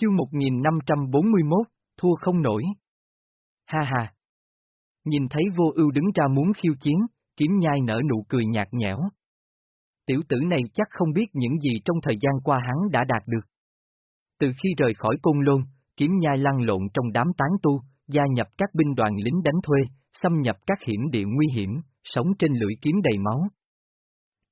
Chương 1541, thua không nổi. Ha ha. Nhìn thấy vô ưu đứng ra muốn khiêu chiến, kiếm nhai nở nụ cười nhạt nhẽo. Tiểu tử này chắc không biết những gì trong thời gian qua hắn đã đạt được. Từ khi rời khỏi côn lôn, kiếm nhai lăn lộn trong đám tán tu, gia nhập các binh đoàn lính đánh thuê, xâm nhập các hiểm địa nguy hiểm, sống trên lưỡi kiếm đầy máu.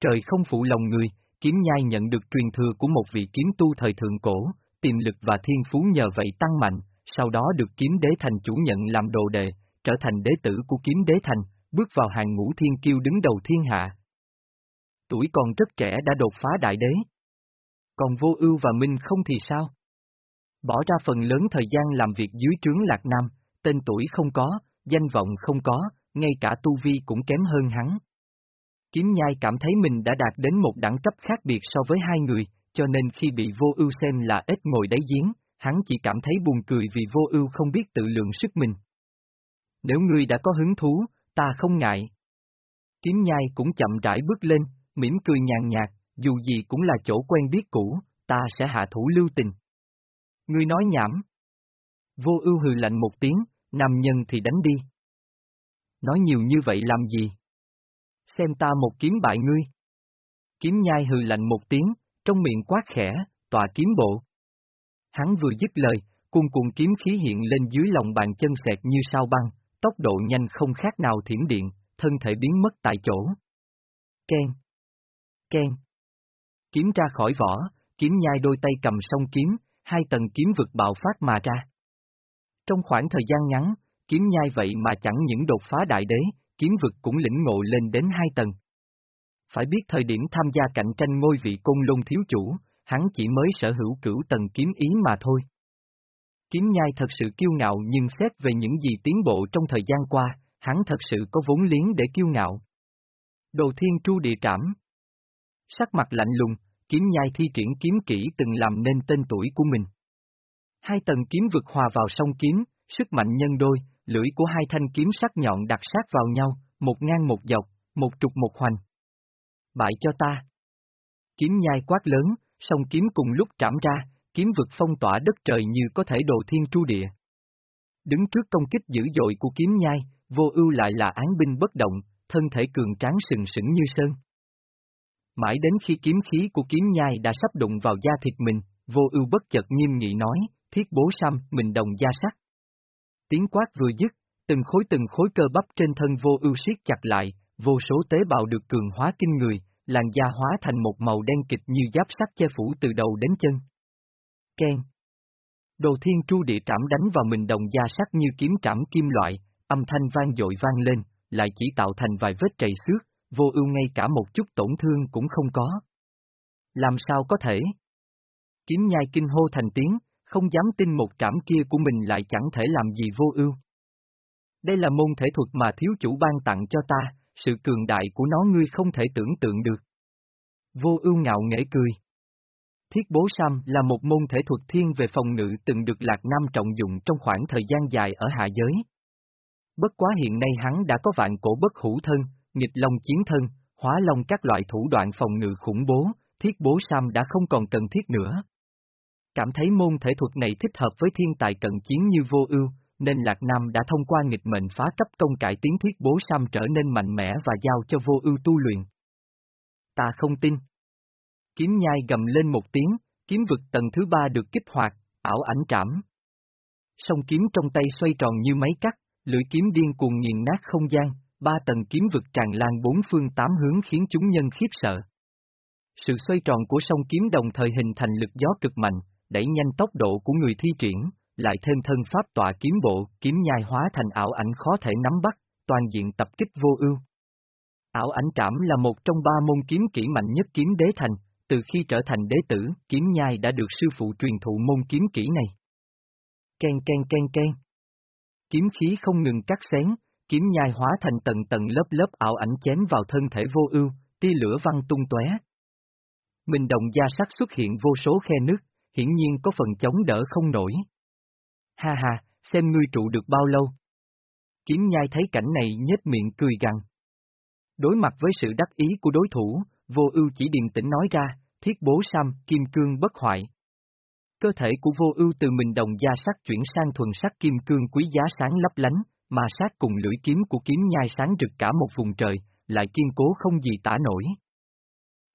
Trời không phụ lòng người, kiếm nhai nhận được truyền thừa của một vị kiếm tu thời thượng cổ, tiềm lực và thiên phú nhờ vậy tăng mạnh, sau đó được kiếm đế thành chủ nhận làm đồ đệ, trở thành đế tử của kiếm đế thành, bước vào hàng ngũ thiên kiêu đứng đầu thiên hạ. Tuổi còn rất trẻ đã đột phá đại đế. Còn vô ưu và minh không thì sao? Bỏ ra phần lớn thời gian làm việc dưới trướng Lạc Nam, tên tuổi không có, danh vọng không có, ngay cả tu vi cũng kém hơn hắn. Kiếm nhai cảm thấy mình đã đạt đến một đẳng cấp khác biệt so với hai người, cho nên khi bị vô ưu xem là ếch ngồi đáy giếng, hắn chỉ cảm thấy buồn cười vì vô ưu không biết tự lượng sức mình. Nếu ngươi đã có hứng thú, ta không ngại. Kiếm nhai cũng chậm rãi bước lên, mỉm cười nhàn nhạt, dù gì cũng là chỗ quen biết cũ, ta sẽ hạ thủ lưu tình. Ngươi nói nhảm. Vô ưu hừ lạnh một tiếng, nam nhân thì đánh đi. Nói nhiều như vậy làm gì? Xem ta một kiếm bại ngươi. Kiếm nhai hừ lạnh một tiếng, trong miệng quát khẽ, tòa kiếm bộ. Hắn vừa dứt lời, cuồng cuồng kiếm khí hiện lên dưới lòng bàn chân xẹt như sao băng, tốc độ nhanh không khác nào thiểm điện, thân thể biến mất tại chỗ. Ken. Ken. Kiếm ra khỏi vỏ, kiếm nhai đôi tay cầm song kiếm, hai tầng kiếm vực bạo phát mà ra. Trong khoảng thời gian ngắn, kiếm nhai vậy mà chẳng những đột phá đại đế, kiếm vực cũng lĩnh ngộ lên đến hai tầng. Phải biết thời điểm tham gia cạnh tranh ngôi vị côn lôn thiếu chủ, hắn chỉ mới sở hữu cửu tầng kiếm ý mà thôi. Kiếm nhai thật sự kiêu ngạo nhưng xét về những gì tiến bộ trong thời gian qua, hắn thật sự có vốn liếng để kiêu ngạo. Đồ thiên tru địa trảm. Sắc mặt lạnh lùng, kiếm nhai thi triển kiếm kỹ từng làm nên tên tuổi của mình. Hai tầng kiếm vực hòa vào song kiếm, sức mạnh nhân đôi, lưỡi của hai thanh kiếm sắc nhọn đặt sát vào nhau, một ngang một dọc, một trục một hoành. Bại cho ta. Kiếm nhai quát lớn, song kiếm cùng lúc trảm ra, kiếm vực phong tỏa đất trời như có thể đồ thiên tru địa. Đứng trước công kích dữ dội của kiếm nhai, vô ưu lại là án binh bất động, thân thể cường tráng sừng sững như sơn. Mãi đến khi kiếm khí của kiếm nhai đã sắp đụng vào da thịt mình, vô ưu bất chợt nghiêm nghị nói, thiết bố xăm, mình đồng da sắc. Tiếng quát vừa dứt, từng khối từng khối cơ bắp trên thân vô ưu siết chặt lại, vô số tế bào được cường hóa kinh người, làn da hóa thành một màu đen kịch như giáp sắt che phủ từ đầu đến chân. Ken. Đồ thiên tru địa trảm đánh vào mình đồng da sắt như kiếm trảm kim loại, âm thanh vang dội vang lên, lại chỉ tạo thành vài vết trầy xước, vô ưu ngay cả một chút tổn thương cũng không có. Làm sao có thể? Kiếm nhai kinh hô thành tiếng, không dám tin một trảm kia của mình lại chẳng thể làm gì vô ưu. Đây là môn thể thuật mà thiếu chủ ban tặng cho ta, sự cường đại của nó ngươi không thể tưởng tượng được. Vô ưu ngạo nghễ cười. Thiết bố Sam là một môn thể thuật thiên về phòng ngự từng được Lạc Nam trọng dụng trong khoảng thời gian dài ở hạ giới. Bất quá hiện nay hắn đã có vạn cổ bất hữu thân, nghịch long chiến thân, hóa long các loại thủ đoạn phòng ngự khủng bố, thiết bố Sam đã không còn cần thiết nữa. Cảm thấy môn thể thuật này thích hợp với thiên tài cận chiến như vô ưu, nên Lạc Nam đã thông qua nghịch mệnh phá cấp công cải tiến thiết bố Sam trở nên mạnh mẽ và giao cho vô ưu tu luyện. Ta không tin. Kiếm nhai gầm lên một tiếng, kiếm vực tầng thứ ba được kích hoạt, ảo ảnh trảm. Song kiếm trong tay xoay tròn như máy cắt, lưỡi kiếm điên cuồng nghiền nát không gian, ba tầng kiếm vực tràn lan bốn phương tám hướng khiến chúng nhân khiếp sợ. Sự xoay tròn của song kiếm đồng thời hình thành lực gió cực mạnh, đẩy nhanh tốc độ của người thi triển, lại thêm thân pháp tọa kiếm bộ, kiếm nhai hóa thành ảo ảnh khó thể nắm bắt, toàn diện tập kích vô ưu. Ảo ảnh trảm là một trong ba môn kiếm kỹ mạnh nhất kiếm đế thành, từ khi trở thành đế tử, kiếm nhai đã được sư phụ truyền thụ môn kiếm kỹ này. Ken ken ken ken. Kiếm khí không ngừng cắt xén, kiếm nhai hóa thành tầng tầng lớp lớp ảo ảnh chém vào thân thể vô ưu, tia lửa văng tung tóe. Minh đồng gia sắc xuất hiện vô số khe nước, hiển nhiên có phần chống đỡ không nổi. Ha ha, xem ngươi trụ được bao lâu. Kiếm nhai thấy cảnh này nhếch miệng cười gằn. Đối mặt với sự đắc ý của đối thủ, vô ưu chỉ điềm tĩnh nói ra, thiết bố Sam, kim cương bất hoại. Cơ thể của vô ưu từ mình đồng da sắc chuyển sang thuần sắc kim cương quý giá sáng lấp lánh, mà sát cùng lưỡi kiếm của kiếm nhai sáng rực cả một vùng trời, lại kiên cố không gì tả nổi.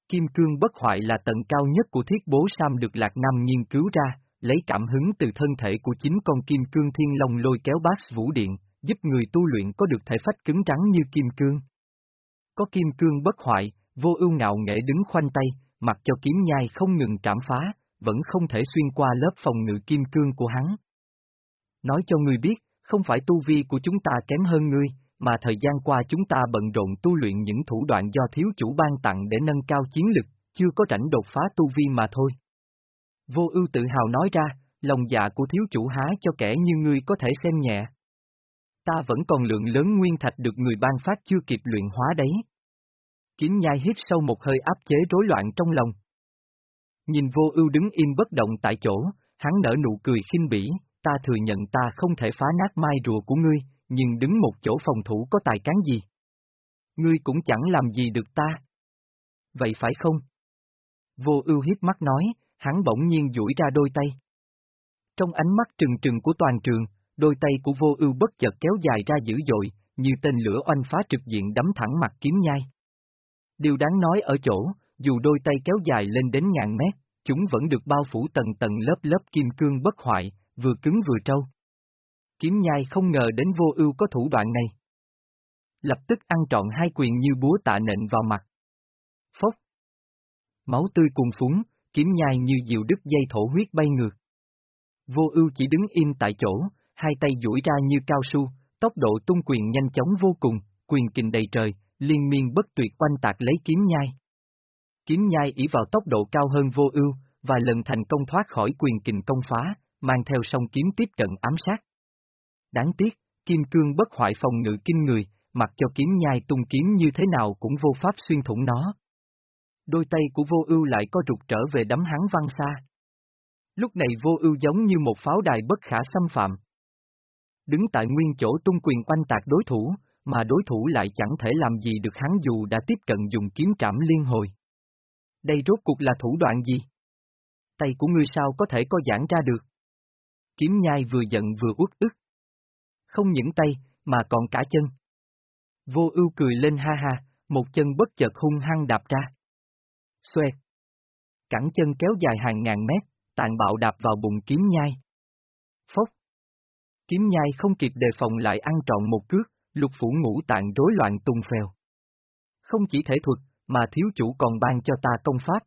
Kim cương bất hoại là tận cao nhất của thiết bố Sam được Lạc Nam nghiên cứu ra, lấy cảm hứng từ thân thể của chính con kim cương thiên long lôi kéo bát vũ điện, giúp người tu luyện có được thể phách cứng rắn như kim cương. Có kim cương bất hoại, vô ưu ngạo nghệ đứng khoanh tay, mặc cho kiếm nhai không ngừng trảm phá, vẫn không thể xuyên qua lớp phòng ngự kim cương của hắn. Nói cho ngươi biết, không phải tu vi của chúng ta kém hơn ngươi, mà thời gian qua chúng ta bận rộn tu luyện những thủ đoạn do thiếu chủ ban tặng để nâng cao chiến lực, chưa có rảnh đột phá tu vi mà thôi. Vô ưu tự hào nói ra, lòng dạ của thiếu chủ há cho kẻ như ngươi có thể xem nhẹ. Ta vẫn còn lượng lớn nguyên thạch được người ban phát chưa kịp luyện hóa đấy. Kiếm nhai hít sâu một hơi áp chế rối loạn trong lòng. Nhìn vô ưu đứng im bất động tại chỗ, hắn nở nụ cười khinh bỉ, ta thừa nhận ta không thể phá nát mai rùa của ngươi, nhưng đứng một chỗ phòng thủ có tài cán gì? Ngươi cũng chẳng làm gì được ta. Vậy phải không? Vô ưu hiếp mắt nói, hắn bỗng nhiên duỗi ra đôi tay. Trong ánh mắt trừng trừng của toàn trường, đôi tay của vô ưu bất chợt kéo dài ra dữ dội, như tên lửa oanh phá trực diện đấm thẳng mặt kiếm nhai. Điều đáng nói ở chỗ, dù đôi tay kéo dài lên đến ngàn mét, chúng vẫn được bao phủ tầng tầng lớp lớp kim cương bất hoại, vừa cứng vừa trâu. Kiếm nhai không ngờ đến vô ưu có thủ đoạn này. Lập tức ăn trọn hai quyền như búa tạ nện vào mặt. Phốc. Máu tươi cuồn phúng, kiếm nhai như diều đứt dây thổ huyết bay ngược. Vô ưu chỉ đứng im tại chỗ, hai tay duỗi ra như cao su, tốc độ tung quyền nhanh chóng vô cùng, quyền kình đầy trời, liên miên bất tuyệt quanh tạc lấy kiếm nhai. Kiếm nhai ỷ vào tốc độ cao hơn vô ưu, vài lần thành công thoát khỏi quyền kình công phá, mang theo song kiếm tiếp cận ám sát. Đáng tiếc, kim cương bất hoại phòng ngự kinh người, mặc cho kiếm nhai tung kiếm như thế nào cũng vô pháp xuyên thủng nó. Đôi tay của vô ưu lại có rụt trở về đấm hắn văng xa. Lúc này vô ưu giống như một pháo đài bất khả xâm phạm. Đứng tại nguyên chỗ tung quyền oanh tạc đối thủ, mà đối thủ lại chẳng thể làm gì được hắn dù đã tiếp cận dùng kiếm trảm liên hồi. Đây rốt cuộc là thủ đoạn gì? Tay của ngươi sao có thể có giãn ra được? Kiếm nhai vừa giận vừa uất ức. Không những tay, mà còn cả chân. Vô ưu cười lên ha ha, một chân bất chợt hung hăng đạp ra. Xoẹt. Cẳng chân kéo dài hàng ngàn mét, tàn bạo đạp vào bụng kiếm nhai. Phốc. Kiếm nhai không kịp đề phòng lại ăn trọn một cước, lục phủ ngũ tạng rối loạn tung phèo. Không chỉ thể thuật, mà thiếu chủ còn ban cho ta công pháp.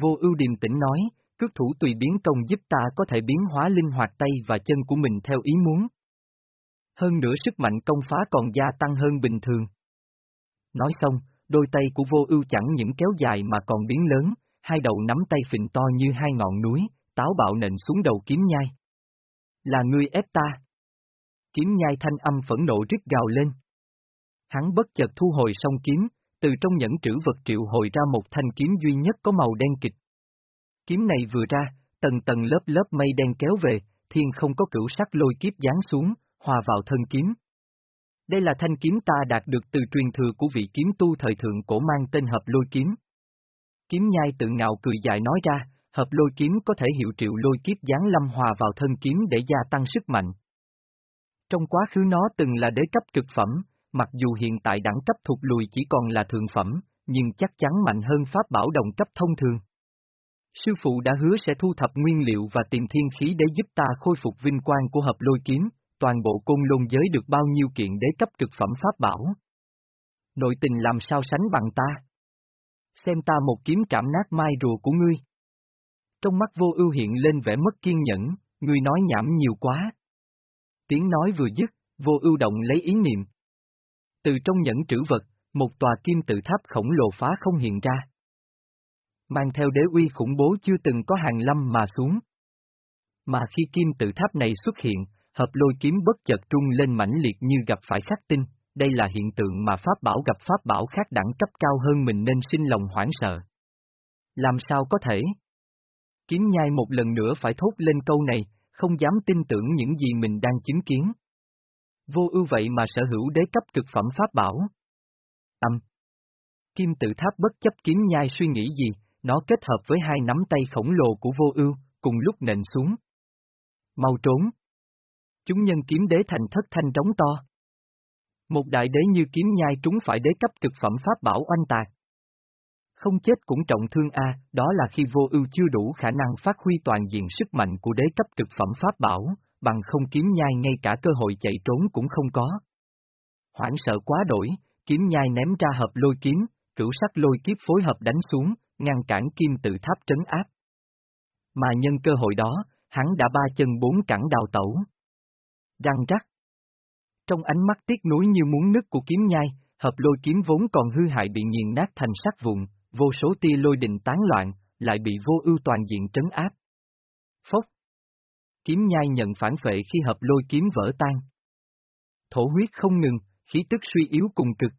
Vô ưu điềm tĩnh nói, cước thủ tùy biến công giúp ta có thể biến hóa linh hoạt tay và chân của mình theo ý muốn. Hơn nữa sức mạnh công phá còn gia tăng hơn bình thường. Nói xong, đôi tay của vô ưu chẳng những kéo dài mà còn biến lớn, hai đầu nắm tay phình to như hai ngọn núi, táo bạo nện xuống đầu kiếm nhai. Là ngươi ép ta. Kiếm nhai thanh âm phẫn nộ rít gào lên. Hắn bất chợt thu hồi song kiếm, từ trong nhẫn trữ vật triệu hồi ra một thanh kiếm duy nhất có màu đen kịch. Kiếm này vừa ra, tầng tầng lớp lớp mây đen kéo về, thiên không có cửu sắc lôi kiếp giáng xuống, hòa vào thân kiếm. Đây là thanh kiếm ta đạt được từ truyền thừa của vị kiếm tu thời thượng cổ mang tên hợp lôi kiếm. Kiếm nhai tự ngạo cười dài nói ra, hợp lôi kiếm có thể hiệu triệu lôi kiếp gián lâm hòa vào thân kiếm để gia tăng sức mạnh. Trong quá khứ nó từng là đế cấp cực phẩm, mặc dù hiện tại đẳng cấp thuộc lùi chỉ còn là thượng phẩm, nhưng chắc chắn mạnh hơn pháp bảo đồng cấp thông thường. Sư phụ đã hứa sẽ thu thập nguyên liệu và tìm thiên khí để giúp ta khôi phục vinh quang của hợp lôi kiếm, toàn bộ côn lôn giới được bao nhiêu kiện đế cấp cực phẩm pháp bảo. Nội tình làm sao sánh bằng ta? Xem ta một kiếm trảm nát mai rùa của ngươi. Trong mắt vô ưu hiện lên vẻ mất kiên nhẫn, ngươi nói nhảm nhiều quá. Tiếng nói vừa dứt, vô ưu động lấy ý niệm. Từ trong nhẫn trữ vật, một tòa kim tự tháp khổng lồ phá không hiện ra. Mang theo đế uy khủng bố chưa từng có hàng lâm mà xuống. Mà khi kim tự tháp này xuất hiện, hợp lôi kiếm bất chợt trung lên mãnh liệt như gặp phải khắc tinh, đây là hiện tượng mà Pháp bảo gặp Pháp bảo khác đẳng cấp cao hơn mình nên sinh lòng hoảng sợ. Làm sao có thể? Kiếm nhai một lần nữa phải thốt lên câu này, không dám tin tưởng những gì mình đang chứng kiến. Vô ưu vậy mà sở hữu đế cấp cực phẩm Pháp bảo. Âm. Kim tự tháp bất chấp kiếm nhai suy nghĩ gì, nó kết hợp với hai nắm tay khổng lồ của vô ưu, cùng lúc nện xuống. Mau trốn! Chúng nhân kiếm đế thành thất thanh đóng to. Một đại đế như kiếm nhai trúng phải đế cấp cực phẩm pháp bảo oanh tạc. Không chết cũng trọng thương A, đó là khi vô ưu chưa đủ khả năng phát huy toàn diện sức mạnh của đế cấp cực phẩm pháp bảo, bằng không kiếm nhai ngay cả cơ hội chạy trốn cũng không có. Hoảng sợ quá đổi, kiếm nhai ném ra hợp lôi kiếm, cửu sắc lôi kiếp phối hợp đánh xuống, ngăn cản kim tự tháp trấn áp. Mà nhân cơ hội đó, hắn đã ba chân bốn cẳng đào tẩu. Răng rắc. Trong ánh mắt tiếc nuối như muốn nứt của kiếm nhai, hợp lôi kiếm vốn còn hư hại bị nghiền nát thành sắc vụn, vô số tia lôi đình tán loạn, lại bị vô ưu toàn diện trấn áp. Phốc. Kiếm nhai nhận phản vệ khi hợp lôi kiếm vỡ tan. Thổ huyết không ngừng, khí tức suy yếu cùng cực.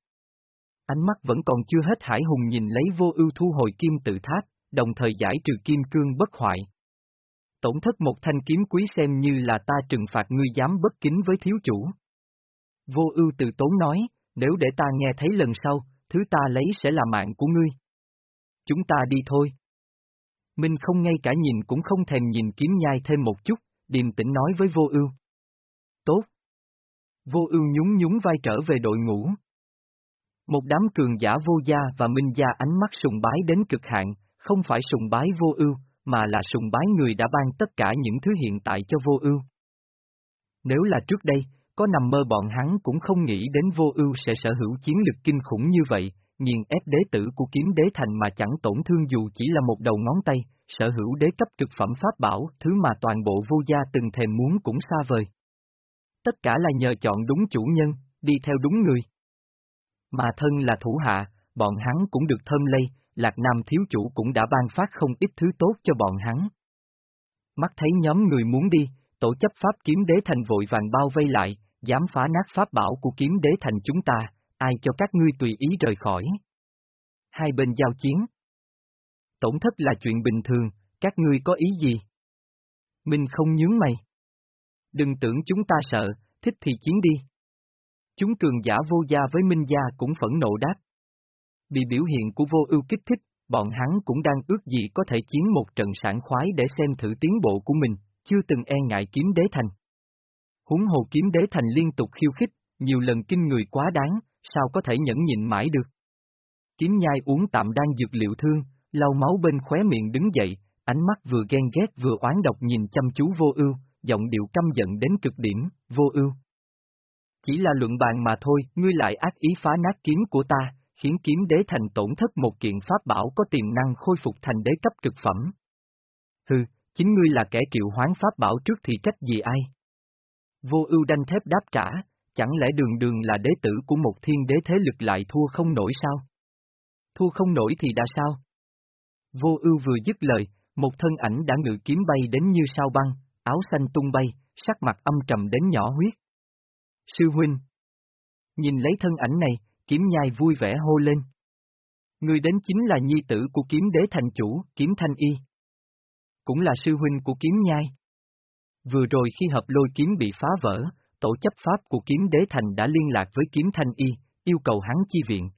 Ánh mắt vẫn còn chưa hết hải hùng nhìn lấy vô ưu thu hồi kim tự tháp, đồng thời giải trừ kim cương bất hoại. Tổn thất một thanh kiếm quý xem như là ta trừng phạt ngươi dám bất kính với thiếu chủ. Vô ưu từ tốn nói, nếu để ta nghe thấy lần sau, thứ ta lấy sẽ là mạng của ngươi. Chúng ta đi thôi. Minh không ngay cả nhìn cũng không thèm nhìn kiếm nhai thêm một chút, điềm tĩnh nói với vô ưu. Tốt. Vô ưu nhún nhún vai trở về đội ngũ. Một đám cường giả vô gia và minh gia ánh mắt sùng bái đến cực hạn, không phải sùng bái vô ưu, mà là sùng bái người đã ban tất cả những thứ hiện tại cho vô ưu. Nếu là trước đây, có nằm mơ bọn hắn cũng không nghĩ đến vô ưu sẽ sở hữu chiến lực kinh khủng như vậy, nghiền ép đế tử của kiếm đế thành mà chẳng tổn thương dù chỉ là một đầu ngón tay, sở hữu đế cấp cực phẩm pháp bảo, thứ mà toàn bộ vô gia từng thèm muốn cũng xa vời. Tất cả là nhờ chọn đúng chủ nhân, đi theo đúng người. Mà thân là thủ hạ, bọn hắn cũng được thơm lây, Lạc Nam thiếu chủ cũng đã ban phát không ít thứ tốt cho bọn hắn. Mắt thấy nhóm người muốn đi, tổ chấp pháp kiếm đế thành vội vàng bao vây lại, dám phá nát pháp bảo của kiếm đế thành chúng ta, ai cho các ngươi tùy ý rời khỏi. Hai bên giao chiến. Tổn thất là chuyện bình thường, các ngươi có ý gì? Minh không nhướng mày. Đừng tưởng chúng ta sợ, thích thì chiến đi. Chúng cường giả vô gia với Minh gia cũng phẫn nộ đáp. Bị biểu hiện của vô ưu kích thích, bọn hắn cũng đang ước gì có thể chiến một trận sản khoái để xem thử tiến bộ của mình, chưa từng e ngại kiếm đế thành. Huống hồ kiếm đế thành liên tục khiêu khích, nhiều lần kinh người quá đáng, sao có thể nhẫn nhịn mãi được. Kiếm nhai uống tạm đang dược liệu thương, lau máu bên khóe miệng đứng dậy, ánh mắt vừa ghen ghét vừa oán độc nhìn chăm chú vô ưu, giọng điệu căm giận đến cực điểm, vô ưu. Chỉ là luận bàn mà thôi, ngươi lại ác ý phá nát kiếm của ta, khiến kiếm đế thành tổn thất một kiện pháp bảo có tiềm năng khôi phục thành đế cấp cực phẩm. Hừ, chính ngươi là kẻ triệu hoán pháp bảo trước thì trách gì ai? Vô ưu đanh thép đáp trả, chẳng lẽ đường đường là đế tử của một thiên đế thế lực lại thua không nổi sao? Thua không nổi thì đã sao? Vô ưu vừa dứt lời, một thân ảnh đã ngự kiếm bay đến như sao băng, áo xanh tung bay, sắc mặt âm trầm đến nhỏ huyết. Sư huynh. Nhìn lấy thân ảnh này, kiếm nhai vui vẻ hô lên. Người đến chính là nhi tử của kiếm đế thành chủ, kiếm thanh y. Cũng là sư huynh của kiếm nhai. Vừa rồi khi hợp lôi kiếm bị phá vỡ, tổ chấp pháp của kiếm đế thành đã liên lạc với kiếm thanh y, yêu cầu hắn chi viện.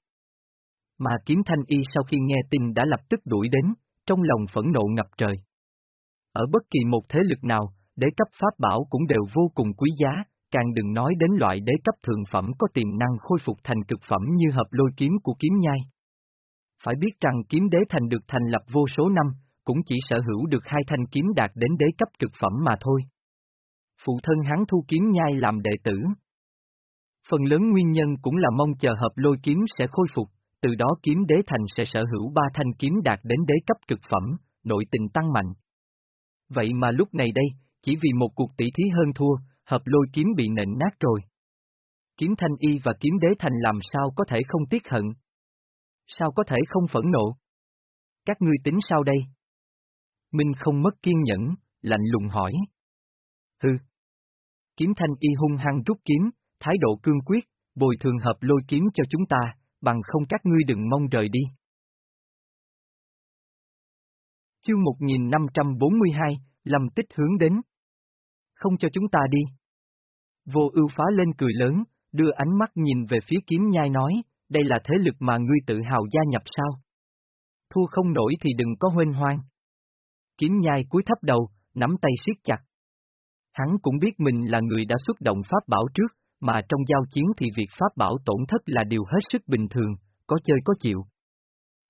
Mà kiếm thanh y sau khi nghe tin đã lập tức đuổi đến, trong lòng phẫn nộ ngập trời. Ở bất kỳ một thế lực nào, đế cấp pháp bảo cũng đều vô cùng quý giá, càng đừng nói đến loại đế cấp thượng phẩm có tiềm năng khôi phục thành cực phẩm như hợp lôi kiếm của kiếm nhai. Phải biết rằng kiếm đế thành được thành lập vô số năm, cũng chỉ sở hữu được hai thanh kiếm đạt đến đế cấp cực phẩm mà thôi. Phụ thân hắn thu kiếm nhai làm đệ tử. Phần lớn nguyên nhân cũng là mong chờ hợp lôi kiếm sẽ khôi phục, từ đó kiếm đế thành sẽ sở hữu ba thanh kiếm đạt đến đế cấp cực phẩm, nội tình tăng mạnh. Vậy mà lúc này đây, chỉ vì một cuộc tỷ thí hơn thua, hợp lôi kiếm bị nện nát rồi. Kiếm thanh y và kiếm đế thành làm sao có thể không tiếc hận? Sao có thể không phẫn nộ? Các ngươi tính sao đây? Minh không mất kiên nhẫn, lạnh lùng hỏi. Hừ. Kiếm thanh y hung hăng rút kiếm, thái độ cương quyết, bồi thường hợp lôi kiếm cho chúng ta, bằng không các ngươi đừng mong rời đi. Chương 1542, Lâm Tích hướng đến. Không cho chúng ta đi. Vô ưu phá lên cười lớn, đưa ánh mắt nhìn về phía kiếm nhai nói, đây là thế lực mà ngươi tự hào gia nhập sao? Thua không nổi thì đừng có huênh hoang. Kiếm nhai cúi thấp đầu, nắm tay siết chặt. Hắn cũng biết mình là người đã xuất động pháp bảo trước, mà trong giao chiến thì việc pháp bảo tổn thất là điều hết sức bình thường, có chơi có chịu.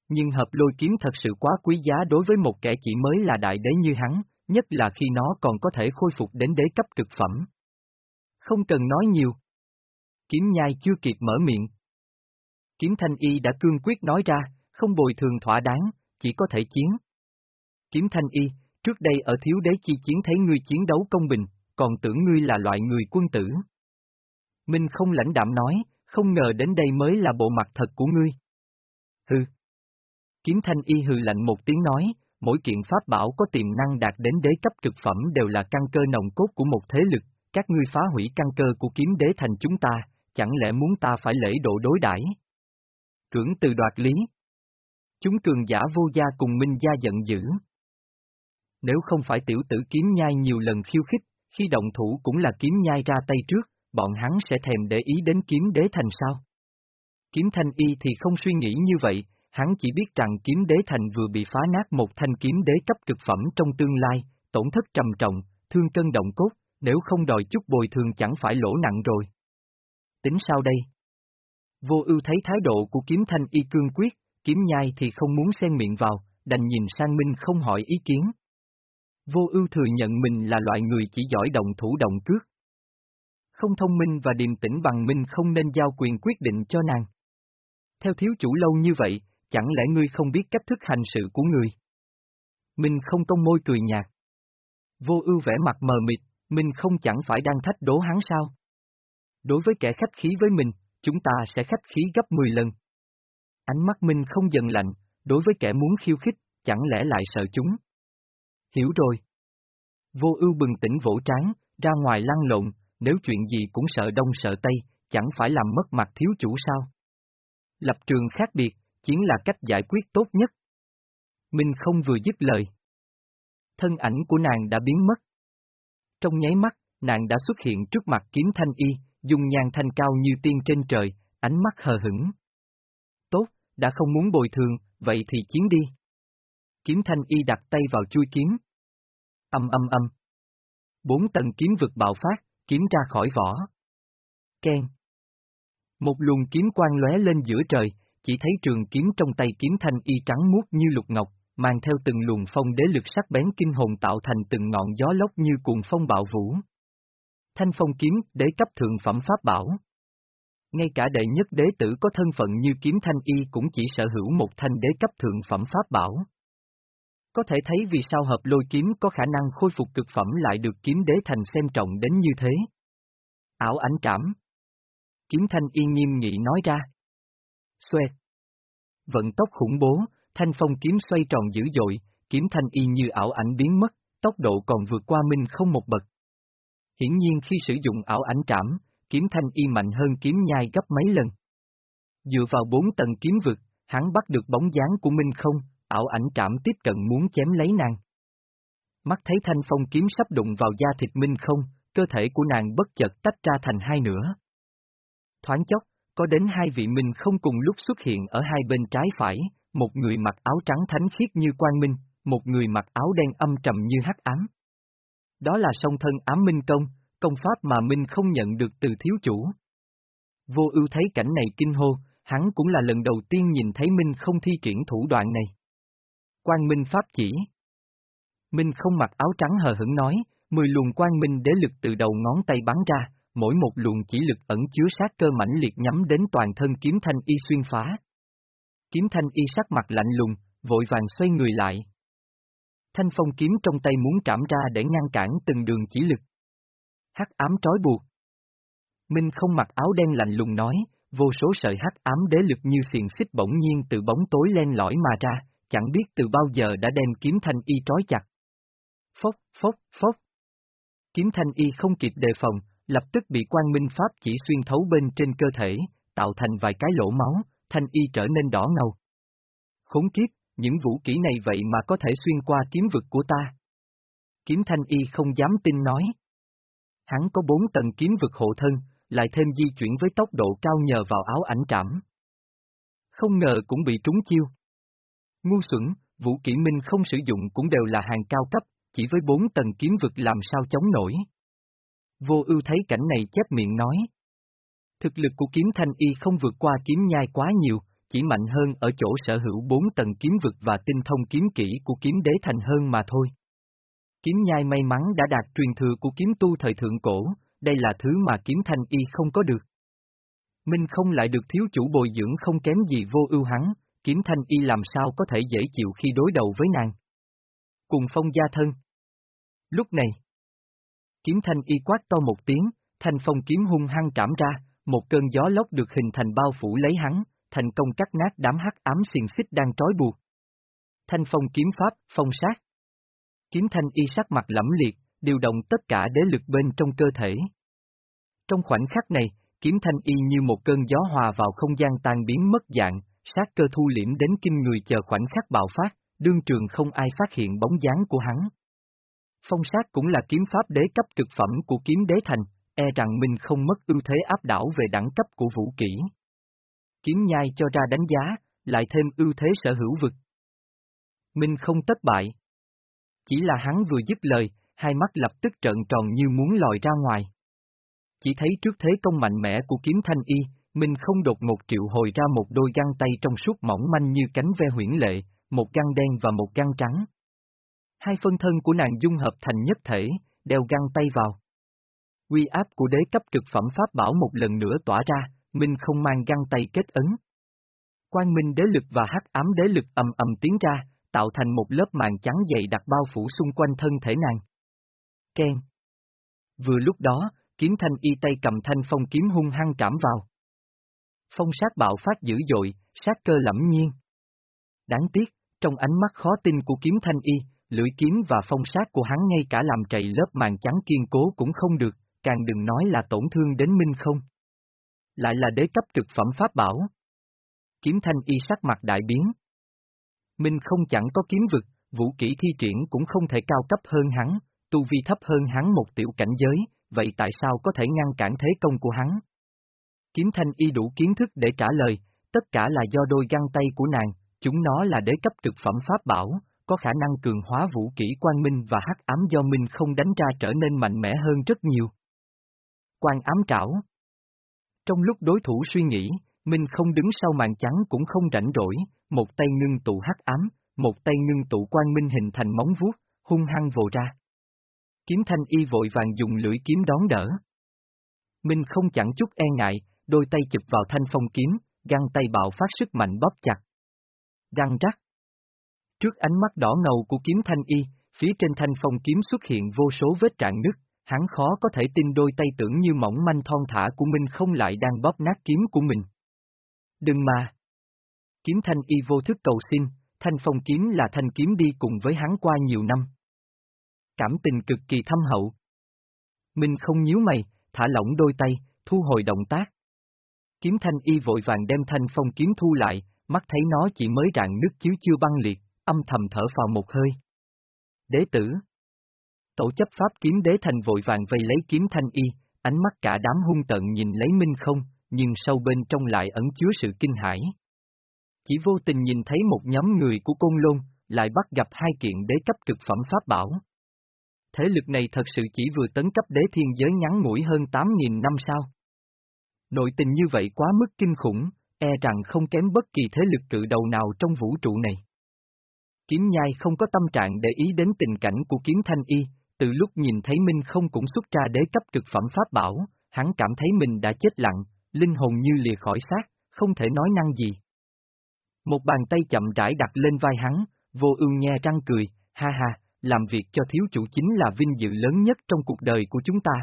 Nhưng hợp lôi kiếm thật sự quá quý giá đối với một kẻ chỉ mới là đại đế như hắn, nhất là khi nó còn có thể khôi phục đến đế cấp cực phẩm. Không cần nói nhiều. Kiếm nhai chưa kịp mở miệng. Kiếm thanh y đã cương quyết nói ra, không bồi thường thỏa đáng, chỉ có thể chiến. Kiếm thanh y, trước đây ở thiếu đế chi chiến thấy ngươi chiến đấu công bình, còn tưởng ngươi là loại người quân tử. Minh không lãnh đạm nói, không ngờ đến đây mới là bộ mặt thật của ngươi. Hừ. Kiếm thanh y hừ lạnh một tiếng nói, mỗi kiện pháp bảo có tiềm năng đạt đến đế cấp cực phẩm đều là căn cơ nồng cốt của một thế lực, các ngươi phá hủy căn cơ của kiếm đế thành chúng ta, chẳng lẽ muốn ta phải lễ độ đối đãi? Trưởng từ đoạt lý. Chúng cường giả vô gia cùng minh gia giận dữ. Nếu không phải tiểu tử kiếm nhai nhiều lần khiêu khích, khi động thủ cũng là kiếm nhai ra tay trước, bọn hắn sẽ thèm để ý đến kiếm đế thành sao? Kiếm thanh y thì không suy nghĩ như vậy, hắn chỉ biết rằng kiếm đế thành vừa bị phá nát một thanh kiếm đế cấp cực phẩm trong tương lai, tổn thất trầm trọng, thương cân động cốt, nếu không đòi chút bồi thường chẳng phải lỗ nặng rồi. Tính sao đây? Vô ưu thấy thái độ của kiếm thanh y cương quyết, kiếm nhai thì không muốn xen miệng vào, đành nhìn sang Minh không hỏi ý kiến. Vô ưu thừa nhận mình là loại người chỉ giỏi động thủ động cước. Không thông minh và điềm tĩnh bằng Minh không nên giao quyền quyết định cho nàng. Theo thiếu chủ lâu như vậy, chẳng lẽ ngươi không biết cách thức hành sự của người? Minh không công môi cười nhạt. Vô ưu vẻ mặt mờ mịt, Minh không chẳng phải đang thách đố hắn sao? Đối với kẻ khách khí với mình, chúng ta sẽ khách khí gấp 10 lần. Ánh mắt Minh không dần lạnh, đối với kẻ muốn khiêu khích, chẳng lẽ lại sợ chúng? Hiểu rồi. Vô ưu bừng tỉnh vỗ trán, ra ngoài lăn lộn, nếu chuyện gì cũng sợ đông sợ tây, chẳng phải làm mất mặt thiếu chủ sao? Lập trường khác biệt, chiến là cách giải quyết tốt nhất. Minh không vừa dứt lời. Thân ảnh của nàng đã biến mất. Trong nháy mắt, nàng đã xuất hiện trước mặt kiếm thanh y, dung nhan thanh cao như tiên trên trời, ánh mắt hờ hững. Tốt, đã không muốn bồi thường, vậy thì chiến đi. Kiếm thanh y đặt tay vào chui kiếm. Âm âm âm. Bốn tầng kiếm vực bạo phát, kiếm ra khỏi vỏ. Ken. Một luồng kiếm quang lóe lên giữa trời, chỉ thấy trường kiếm trong tay kiếm thanh y trắng muốt như lục ngọc, mang theo từng luồng phong đế lực sắc bén kinh hồn tạo thành từng ngọn gió lốc như cuồng phong bạo vũ. Thanh phong kiếm, đế cấp thượng phẩm pháp bảo. Ngay cả đệ nhất đế tử có thân phận như kiếm thanh y cũng chỉ sở hữu một thanh đế cấp thượng phẩm pháp bảo. Có thể thấy vì sao hợp lôi kiếm có khả năng khôi phục cực phẩm lại được kiếm đế thành xem trọng đến như thế. Ảo ảnh trảm. Kiếm thanh y nghiêm nghị nói ra. Xoẹt. Vận tốc khủng bố, thanh phong kiếm xoay tròn dữ dội, kiếm thanh y như ảo ảnh biến mất, tốc độ còn vượt qua minh không một bậc. Hiển nhiên khi sử dụng ảo ảnh trảm, kiếm thanh y mạnh hơn kiếm nhai gấp mấy lần. Dựa vào bốn tầng kiếm vực, hắn bắt được bóng dáng của Minh không, ảo ảnh trảm tiếp cận muốn chém lấy nàng. Mắt thấy thanh phong kiếm sắp đụng vào da thịt Minh không, cơ thể của nàng bất chợt tách ra thành hai nửa. Thoáng chốc, có đến hai vị Minh không cùng lúc xuất hiện ở hai bên trái phải, một người mặc áo trắng thánh khiết như quang minh, một người mặc áo đen âm trầm như hắc ám. Đó là song thân ám minh công, công pháp mà Minh không nhận được từ thiếu chủ. Vô ưu thấy cảnh này kinh hô, hắn cũng là lần đầu tiên nhìn thấy Minh không thi triển thủ đoạn này. Quang Minh Pháp chỉ. Minh không mặc áo trắng hờ hững nói, mười luồng quang minh đế lực từ đầu ngón tay bắn ra, mỗi một luồng chỉ lực ẩn chứa sát cơ mãnh liệt nhắm đến toàn thân kiếm thanh y xuyên phá. Kiếm thanh y sắc mặt lạnh lùng, vội vàng xoay người lại. Thanh phong kiếm trong tay muốn trảm ra để ngăn cản từng đường chỉ lực. Hắc ám trói buộc. Minh không mặc áo đen lạnh lùng nói, vô số sợi hắc ám đế lực như xiềng xích bỗng nhiên từ bóng tối len lỏi mà ra, chẳng biết từ bao giờ đã đem kiếm thanh y trói chặt. Phốc, phốc, phốc. Kiếm thanh y không kịp đề phòng, lập tức bị quang minh pháp chỉ xuyên thấu bên trên cơ thể, tạo thành vài cái lỗ máu, thanh y trở nên đỏ ngầu. Khốn kiếp, những vũ kỹ này vậy mà có thể xuyên qua kiếm vực của ta. Kiếm thanh y không dám tin nói. Hắn có bốn tầng kiếm vực hộ thân, lại thêm di chuyển với tốc độ cao nhờ vào áo ảnh trảm. Không ngờ cũng bị trúng chiêu. Ngu xuẩn, vũ kỹ minh không sử dụng cũng đều là hàng cao cấp, chỉ với bốn tầng kiếm vực làm sao chống nổi. Vô ưu thấy cảnh này chép miệng nói. Thực lực của kiếm thanh y không vượt qua kiếm nhai quá nhiều, chỉ mạnh hơn ở chỗ sở hữu bốn tầng kiếm vực và tinh thông kiếm kỹ của kiếm đế thành hơn mà thôi. Kiếm nhai may mắn đã đạt truyền thừa của kiếm tu thời thượng cổ, đây là thứ mà kiếm thanh y không có được. Minh không lại được thiếu chủ bồi dưỡng không kém gì vô ưu hắn, kiếm thanh y làm sao có thể dễ chịu khi đối đầu với nàng. Cùng phong gia thân. Lúc này, kiếm thanh y quát to một tiếng, thanh phong kiếm hung hăng trảm ra, một cơn gió lốc được hình thành bao phủ lấy hắn, thành công cắt nát đám hắc ám xiềng xích đang trói buộc. Thanh phong kiếm pháp, phong sát. Kiếm thanh y sắc mặt lẫm liệt, điều động tất cả đế lực bên trong cơ thể. Trong khoảnh khắc này, kiếm thanh y như một cơn gió hòa vào không gian tan biến mất dạng, sát cơ thu liễm đến kinh người chờ khoảnh khắc bạo phát, đương trường không ai phát hiện bóng dáng của hắn. Phong sát cũng là kiếm pháp đế cấp cực phẩm của kiếm đế thành, e rằng mình không mất ưu thế áp đảo về đẳng cấp của vũ kỹ. Kiếm nhai cho ra đánh giá, lại thêm ưu thế sở hữu vực. Minh không tất bại. Chỉ là hắn vừa dứt lời, hai mắt lập tức trợn tròn như muốn lòi ra ngoài. Chỉ thấy trước thế công mạnh mẽ của kiếm thanh y, Minh không đột ngột triệu hồi ra một đôi găng tay trong suốt mỏng manh như cánh ve huyển lệ, một găng đen và một găng trắng. Hai phân thân của nàng dung hợp thành nhất thể, đeo găng tay vào. Quy áp của đế cấp cực phẩm pháp bảo một lần nữa tỏa ra, Minh không mang găng tay kết ấn. Quang minh đế lực và hắc ám đế lực ầm ầm tiến ra, tạo thành một lớp màn trắng dày đặc bao phủ xung quanh thân thể nàng. Ken. Vừa lúc đó, kiếm thanh y tay cầm thanh phong kiếm hung hăng trảm vào. Phong sát bạo phát dữ dội, sát cơ lẫm nhiên. Đáng tiếc, trong ánh mắt khó tin của kiếm thanh y, lưỡi kiếm và phong sát của hắn ngay cả làm trầy lớp màn trắng kiên cố cũng không được, càng đừng nói là tổn thương đến minh không. Lại là đế cấp trực phẩm pháp bảo. Kiếm thanh y sắc mặt đại biến. Minh không chẳng có kiếm vực, vũ kỹ thi triển cũng không thể cao cấp hơn hắn, tu vi thấp hơn hắn một tiểu cảnh giới, vậy tại sao có thể ngăn cản thế công của hắn? Kiếm thanh y đủ kiến thức để trả lời, tất cả là do đôi găng tay của nàng, chúng nó là đế cấp cực phẩm pháp bảo, có khả năng cường hóa vũ kỹ quan minh và hắc ám do minh không đánh ra trở nên mạnh mẽ hơn rất nhiều. Quan ám trảo Trong lúc đối thủ suy nghĩ, Minh không đứng sau màn trắng cũng không rảnh rỗi, một tay ngưng tụ hắc ám, một tay ngưng tụ quan minh hình thành móng vuốt, hung hăng vồ ra. Kiếm thanh y vội vàng dùng lưỡi kiếm đón đỡ. Minh không chẳng chút e ngại, đôi tay chụp vào thanh phong kiếm, găng tay bạo phát sức mạnh bóp chặt. Răng rắc. Trước ánh mắt đỏ ngầu của kiếm thanh y, phía trên thanh phong kiếm xuất hiện vô số vết trạng nứt, hắn khó có thể tin đôi tay tưởng như mỏng manh thon thả của Minh không lại đang bóp nát kiếm của mình. Đừng mà! Kiếm thanh y vô thức cầu xin, thanh phong kiếm là thanh kiếm đi cùng với hắn qua nhiều năm. Cảm tình cực kỳ thâm hậu. Minh không nhíu mày, thả lỏng đôi tay, thu hồi động tác. Kiếm thanh y vội vàng đem thanh phong kiếm thu lại, mắt thấy nó chỉ mới rạn nứt chứ chưa băng liệt, âm thầm thở vào một hơi. Đế tử Tổ chấp pháp kiếm đế thành vội vàng vây lấy kiếm thanh y, ánh mắt cả đám hung tận nhìn lấy minh không, nhưng sâu bên trong lại ẩn chứa sự kinh hãi. Chỉ vô tình nhìn thấy một nhóm người của côn lôn, lại bắt gặp hai kiện đế cấp cực phẩm pháp bảo. Thế lực này thật sự chỉ vừa tấn cấp đế thiên giới ngắn ngủi hơn 8.000 năm sao. Nội tình như vậy quá mức kinh khủng, e rằng không kém bất kỳ thế lực cự đầu nào trong vũ trụ này. Kiếm nhai không có tâm trạng để ý đến tình cảnh của kiếm thanh y, từ lúc nhìn thấy Minh không cũng xuất ra đế cấp cực phẩm pháp bảo, hắn cảm thấy mình đã chết lặng, linh hồn như lìa khỏi xác, không thể nói năng gì. Một bàn tay chậm rãi đặt lên vai hắn, vô ương nhe răng cười, ha ha, làm việc cho thiếu chủ chính là vinh dự lớn nhất trong cuộc đời của chúng ta.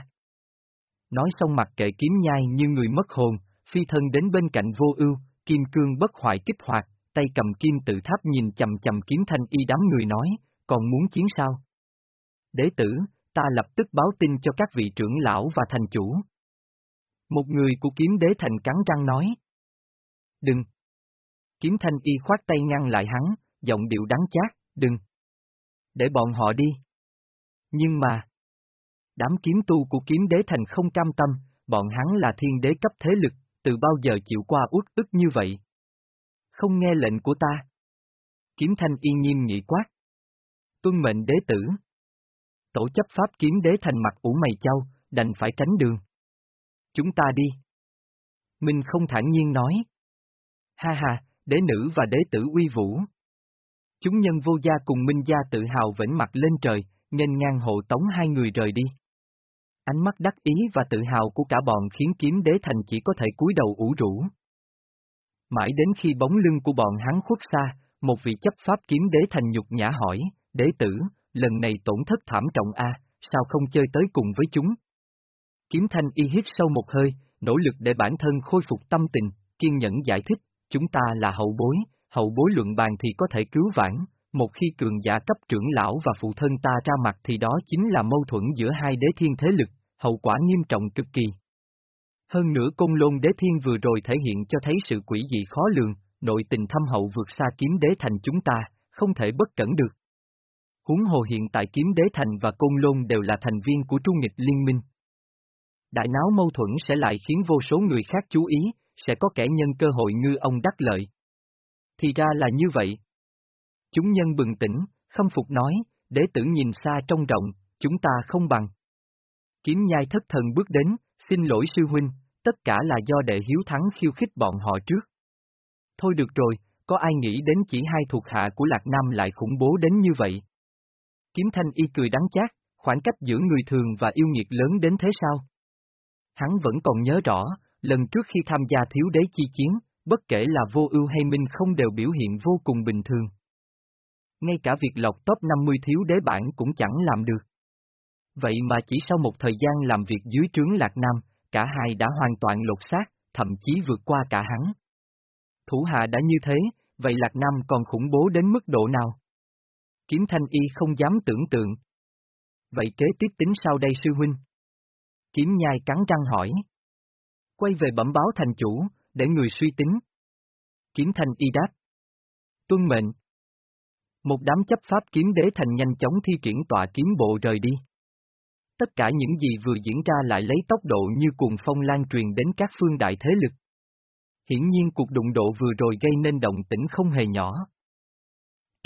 Nói xong mặt kệ kiếm nhai như người mất hồn, phi thân đến bên cạnh vô ưu, kim cương bất hoại kích hoạt, tay cầm kim tự tháp nhìn chầm chầm kiếm thanh y đám người nói, còn muốn chiến sao? Đế tử, ta lập tức báo tin cho các vị trưởng lão và thành chủ. Một người của kiếm đế thành cắn răng nói. Đừng. Kiếm thanh y khoát tay ngăn lại hắn, giọng điệu đắng chát, đừng. Để bọn họ đi. Nhưng mà. Đám kiếm tu của kiếm đế thành không cam tâm, bọn hắn là thiên đế cấp thế lực, từ bao giờ chịu qua út ức như vậy? Không nghe lệnh của ta. Kiếm thanh y nghiêm nghị quát. Tuân mệnh đế tử tổ chấp pháp kiếm đế thành mặt ủ mày châu, đành phải tránh đường. Chúng ta đi. Minh không thản nhiên nói. Ha ha, đế nữ và đế tử uy vũ. Chúng nhân vô gia cùng Minh gia tự hào vĩnh mặt lên trời, nên ngang hộ tống hai người rời đi. Ánh mắt đắc ý và tự hào của cả bọn khiến kiếm đế thành chỉ có thể cúi đầu ủ rũ. Mãi đến khi bóng lưng của bọn hắn khuất xa, một vị chấp pháp kiếm đế thành nhục nhã hỏi, đế tử, lần này tổn thất thảm trọng a, sao không chơi tới cùng với chúng? Kiếm thanh y hít sâu một hơi, nỗ lực để bản thân khôi phục tâm tình, kiên nhẫn giải thích, chúng ta là hậu bối, hậu bối luận bàn thì có thể cứu vãn, một khi cường giả cấp trưởng lão và phụ thân ta ra mặt thì đó chính là mâu thuẫn giữa hai đế thiên thế lực, hậu quả nghiêm trọng cực kỳ. Hơn nữa công lôn đế thiên vừa rồi thể hiện cho thấy sự quỷ dị khó lường, nội tình thâm hậu vượt xa kiếm đế thành chúng ta, không thể bất cẩn được. Huống hồ hiện tại kiếm đế thành và côn lôn đều là thành viên của trung nghịch liên minh. Đại náo mâu thuẫn sẽ lại khiến vô số người khác chú ý, sẽ có kẻ nhân cơ hội ngư ông đắc lợi. Thì ra là như vậy. Chúng nhân bừng tỉnh, khâm phục nói, đế tử nhìn xa trông rộng, chúng ta không bằng. Kiếm nhai thất thần bước đến, xin lỗi sư huynh, tất cả là do đệ hiếu thắng khiêu khích bọn họ trước. Thôi được rồi, có ai nghĩ đến chỉ hai thuộc hạ của Lạc Nam lại khủng bố đến như vậy? Kiếm thanh y cười đắng chát, khoảng cách giữa người thường và yêu nghiệt lớn đến thế sao? Hắn vẫn còn nhớ rõ, lần trước khi tham gia thiếu đế chi chiến, bất kể là vô ưu hay minh không đều biểu hiện vô cùng bình thường. Ngay cả việc lọc top 50 thiếu đế bản cũng chẳng làm được. Vậy mà chỉ sau một thời gian làm việc dưới trướng Lạc Nam, cả hai đã hoàn toàn lột xác, thậm chí vượt qua cả hắn. Thủ hạ đã như thế, vậy Lạc Nam còn khủng bố đến mức độ nào? Kiếm thanh y không dám tưởng tượng. Vậy kế tiếp tính sau đây sư huynh? Kiếm nhai cắn răng hỏi. Quay về bẩm báo thành chủ, để người suy tính. Kiếm thanh y đáp. Tuân mệnh. Một đám chấp pháp kiếm đế thành nhanh chóng thi triển tọa kiếm bộ rời đi. Tất cả những gì vừa diễn ra lại lấy tốc độ như cuồng phong lan truyền đến các phương đại thế lực. Hiển nhiên cuộc đụng độ vừa rồi gây nên động tĩnh không hề nhỏ.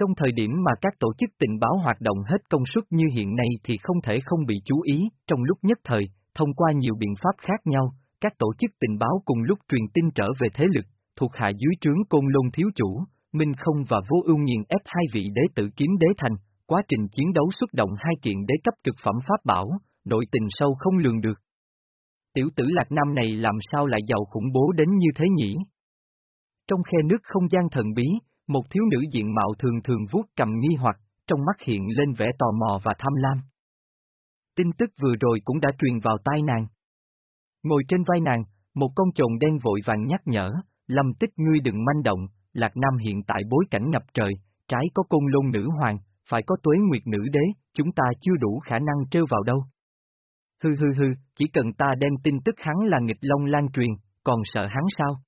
Trong thời điểm mà các tổ chức tình báo hoạt động hết công suất như hiện nay thì không thể không bị chú ý, trong lúc nhất thời, thông qua nhiều biện pháp khác nhau, các tổ chức tình báo cùng lúc truyền tin trở về thế lực, thuộc hạ dưới trướng côn lôn thiếu chủ, Minh Không và Vô Ưu nghiền ép hai vị đế tử kiếm đế thành, quá trình chiến đấu xuất động hai kiện đế cấp cực phẩm pháp bảo, nội tình sâu không lường được. Tiểu tử Lạc Nam này làm sao lại giàu khủng bố đến như thế nhỉ? Trong khe nước không gian thần bí, một thiếu nữ diện mạo thường thường vuốt cầm nghi hoặc, trong mắt hiện lên vẻ tò mò và tham lam. Tin tức vừa rồi cũng đã truyền vào tai nàng. Ngồi trên vai nàng, một con trồn đen vội vàng nhắc nhở, lâm tích ngươi đừng manh động, Lạc Nam hiện tại bối cảnh ngập trời, trái có côn lôn nữ hoàng, phải có tuế nguyệt nữ đế, chúng ta chưa đủ khả năng trêu vào đâu. Hư hư hư, chỉ cần ta đem tin tức hắn là nghịch long lan truyền, còn sợ hắn sao?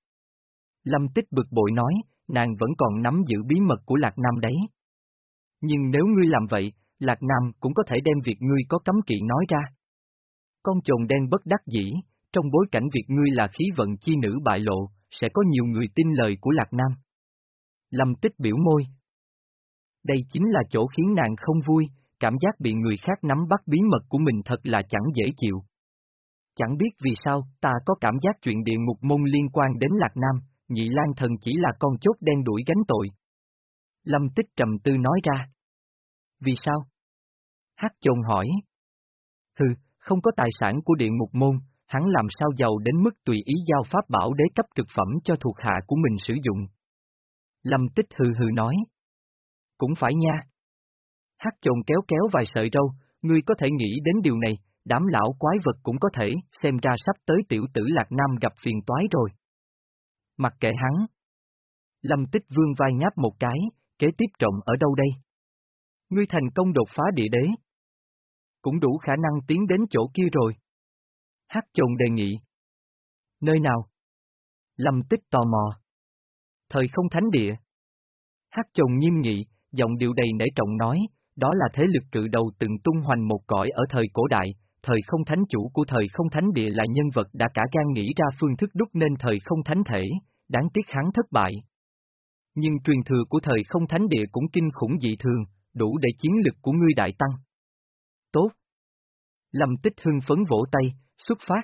Lâm tích bực bội nói, nàng vẫn còn nắm giữ bí mật của Lạc Nam đấy. Nhưng nếu ngươi làm vậy, Lạc Nam cũng có thể đem việc ngươi có cấm kỵ nói ra. Con chồn đen bất đắc dĩ, trong bối cảnh việc ngươi là khí vận chi nữ bại lộ, sẽ có nhiều người tin lời của Lạc Nam. Lâm tích biểu môi. Đây chính là chỗ khiến nàng không vui, cảm giác bị người khác nắm bắt bí mật của mình thật là chẳng dễ chịu. Chẳng biết vì sao, ta có cảm giác chuyện địa ngục môn liên quan đến Lạc Nam, nhị lan thần chỉ là con chốt đen đuổi gánh tội. Lâm tích trầm tư nói ra. Vì sao? Hát chồn hỏi. Hừ, không có tài sản của Điện Mục môn, hắn làm sao giàu đến mức tùy ý giao pháp bảo đế cấp thực phẩm cho thuộc hạ của mình sử dụng. Lâm tích hừ hừ nói. Cũng phải nha. Hát chồn kéo kéo vài sợi râu, ngươi có thể nghĩ đến điều này, đám lão quái vật cũng có thể, xem ra sắp tới tiểu tử Lạc Nam gặp phiền toái rồi. Mặc kệ hắn. Lâm tích vương vai nháp một cái, kế tiếp trọng ở đâu đây? Ngươi thành công đột phá địa đế. Cũng đủ khả năng tiến đến chỗ kia rồi. Hát chồn đề nghị. Nơi nào? Lâm tích tò mò. Thời không thánh địa. Hát chồn nghiêm nghị, giọng điệu đầy nể trọng nói, đó là thế lực cự đầu từng tung hoành một cõi ở thời cổ đại, thời không thánh chủ của thời không thánh địa là nhân vật đã cả gan nghĩ ra phương thức đúc nên thời không thánh thể, đáng tiếc hắn thất bại. Nhưng truyền thừa của thời không thánh địa cũng kinh khủng dị thường, đủ để chiến lực của ngươi đại tăng. tốt. Lâm Tích hưng phấn vỗ tay, xuất phát.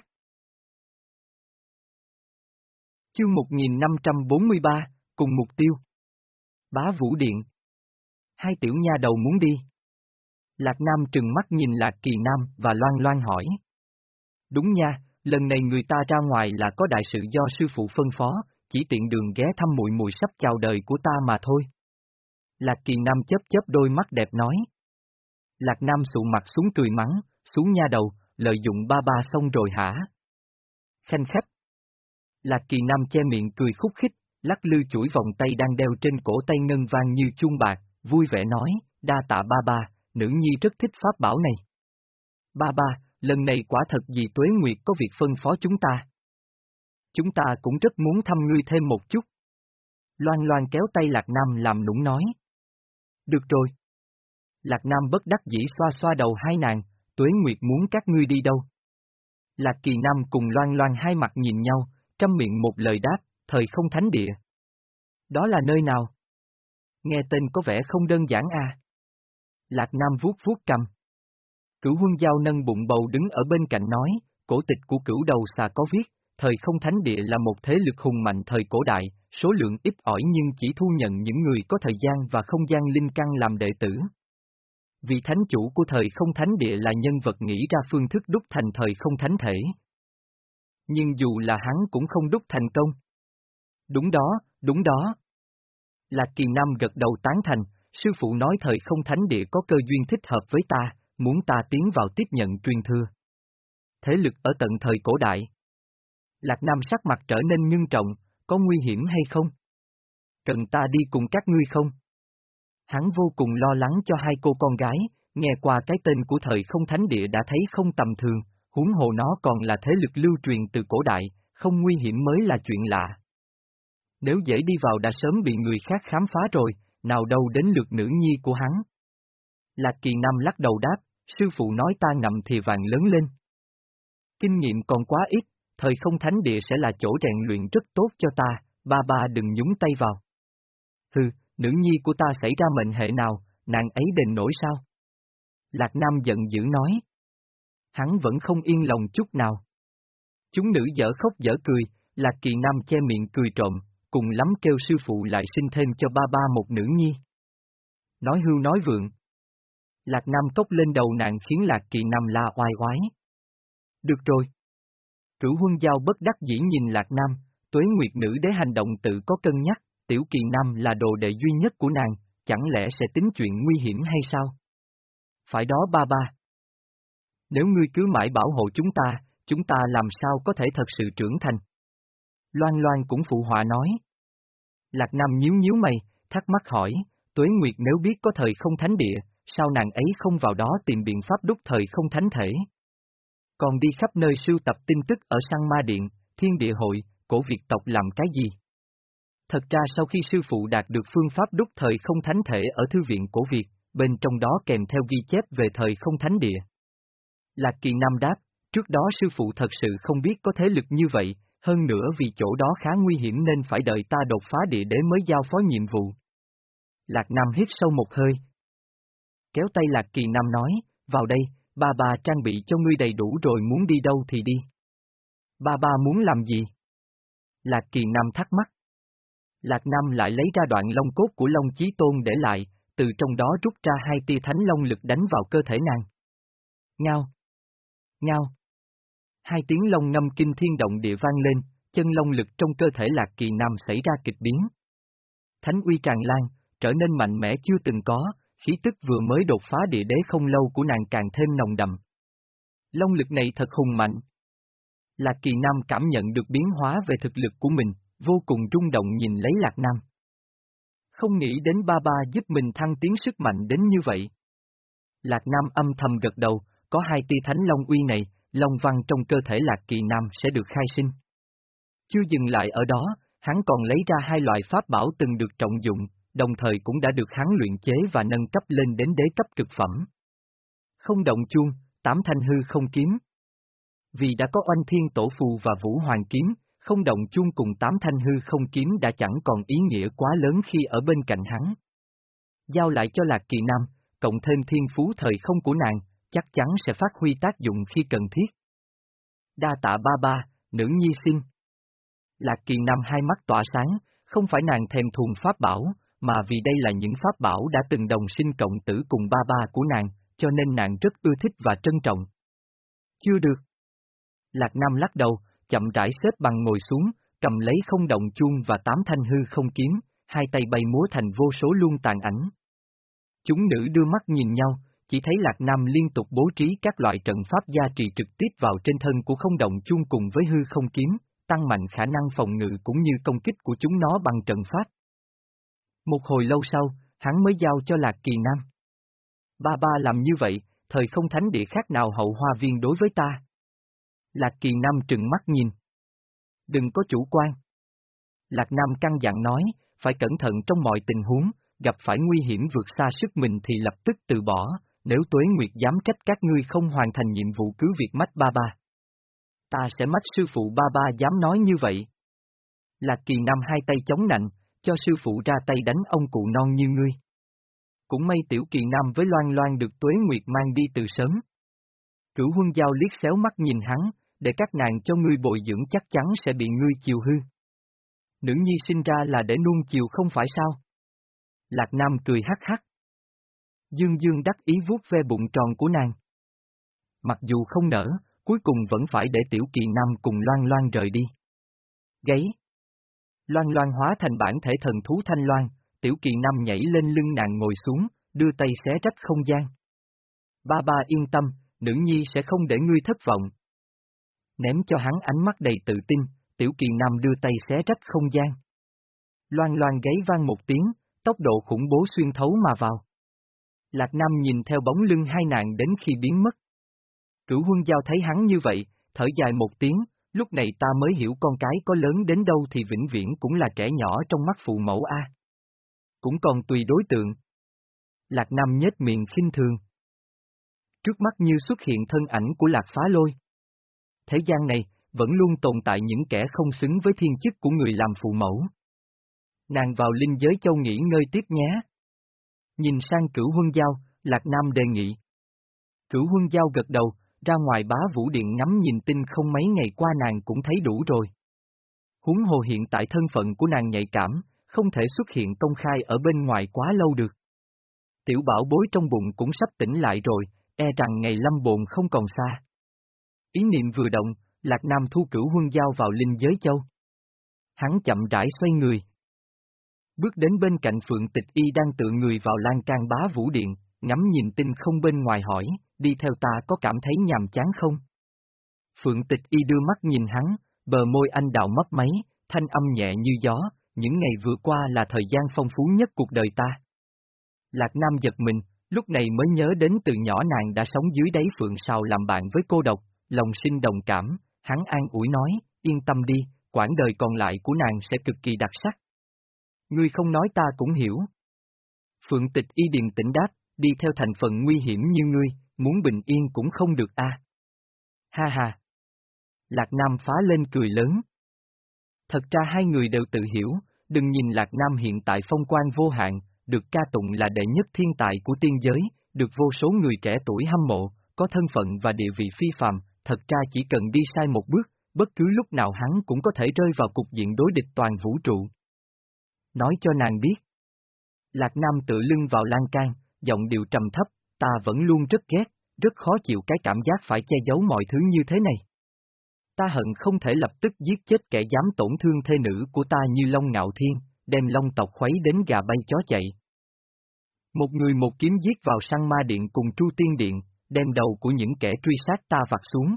Chương 1543, cùng mục tiêu. Bá Vũ Điện. Hai tiểu nha đầu muốn đi. Lạc Nam trừng mắt nhìn Lạc Kỳ Nam và loan loan hỏi. Đúng nha, lần này người ta ra ngoài là có đại sự do sư phụ phân phó, chỉ tiện đường ghé thăm muội mùi sắp chào đời của ta mà thôi. Lạc Kỳ Nam chớp chớp đôi mắt đẹp nói. Lạc Nam sụ mặt xuống cười mắng, xuống nha đầu, lợi dụng ba ba xong rồi hả? Khanh khách. Lạc Kỳ Nam che miệng cười khúc khích, lắc lư chuỗi vòng tay đang đeo trên cổ tay ngân vang như chuông bạc, vui vẻ nói, đa tạ ba ba, nữ nhi rất thích pháp bảo này. Ba ba, lần này quả thật vì Tuế Nguyệt có việc phân phó chúng ta. Chúng ta cũng rất muốn thăm ngươi thêm một chút. Loan loan kéo tay Lạc Nam làm nũng nói. Được rồi. Lạc Nam bất đắc dĩ xoa xoa đầu hai nàng, Tuế Nguyệt muốn các ngươi đi đâu? Lạc Kỳ Nam cùng loan loan hai mặt nhìn nhau, trăm miệng một lời đáp, thời không thánh địa. Đó là nơi nào? Nghe tên có vẻ không đơn giản à. Lạc Nam vuốt vuốt cầm. Cửu huân giao nâng bụng bầu đứng ở bên cạnh nói, cổ tịch của cửu đầu xà có viết, thời không thánh địa là một thế lực hùng mạnh thời cổ đại, số lượng ít ỏi nhưng chỉ thu nhận những người có thời gian và không gian linh căn làm đệ tử. Vị thánh chủ của thời không thánh địa là nhân vật nghĩ ra phương thức đúc thành thời không thánh thể. Nhưng dù là hắn cũng không đúc thành công. Đúng đó, đúng đó. Lạc Kỳ Nam gật đầu tán thành, sư phụ nói thời không thánh địa có cơ duyên thích hợp với ta, muốn ta tiến vào tiếp nhận truyền thừa. Thế lực ở tận thời cổ đại. Lạc Nam sắc mặt trở nên ngưng trọng, có nguy hiểm hay không? Cần ta đi cùng các ngươi không? Hắn vô cùng lo lắng cho hai cô con gái, nghe qua cái tên của thời không thánh địa đã thấy không tầm thường, huống hồ nó còn là thế lực lưu truyền từ cổ đại, không nguy hiểm mới là chuyện lạ. Nếu dễ đi vào đã sớm bị người khác khám phá rồi, nào đâu đến lượt nữ nhi của hắn. Lạc Kỳ Nam lắc đầu đáp, sư phụ nói ta ngậm thì vàng lớn lên. Kinh nghiệm còn quá ít, thời không thánh địa sẽ là chỗ rèn luyện rất tốt cho ta, ba ba đừng nhúng tay vào. Hừ, nữ nhi của ta xảy ra mệnh hệ nào, nàng ấy đền nổi sao? Lạc Nam giận dữ nói. Hắn vẫn không yên lòng chút nào. Chúng nữ dở khóc dở cười, Lạc Kỳ Nam che miệng cười trộm, cùng lắm kêu sư phụ lại sinh thêm cho ba ba một nữ nhi. Nói hưu nói vượng. Lạc Nam cốc lên đầu nạn khiến Lạc Kỳ Nam la oai oái. Được rồi. trữ huân giao bất đắc dĩ nhìn Lạc Nam, tuế nguyệt nữ để hành động tự có cân nhắc, tiểu kỳ nam là đồ đệ duy nhất của nàng, chẳng lẽ sẽ tính chuyện nguy hiểm hay sao? Phải đó ba ba. Nếu ngươi cứ mãi bảo hộ chúng ta, chúng ta làm sao có thể thật sự trưởng thành? Loan Loan cũng phụ họa nói. Lạc Nam nhíu nhíu mày, thắc mắc hỏi, Tuế Nguyệt nếu biết có thời không thánh địa, sao nàng ấy không vào đó tìm biện pháp đúc thời không thánh thể? Còn đi khắp nơi sưu tập tin tức ở sang ma điện, thiên địa hội, cổ Việt tộc làm cái gì? Thật ra sau khi sư phụ đạt được phương pháp đúc thời không thánh thể ở thư viện cổ Việt, bên trong đó kèm theo ghi chép về thời không thánh địa. Lạc Kỳ Nam đáp, trước đó sư phụ thật sự không biết có thế lực như vậy, hơn nữa vì chỗ đó khá nguy hiểm nên phải đợi ta đột phá địa đế mới giao phó nhiệm vụ. Lạc Nam hít sâu một hơi. Kéo tay Lạc Kỳ Nam nói, vào đây, ba ba trang bị cho ngươi đầy đủ rồi muốn đi đâu thì đi. Ba ba muốn làm gì? Lạc Kỳ Nam thắc mắc. Lạc Nam lại lấy ra đoạn lông cốt của Long Chí Tôn để lại, từ trong đó rút ra hai tia thánh long lực đánh vào cơ thể nàng. Ngao! Ngao! Hai tiếng long ngâm kinh thiên động địa vang lên, chân long lực trong cơ thể Lạc Kỳ Nam xảy ra kịch biến. Thánh uy tràn lan, trở nên mạnh mẽ chưa từng có, khí tức vừa mới đột phá địa đế không lâu của nàng càng thêm nồng đậm. Long lực này thật hùng mạnh. Lạc Kỳ Nam cảm nhận được biến hóa về thực lực của mình, vô cùng rung động nhìn lấy Lạc Nam. Không nghĩ đến ba ba giúp mình thăng tiến sức mạnh đến như vậy. Lạc Nam âm thầm gật đầu, có hai tia thánh long uy này, long văn trong cơ thể Lạc Kỳ Nam sẽ được khai sinh. Chưa dừng lại ở đó, hắn còn lấy ra hai loại pháp bảo từng được trọng dụng, đồng thời cũng đã được hắn luyện chế và nâng cấp lên đến đế cấp cực phẩm. Không động chuông, tám thanh hư không kiếm. Vì đã có oanh thiên tổ phù và vũ hoàng kiếm, không động chuông cùng tám thanh hư không kiếm đã chẳng còn ý nghĩa quá lớn khi ở bên cạnh hắn. Giao lại cho Lạc Kỳ Nam, cộng thêm thiên phú thời không của nàng, chắc chắn sẽ phát huy tác dụng khi cần thiết. Đa tạ ba ba, nữ nhi xin. Lạc kỳ nam hai mắt tỏa sáng, không phải nàng thèm thuồng pháp bảo, mà vì đây là những pháp bảo đã từng đồng sinh cộng tử cùng ba ba của nàng, cho nên nàng rất ưa thích và trân trọng. Chưa được. Lạc Nam lắc đầu, chậm rãi xếp bằng ngồi xuống, cầm lấy không động chuông và tám thanh hư không kiếm, hai tay bay múa thành vô số luôn tàn ảnh. Chúng nữ đưa mắt nhìn nhau, chỉ thấy Lạc Nam liên tục bố trí các loại trận pháp gia trì trực tiếp vào trên thân của không động chuông cùng với hư không kiếm, tăng mạnh khả năng phòng ngự cũng như công kích của chúng nó bằng trận pháp. Một hồi lâu sau, hắn mới giao cho Lạc Kỳ Nam. Ba ba làm như vậy, thời không thánh địa khác nào hậu hoa viên đối với ta. Lạc Kỳ Nam trừng mắt nhìn. Đừng có chủ quan. Lạc Nam căng dặn nói, phải cẩn thận trong mọi tình huống, gặp phải nguy hiểm vượt xa sức mình thì lập tức từ bỏ, nếu Tuế Nguyệt dám trách các ngươi không hoàn thành nhiệm vụ cứ việc mách ba ba. Ta sẽ mách sư phụ ba ba dám nói như vậy. Lạc kỳ nam hai tay chống nạnh, cho sư phụ ra tay đánh ông cụ non như ngươi. Cũng may tiểu kỳ nam với loan loan được Tuế Nguyệt mang đi từ sớm. Cửu huân giao liếc xéo mắt nhìn hắn, để các nàng cho ngươi bồi dưỡng chắc chắn sẽ bị ngươi chiều hư. Nữ nhi sinh ra là để nuông chiều không phải sao? Lạc Nam cười hắc hắc. Dương Dương đắc ý vuốt ve bụng tròn của nàng. Mặc dù không nở, cuối cùng vẫn phải để Tiểu Kỳ Nam cùng Loan Loan rời đi. Gáy. Loan Loan hóa thành bản thể thần thú thanh loan, Tiểu Kỳ Nam nhảy lên lưng nàng ngồi xuống, đưa tay xé rách không gian. Ba ba yên tâm, nữ nhi sẽ không để ngươi thất vọng. Ném cho hắn ánh mắt đầy tự tin, Tiểu Kỳ Nam đưa tay xé rách không gian. Loan loan gáy vang một tiếng, tốc độ khủng bố xuyên thấu mà vào. Lạc Nam nhìn theo bóng lưng hai nạn đến khi biến mất. Cửu huân giao thấy hắn như vậy, thở dài một tiếng, lúc này ta mới hiểu con cái có lớn đến đâu thì vĩnh viễn cũng là trẻ nhỏ trong mắt phụ mẫu A. Cũng còn tùy đối tượng. Lạc Nam nhếch miệng khinh thường. Trước mắt như xuất hiện thân ảnh của Lạc Phá Lôi. Thế gian này, vẫn luôn tồn tại những kẻ không xứng với thiên chức của người làm phụ mẫu. Nàng vào linh giới châu nghỉ ngơi tiếp nhé. Nhìn sang cửu huân giao, Lạc Nam đề nghị. Cửu huân giao gật đầu, ra ngoài bá vũ điện ngắm nhìn tin không mấy ngày qua nàng cũng thấy đủ rồi. Huống hồ hiện tại thân phận của nàng nhạy cảm, không thể xuất hiện công khai ở bên ngoài quá lâu được. Tiểu bảo bối trong bụng cũng sắp tỉnh lại rồi, e rằng ngày lâm bồn không còn xa. Ý niệm vừa động, Lạc Nam thu cửu huân giao vào linh giới châu. Hắn chậm rãi xoay người. Bước đến bên cạnh Phượng Tịch Y đang tựa người vào lan can bá vũ điện, ngắm nhìn tinh không bên ngoài hỏi, đi theo ta có cảm thấy nhàm chán không? Phượng Tịch Y đưa mắt nhìn hắn, bờ môi anh đạo mấp máy, thanh âm nhẹ như gió, những ngày vừa qua là thời gian phong phú nhất cuộc đời ta. Lạc Nam giật mình, lúc này mới nhớ đến từ nhỏ nàng đã sống dưới đáy phượng sào làm bạn với cô độc, lòng sinh đồng cảm, hắn an ủi nói, yên tâm đi, quãng đời còn lại của nàng sẽ cực kỳ đặc sắc. Ngươi không nói ta cũng hiểu. Phượng tịch y điềm tĩnh đáp, đi theo thành phần nguy hiểm như ngươi, muốn bình yên cũng không được a. Ha ha. Lạc Nam phá lên cười lớn. Thật ra hai người đều tự hiểu, đừng nhìn Lạc Nam hiện tại phong quan vô hạn, được ca tụng là đệ nhất thiên tài của tiên giới, được vô số người trẻ tuổi hâm mộ, có thân phận và địa vị phi phàm, thật ra chỉ cần đi sai một bước, bất cứ lúc nào hắn cũng có thể rơi vào cục diện đối địch toàn vũ trụ. Nói cho nàng biết. Lạc Nam tự lưng vào lan can, giọng điệu trầm thấp, ta vẫn luôn rất ghét, rất khó chịu cái cảm giác phải che giấu mọi thứ như thế này. Ta hận không thể lập tức giết chết kẻ dám tổn thương thê nữ của ta như Long Ngạo Thiên, đem Long tộc khuấy đến gà bay chó chạy. Một người một kiếm giết vào sang ma điện cùng Tru Tiên Điện, đem đầu của những kẻ truy sát ta vặt xuống.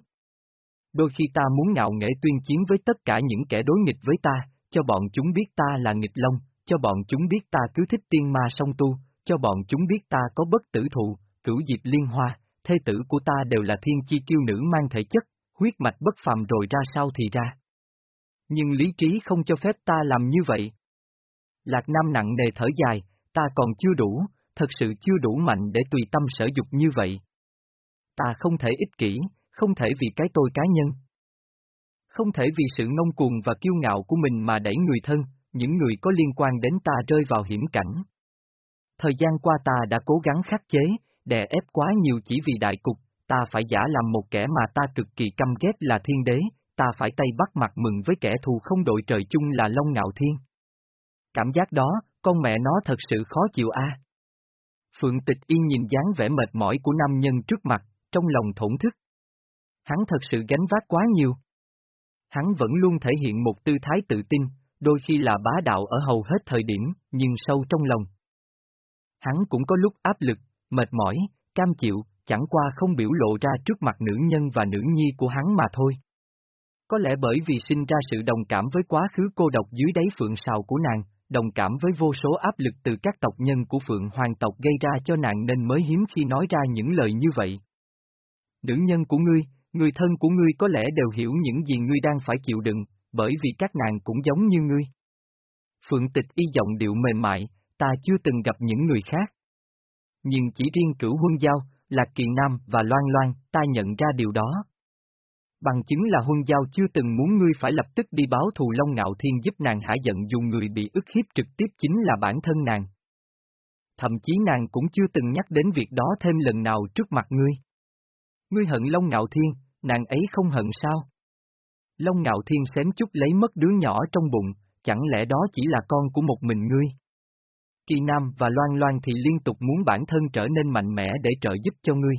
Đôi khi ta muốn ngạo nghệ tuyên chiến với tất cả những kẻ đối nghịch với ta, cho bọn chúng biết ta là nghịch long, cho bọn chúng biết ta cứ thích tiên ma song tu, cho bọn chúng biết ta có bất tử thụ, cửu diệp liên hoa, thê tử của ta đều là thiên chi kiêu nữ mang thể chất, huyết mạch bất phàm rồi ra sao thì ra. Nhưng lý trí không cho phép ta làm như vậy. Lạc Nam nặng nề thở dài, ta còn chưa đủ, thật sự chưa đủ mạnh để tùy tâm sở dục như vậy. Ta không thể ích kỷ, không thể vì cái tôi cá nhân. Không thể vì sự ngông cuồng và kiêu ngạo của mình mà đẩy người thân, những người có liên quan đến ta rơi vào hiểm cảnh. Thời gian qua ta đã cố gắng khắc chế, đè ép quá nhiều chỉ vì đại cục, ta phải giả làm một kẻ mà ta cực kỳ căm ghét là thiên đế, ta phải tay bắt mặt mừng với kẻ thù không đội trời chung là Long Ngạo Thiên. Cảm giác đó, con mẹ nó thật sự khó chịu a. Phượng Tịch Yên nhìn dáng vẻ mệt mỏi của nam nhân trước mặt, trong lòng thổn thức. Hắn thật sự gánh vác quá nhiều. Hắn vẫn luôn thể hiện một tư thái tự tin, đôi khi là bá đạo ở hầu hết thời điểm, nhưng sâu trong lòng. Hắn cũng có lúc áp lực, mệt mỏi, cam chịu, chẳng qua không biểu lộ ra trước mặt nữ nhân và nữ nhi của hắn mà thôi. Có lẽ bởi vì sinh ra sự đồng cảm với quá khứ cô độc dưới đáy phượng sào của nàng, đồng cảm với vô số áp lực từ các tộc nhân của phượng hoàng tộc gây ra cho nàng nên mới hiếm khi nói ra những lời như vậy. Nữ nhân của ngươi, người thân của ngươi có lẽ đều hiểu những gì ngươi đang phải chịu đựng, bởi vì các nàng cũng giống như ngươi. Phượng tịch y giọng điệu mềm mại, ta chưa từng gặp những người khác. Nhưng chỉ riêng cửu huân giao, Lạc kỳ Nam và Loan Loan, ta nhận ra điều đó. Bằng chứng là huân giao chưa từng muốn ngươi phải lập tức đi báo thù Long Ngạo Thiên giúp nàng hả giận dù người bị ức hiếp trực tiếp chính là bản thân nàng. Thậm chí nàng cũng chưa từng nhắc đến việc đó thêm lần nào trước mặt ngươi. Ngươi hận Long Ngạo Thiên, nàng ấy không hận sao? Long Ngạo Thiên xém chút lấy mất đứa nhỏ trong bụng, chẳng lẽ đó chỉ là con của một mình ngươi? Kỳ Nam và Loan Loan thì liên tục muốn bản thân trở nên mạnh mẽ để trợ giúp cho ngươi.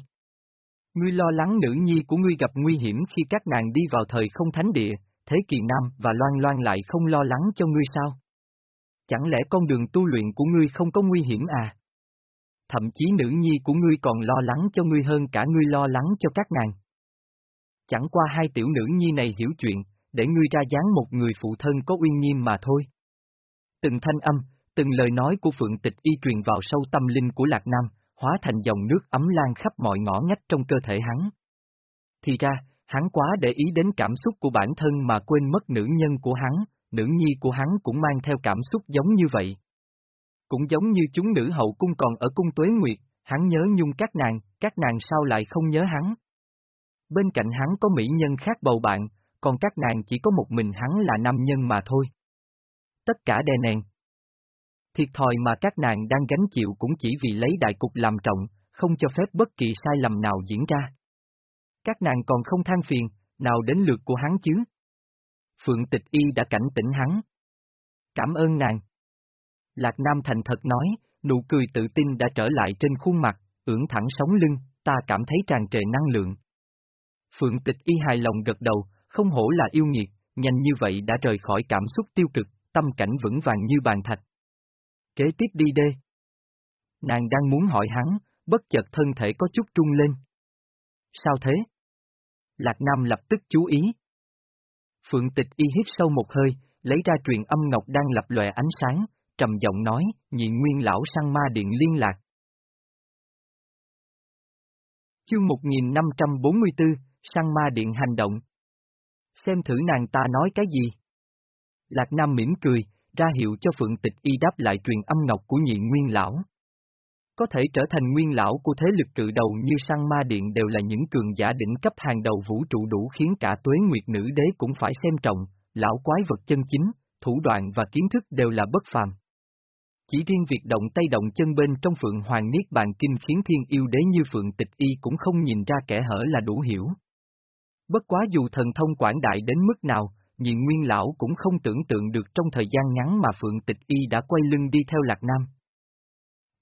Ngươi lo lắng nữ nhi của ngươi gặp nguy hiểm khi các nàng đi vào thời không thánh địa, thế Kỳ Nam và Loan Loan lại không lo lắng cho ngươi sao? Chẳng lẽ con đường tu luyện của ngươi không có nguy hiểm à? Thậm chí nữ nhi của ngươi còn lo lắng cho ngươi hơn cả ngươi lo lắng cho các nàng. Chẳng qua hai tiểu nữ nhi này hiểu chuyện, để ngươi ra dáng một người phụ thân có uy nghiêm mà thôi. Từng thanh âm, từng lời nói của Phượng Tịch y truyền vào sâu tâm linh của Lạc Nam, hóa thành dòng nước ấm lan khắp mọi ngõ ngách trong cơ thể hắn. Thì ra, hắn quá để ý đến cảm xúc của bản thân mà quên mất nữ nhân của hắn, nữ nhi của hắn cũng mang theo cảm xúc giống như vậy. Cũng giống như chúng nữ hậu cung còn ở cung tuế nguyệt, hắn nhớ nhung các nàng, các nàng sao lại không nhớ hắn. Bên cạnh hắn có mỹ nhân khác bầu bạn, còn các nàng chỉ có một mình hắn là nam nhân mà thôi. Tất cả đè nèn, Thiệt thòi mà các nàng đang gánh chịu cũng chỉ vì lấy đại cục làm trọng, không cho phép bất kỳ sai lầm nào diễn ra. Các nàng còn không than phiền, nào đến lượt của hắn chứ? Phượng tịch y đã cảnh tỉnh hắn. Cảm ơn nàng. Lạc Nam thành thật nói, nụ cười tự tin đã trở lại trên khuôn mặt, ưỡn thẳng sống lưng, ta cảm thấy tràn trề năng lượng. Phượng tịch y hài lòng gật đầu, không hổ là yêu nghiệt, nhanh như vậy đã rời khỏi cảm xúc tiêu cực, tâm cảnh vững vàng như bàn thạch. Kế tiếp đi đê. Nàng đang muốn hỏi hắn, bất chợt thân thể có chút trung lên. Sao thế? Lạc Nam lập tức chú ý. Phượng tịch y hít sâu một hơi, lấy ra truyền âm ngọc đang lập lòe ánh sáng, trầm giọng nói, nhị nguyên lão sang ma điện liên lạc. Chương 1544, sang ma điện hành động. Xem thử nàng ta nói cái gì. Lạc Nam mỉm cười, ra hiệu cho Phượng Tịch Y đáp lại truyền âm ngọc của nhị nguyên lão. Có thể trở thành nguyên lão của thế lực cự đầu như sang ma điện đều là những cường giả đỉnh cấp hàng đầu vũ trụ đủ khiến cả tuế nguyệt nữ đế cũng phải xem trọng, lão quái vật chân chính, thủ đoạn và kiến thức đều là bất phàm. Chỉ riêng việc động tay động chân bên trong Phượng Hoàng Niết Bàn Kinh khiến thiên yêu đế như Phượng Tịch Y cũng không nhìn ra kẻ hở là đủ hiểu. Bất quá dù thần thông quảng đại đến mức nào, Nhị Nguyên Lão cũng không tưởng tượng được trong thời gian ngắn mà Phượng Tịch Y đã quay lưng đi theo Lạc Nam.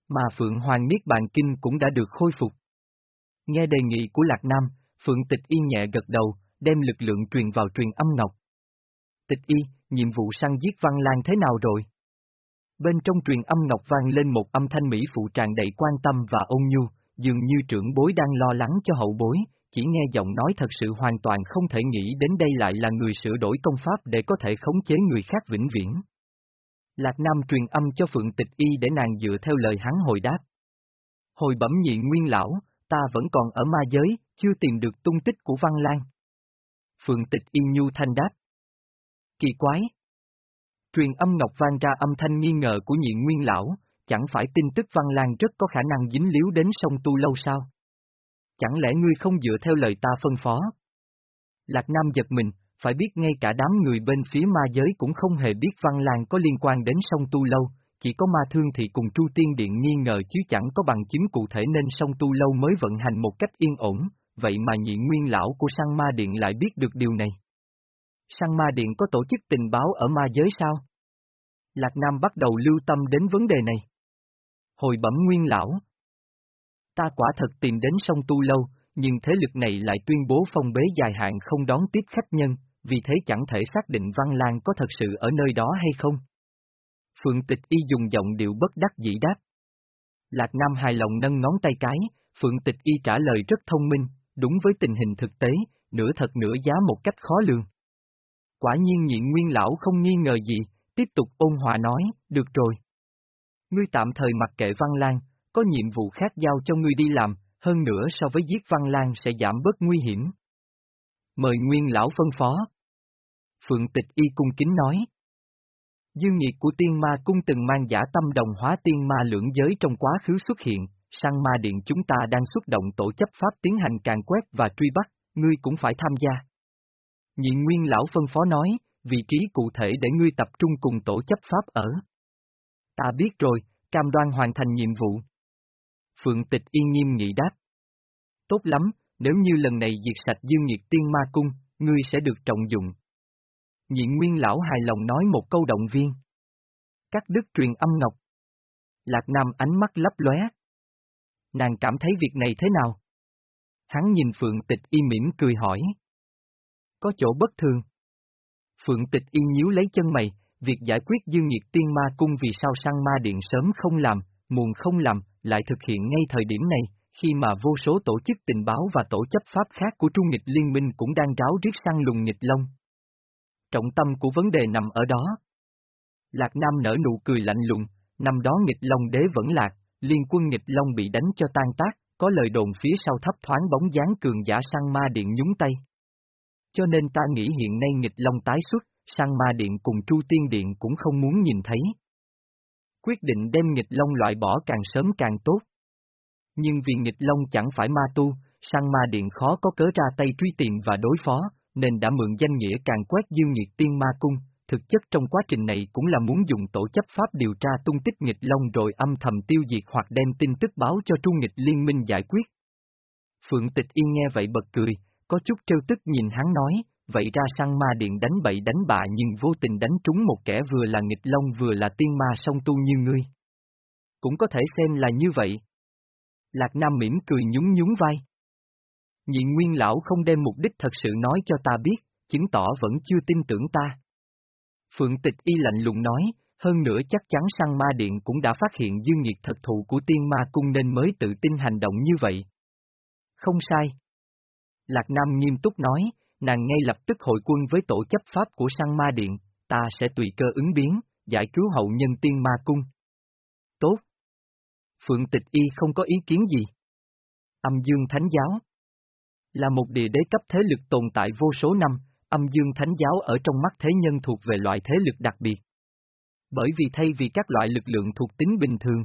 Mà Phượng Hoàng Niết Bàn Kinh cũng đã được khôi phục. Nghe đề nghị của Lạc Nam, Phượng Tịch Y nhẹ gật đầu, đem lực lượng truyền vào truyền âm ngọc. Tịch Y, nhiệm vụ săn giết Văn Lan thế nào rồi? Bên trong truyền âm ngọc vang lên một âm thanh mỹ phụ tràn đầy quan tâm và ôn nhu, dường như trưởng bối đang lo lắng cho hậu bối, chỉ nghe giọng nói thật sự hoàn toàn không thể nghĩ đến đây lại là người sửa đổi công pháp để có thể khống chế người khác vĩnh viễn. Lạc Nam truyền âm cho Phượng Tịch Y để nàng dựa theo lời hắn hồi đáp. Hồi bẩm nhị nguyên lão, ta vẫn còn ở ma giới, chưa tìm được tung tích của Văn Lan. Phượng Tịch Y nhu thanh đáp. Kỳ quái! Truyền âm ngọc vang ra âm thanh nghi ngờ của nhị nguyên lão, chẳng phải tin tức Văn Lan rất có khả năng dính líu đến sông Tu Lâu sao? Chẳng lẽ ngươi không dựa theo lời ta phân phó? Lạc Nam giật mình, phải biết ngay cả đám người bên phía ma giới cũng không hề biết Văn Lan có liên quan đến sông Tu Lâu, chỉ có ma thương thì cùng chu Tiên Điện nghi ngờ chứ chẳng có bằng chứng cụ thể nên sông tu lâu mới vận hành một cách yên ổn, vậy mà nhị nguyên lão của sang ma điện lại biết được điều này. Sang ma điện có tổ chức tình báo ở ma giới sao? Lạc Nam bắt đầu lưu tâm đến vấn đề này. Hồi bẩm nguyên lão. Ta quả thật tìm đến sông tu lâu, nhưng thế lực này lại tuyên bố phong bế dài hạn không đón tiếp khách nhân, vì thế chẳng thể xác định Văn Lan có thật sự ở nơi đó hay không. Phượng Tịch Y dùng giọng điệu bất đắc dĩ đáp. Lạc Nam hài lòng nâng ngón tay cái, Phượng Tịch Y trả lời rất thông minh, đúng với tình hình thực tế, nửa thật nửa giá một cách khó lường. Quả nhiên nhịn nguyên lão không nghi ngờ gì, tiếp tục ôn hòa nói, được rồi. Ngươi tạm thời mặc kệ Văn Lan, có nhiệm vụ khác giao cho ngươi đi làm, hơn nữa so với giết Văn Lan sẽ giảm bớt nguy hiểm. Mời nguyên lão phân phó. Phượng tịch y cung kính nói. Dương nhiệt của tiên ma cung từng mang giả tâm đồng hóa tiên ma lưỡng giới trong quá khứ xuất hiện, sang ma điện chúng ta đang xuất động tổ chấp pháp tiến hành càng quét và truy bắt, ngươi cũng phải tham gia. Nhị nguyên lão phân phó nói, vị trí cụ thể để ngươi tập trung cùng tổ chấp pháp ở. Ta biết rồi, cam đoan hoàn thành nhiệm vụ. Phượng tịch yên nghiêm nghị đáp. Tốt lắm, nếu như lần này diệt sạch dương nhiệt tiên ma cung, ngươi sẽ được trọng dụng. Nhịn nguyên lão hài lòng nói một câu động viên. Các đức truyền âm ngọc. Lạc Nam ánh mắt lấp lóe. Nàng cảm thấy việc này thế nào? Hắn nhìn Phượng Tịch y mỉm cười hỏi. Có chỗ bất thường. Phượng Tịch y nhíu lấy chân mày, việc giải quyết dương nhiệt tiên ma cung vì sao Sang ma điện sớm không làm, muộn không làm, lại thực hiện ngay thời điểm này, khi mà vô số tổ chức tình báo và tổ chấp pháp khác của Trung nghịch liên minh cũng đang ráo riết săn lùng nghịch long. Trọng tâm của vấn đề nằm ở đó. Lạc Nam nở nụ cười lạnh lùng, năm đó nghịch long đế vẫn lạc, liên quân nghịch long bị đánh cho tan tác, có lời đồn phía sau thấp thoáng bóng dáng cường giả săn ma điện nhúng tay. Cho nên ta nghĩ hiện nay nghịch long tái xuất, săn ma điện cùng tru tiên điện cũng không muốn nhìn thấy. Quyết định đem nghịch long loại bỏ càng sớm càng tốt. Nhưng vì nghịch long chẳng phải ma tu, sang ma điện khó có cớ ra tay truy tìm và đối phó, nên đã mượn danh nghĩa càng quét dương nhiệt tiên ma cung, thực chất trong quá trình này cũng là muốn dùng tổ chấp pháp điều tra tung tích nghịch long rồi âm thầm tiêu diệt hoặc đem tin tức báo cho trung nghịch liên minh giải quyết. Phượng tịch yên nghe vậy bật cười, có chút trêu tức nhìn hắn nói, vậy ra săn ma điện đánh bậy đánh bạ nhưng vô tình đánh trúng một kẻ vừa là nghịch long vừa là tiên ma song tu như ngươi. Cũng có thể xem là như vậy. Lạc Nam mỉm cười nhún nhún vai. Nhị nguyên lão không đem mục đích thật sự nói cho ta biết, chứng tỏ vẫn chưa tin tưởng ta. Phượng tịch y lạnh lùng nói, hơn nữa chắc chắn săn ma điện cũng đã phát hiện dương nhiệt thật thụ của tiên ma cung nên mới tự tin hành động như vậy. Không sai. Lạc Nam nghiêm túc nói, nàng ngay lập tức hội quân với tổ chấp pháp của săn ma điện, ta sẽ tùy cơ ứng biến, giải cứu hậu nhân tiên ma cung. Tốt. Phượng tịch y không có ý kiến gì. Âm dương thánh giáo Là một địa đế cấp thế lực tồn tại vô số năm, âm dương thánh giáo ở trong mắt thế nhân thuộc về loại thế lực đặc biệt. Bởi vì thay vì các loại lực lượng thuộc tính bình thường,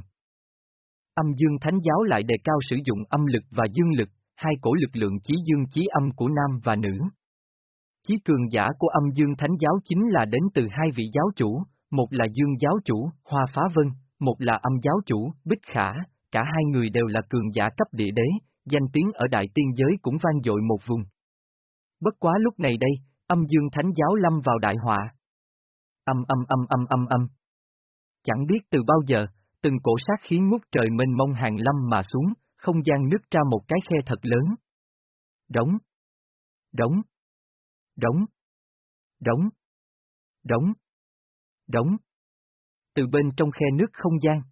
âm dương thánh giáo lại đề cao sử dụng âm lực và dương lực, hai cổ lực lượng chí dương chí âm của nam và nữ. Chí cường giả của âm dương thánh giáo chính là đến từ hai vị giáo chủ, một là dương giáo chủ, Hoa Phá Vân, một là âm giáo chủ, Bích Khả, cả hai người đều là cường giả cấp địa đế, danh tiếng ở đại tiên giới cũng vang dội một vùng. Bất quá lúc này đây, âm dương thánh giáo lâm vào đại họa. Âm âm âm âm âm âm. Chẳng biết từ bao giờ, từng cổ sát khí ngút trời mênh mông hàng lâm mà xuống, không gian nứt ra một cái khe thật lớn. Đóng. Đóng. Đóng. Đóng. Đóng. Đóng. Từ bên trong khe nước không gian.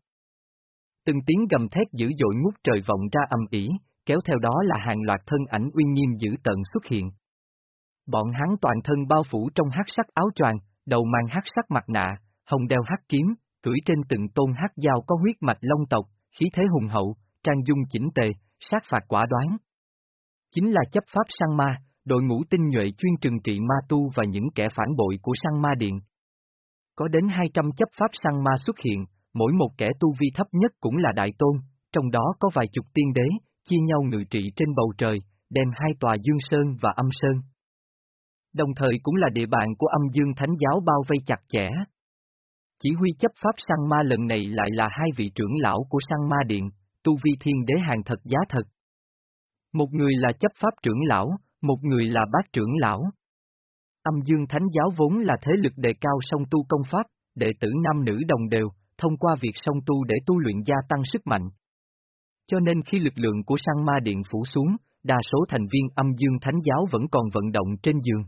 Từng tiếng gầm thét dữ dội ngút trời vọng ra âm ỉ, kéo theo đó là hàng loạt thân ảnh uy nghiêm dữ tận xuất hiện. Bọn hắn toàn thân bao phủ trong hắc sắc áo choàng, đầu mang hắc sắc mặt nạ, hồng đeo hắc kiếm, cưỡi trên từng tôn hắc dao có huyết mạch long tộc, khí thế hùng hậu, trang dung chỉnh tề, sát phạt quả đoán. Chính là chấp pháp săn ma, đội ngũ tinh nhuệ chuyên trừng trị ma tu và những kẻ phản bội của săn ma điện. Có đến 200 chấp pháp săn ma xuất hiện, mỗi một kẻ tu vi thấp nhất cũng là đại tôn, trong đó có vài chục tiên đế, chia nhau ngự trị trên bầu trời, đem hai tòa dương sơn và âm sơn. Đồng thời cũng là địa bàn của âm dương thánh giáo bao vây chặt chẽ. Chỉ huy chấp pháp săn ma lần này lại là hai vị trưởng lão của săn ma điện, tu vi thiên đế hàng thật giá thật. Một người là chấp pháp trưởng lão, một người là bác trưởng lão. Âm dương thánh giáo vốn là thế lực đề cao song tu công pháp, đệ tử nam nữ đồng đều, thông qua việc song tu để tu luyện gia tăng sức mạnh. Cho nên khi lực lượng của sang ma điện phủ xuống, đa số thành viên âm dương thánh giáo vẫn còn vận động trên giường.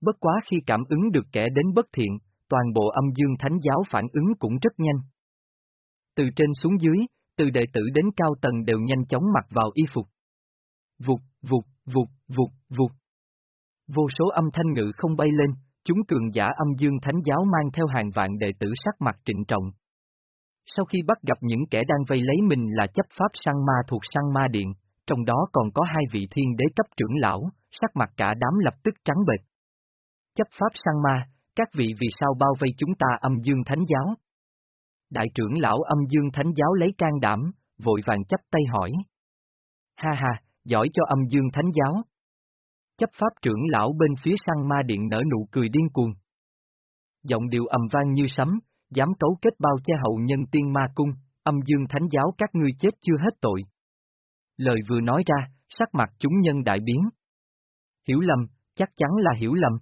Bất quá khi cảm ứng được kẻ đến bất thiện, toàn bộ âm dương thánh giáo phản ứng cũng rất nhanh. Từ trên xuống dưới, từ đệ tử đến cao tầng đều nhanh chóng mặc vào y phục. Vụt, vụt, vụt, vụt, vụt. Vô số âm thanh ngữ không bay lên, chúng cường giả âm dương thánh giáo mang theo hàng vạn đệ tử sắc mặt trịnh trọng. Sau khi bắt gặp những kẻ đang vây lấy mình là chấp pháp sang ma thuộc sang ma điện, trong đó còn có hai vị thiên đế cấp trưởng lão, sắc mặt cả đám lập tức trắng bệch. Chấp pháp sang ma, các vị vì sao bao vây chúng ta âm dương thánh giáo? Đại trưởng lão âm dương thánh giáo lấy can đảm, vội vàng chấp tay hỏi. Ha ha, giỏi cho âm dương thánh giáo. Chấp pháp trưởng lão bên phía sang ma điện nở nụ cười điên cuồng. Giọng điệu ầm vang như sấm, dám cấu kết bao che hậu nhân tiên ma cung, âm dương thánh giáo các ngươi chết chưa hết tội. Lời vừa nói ra, sắc mặt chúng nhân đại biến. Hiểu lầm, chắc chắn là hiểu lầm.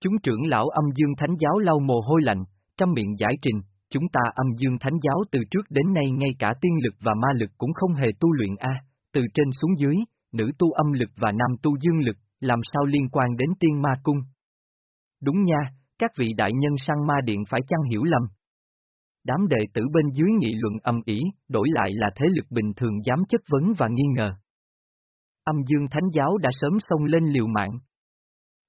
Chúng trưởng lão âm dương thánh giáo lau mồ hôi lạnh, trong miệng giải trình, chúng ta âm dương thánh giáo từ trước đến nay ngay cả tiên lực và ma lực cũng không hề tu luyện a, từ trên xuống dưới, nữ tu âm lực và nam tu dương lực, làm sao liên quan đến tiên ma cung? Đúng nha, các vị đại nhân sang ma điện phải chăng hiểu lầm? Đám đệ tử bên dưới nghị luận âm ỉ, đổi lại là thế lực bình thường dám chất vấn và nghi ngờ. Âm dương thánh giáo đã sớm xông lên liều mạng.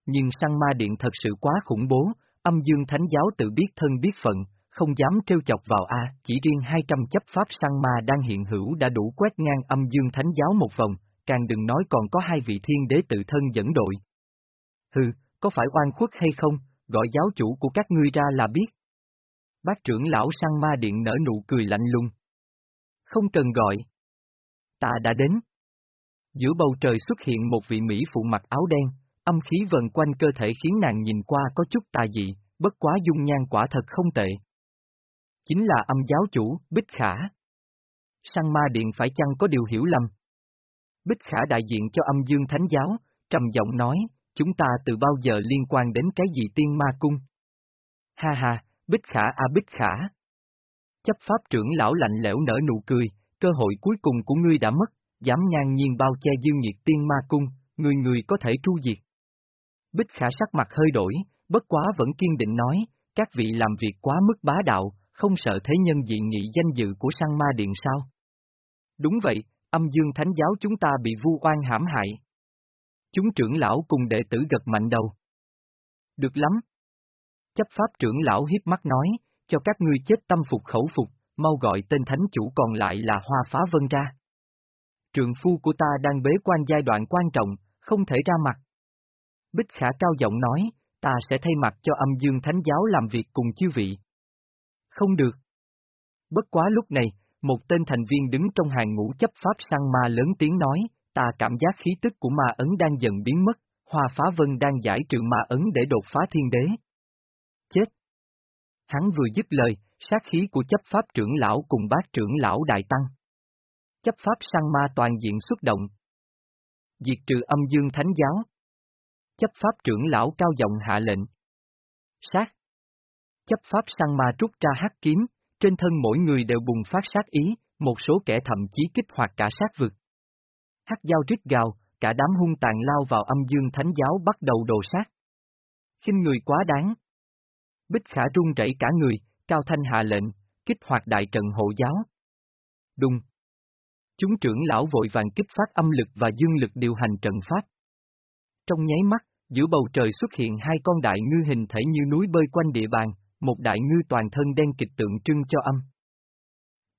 Nhưng sang ma điện thật sự quá khủng bố, âm dương thánh giáo tự biết thân biết phận, không dám trêu chọc vào A, chỉ riêng 200 chấp pháp sang ma đang hiện hữu đã đủ quét ngang âm dương thánh giáo một vòng, càng đừng nói còn có hai vị thiên đế tự thân dẫn đội. Hừ, có phải oan khuất hay không, gọi giáo chủ của các ngươi ra là biết. Bác trưởng lão sang ma điện nở nụ cười lạnh lùng. Không cần gọi. Ta đã đến. Giữa bầu trời xuất hiện một vị Mỹ phụ mặc áo đen, âm khí vần quanh cơ thể khiến nàng nhìn qua có chút tà dị, bất quá dung nhan quả thật không tệ. Chính là âm giáo chủ, Bích Khả. Sang ma điện phải chăng có điều hiểu lầm? Bích Khả đại diện cho âm dương thánh giáo, trầm giọng nói, chúng ta từ bao giờ liên quan đến cái gì tiên ma cung? Ha ha, Bích Khả a Bích Khả. Chấp pháp trưởng lão lạnh lẽo nở nụ cười, cơ hội cuối cùng của ngươi đã mất, dám ngang nhiên bao che dương nhiệt tiên ma cung, người người có thể tru diệt. Bích Khả sắc mặt hơi đổi, bất quá vẫn kiên định nói, các vị làm việc quá mức bá đạo, không sợ thế nhân dị nghị danh dự của sang ma điện sao? Đúng vậy, âm dương thánh giáo chúng ta bị vu oan hãm hại. Chúng trưởng lão cùng đệ tử gật mạnh đầu. Được lắm. Chấp pháp trưởng lão hiếp mắt nói, cho các ngươi chết tâm phục khẩu phục, mau gọi tên thánh chủ còn lại là Hoa Phá Vân ra. trường phu của ta đang bế quan giai đoạn quan trọng, không thể ra mặt. Bích Khả cao giọng nói, ta sẽ thay mặt cho âm dương thánh giáo làm việc cùng chư vị. Không được. Bất quá lúc này, một tên thành viên đứng trong hàng ngũ chấp pháp sang ma lớn tiếng nói, ta cảm giác khí tức của ma ấn đang dần biến mất, hoa phá vân đang giải trừ ma ấn để đột phá thiên đế. Chết! Hắn vừa dứt lời, sát khí của chấp pháp trưởng lão cùng bác trưởng lão đại tăng. Chấp pháp sang ma toàn diện xuất động. Diệt trừ âm dương thánh giáo. Chấp pháp trưởng lão cao giọng hạ lệnh. Sát! Chấp pháp săn ma rút ra hắc kiếm, trên thân mỗi người đều bùng phát sát ý, một số kẻ thậm chí kích hoạt cả sát vực. Hắc dao rít gào, cả đám hung tàn lao vào âm dương thánh giáo bắt đầu đồ sát. khinh người quá đáng. Bích khả run rẩy cả người, cao thanh hạ lệnh, kích hoạt đại trận hộ giáo. Đùng. Chúng trưởng lão vội vàng kích phát âm lực và dương lực điều hành trận pháp. Trong nháy mắt, giữa bầu trời xuất hiện hai con đại ngư hình thể như núi bơi quanh địa bàn, một đại ngư toàn thân đen kịch tượng trưng cho âm.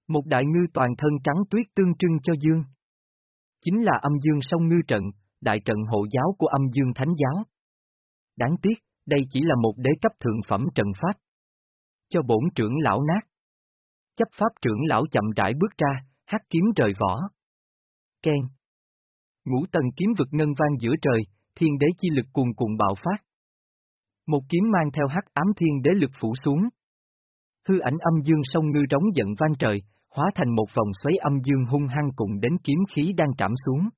Một đại ngư toàn thân trắng tuyết tương trưng cho dương. Chính là âm dương sông ngư trận, đại trận hộ giáo của âm dương thánh giáo. Đáng tiếc, đây chỉ là một đế cấp thượng phẩm trận pháp. Cho bổn trưởng lão nát. Chấp pháp trưởng lão chậm rãi bước ra, hát kiếm rời vỏ. Ken. Ngũ tầng kiếm vực ngân vang giữa trời, thiên đế chi lực cuồn cuộn bạo phát. Một kiếm mang theo hắc ám thiên đế lực phủ xuống. Hư ảnh âm dương sông ngư trống giận vang trời, hóa thành một vòng xoáy âm dương hung hăng cùng đến kiếm khí đang trảm xuống.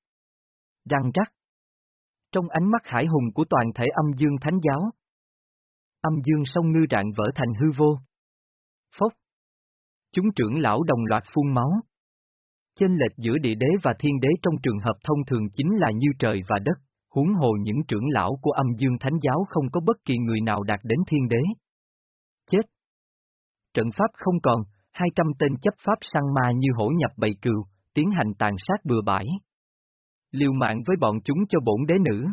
Răng rắc. Trong ánh mắt hải hùng của toàn thể âm dương thánh giáo. Âm dương sông ngư rạng vỡ thành hư vô. Phốc. Chúng trưởng lão đồng loạt phun máu. Chênh lệch giữa địa đế và thiên đế trong trường hợp thông thường chính là như trời và đất, huống hồ những trưởng lão của âm dương thánh giáo không có bất kỳ người nào đạt đến thiên đế. Chết! Trận pháp không còn, 200 tên chấp pháp săn ma như hổ nhập bầy cừu, tiến hành tàn sát bừa bãi. Liều mạng với bọn chúng cho bổn đế nữ.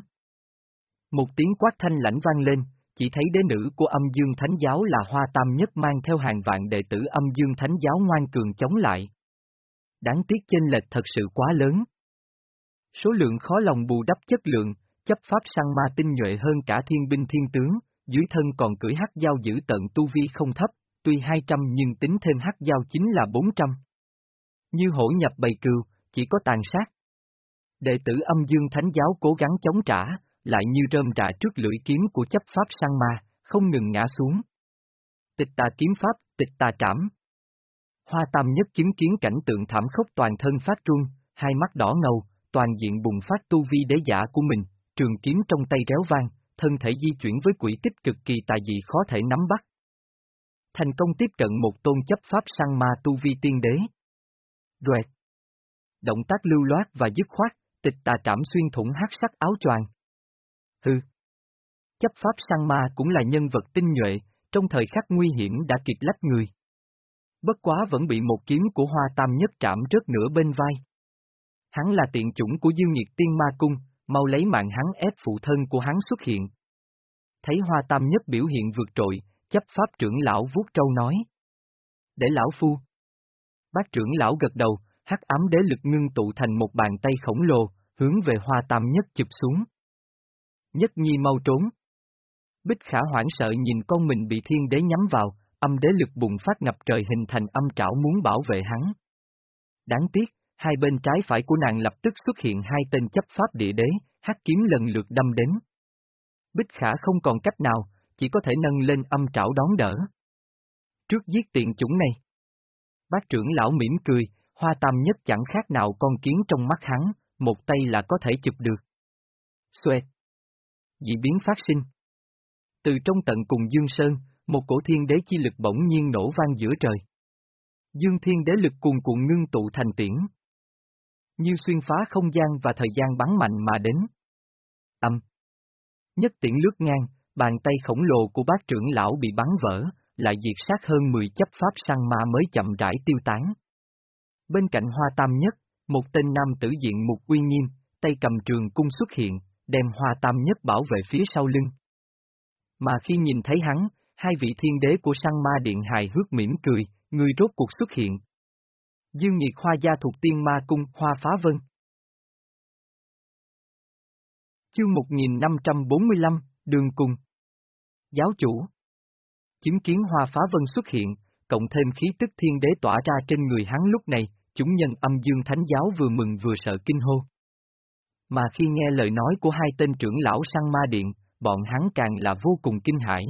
Một tiếng quát thanh lãnh vang lên, chỉ thấy đế nữ của âm dương thánh giáo là hoa tam nhất mang theo hàng vạn đệ tử âm dương thánh giáo ngoan cường chống lại. Đáng tiếc chênh lệch thật sự quá lớn. Số lượng khó lòng bù đắp chất lượng, chấp pháp săn ma tinh nhuệ hơn cả thiên binh thiên tướng, dưới thân còn cưỡi hắc giao giữ tận tu vi không thấp, tuy 200 nhưng tính thêm hắc giao chính là 400. Như hổ nhập bầy cừu, chỉ có tàn sát. Đệ tử âm dương thánh giáo cố gắng chống trả, lại như rơm rạ trước lưỡi kiếm của chấp pháp săn ma, không ngừng ngã xuống. Tịch tà kiếm pháp, tịch tà trảm. Hoa tam nhất chứng kiến cảnh tượng thảm khốc toàn thân phát run, hai mắt đỏ ngầu, toàn diện bùng phát tu vi đế giả của mình, trường kiếm trong tay réo vang, thân thể di chuyển với quỹ tích cực kỳ tài dị khó thể nắm bắt. Thành công tiếp cận một tôn chấp pháp sang ma tu vi tiên đế. Đoẹt. Động tác lưu loát và dứt khoát, tịch tà trảm xuyên thủng hắc sắc áo choàng. Hư. Chấp pháp sang ma cũng là nhân vật tinh nhuệ, trong thời khắc nguy hiểm đã kịp lách người. Bất quá vẫn bị một kiếm của hoa tam nhất trảm rớt nửa bên vai. Hắn là tiện chủng của dương nhiệt tiên ma cung, mau lấy mạng hắn ép phụ thân của hắn xuất hiện. Thấy hoa tam nhất biểu hiện vượt trội, chấp pháp trưởng lão vuốt trâu nói. Để lão phu. Bác trưởng lão gật đầu, hắc ám đế lực ngưng tụ thành một bàn tay khổng lồ, hướng về hoa tam nhất chụp xuống. Nhất nhi mau trốn. Bích khả hoảng sợ nhìn con mình bị thiên đế nhắm vào, âm đế lực bùng phát ngập trời hình thành âm trảo muốn bảo vệ hắn. Đáng tiếc, hai bên trái phải của nàng lập tức xuất hiện hai tên chấp pháp địa đế, hắc kiếm lần lượt đâm đến. Bích khả không còn cách nào, chỉ có thể nâng lên âm trảo đón đỡ. Trước giết tiện chúng này. Bác trưởng lão mỉm cười, hoa tam nhất chẳng khác nào con kiến trong mắt hắn, một tay là có thể chụp được. Xoẹt. Dị biến phát sinh. Từ trong tận cùng Dương Sơn, một cổ thiên đế chi lực bỗng nhiên nổ vang giữa trời. Dương thiên đế lực cuồn cuộn ngưng tụ thành tiễn. Như xuyên phá không gian và thời gian bắn mạnh mà đến. Âm. Nhất tiễn lướt ngang, bàn tay khổng lồ của bác trưởng lão bị bắn vỡ, lại diệt sát hơn 10 chấp pháp săn ma mới chậm rãi tiêu tán. Bên cạnh hoa tam nhất, một tên nam tử diện mục uy nghiêm, tay cầm trường cung xuất hiện, đem hoa tam nhất bảo vệ phía sau lưng. Mà khi nhìn thấy hắn, hai vị thiên đế của săn ma điện hài hước mỉm cười, người rốt cuộc xuất hiện. Dương nhiệt hoa gia thuộc tiên ma cung hoa phá vân. Chương 1545, Đường Cung Giáo chủ Chứng kiến hoa phá vân xuất hiện, cộng thêm khí tức thiên đế tỏa ra trên người hắn lúc này, chúng nhân âm dương thánh giáo vừa mừng vừa sợ kinh hô. Mà khi nghe lời nói của hai tên trưởng lão sang ma điện, bọn hắn càng là vô cùng kinh hãi.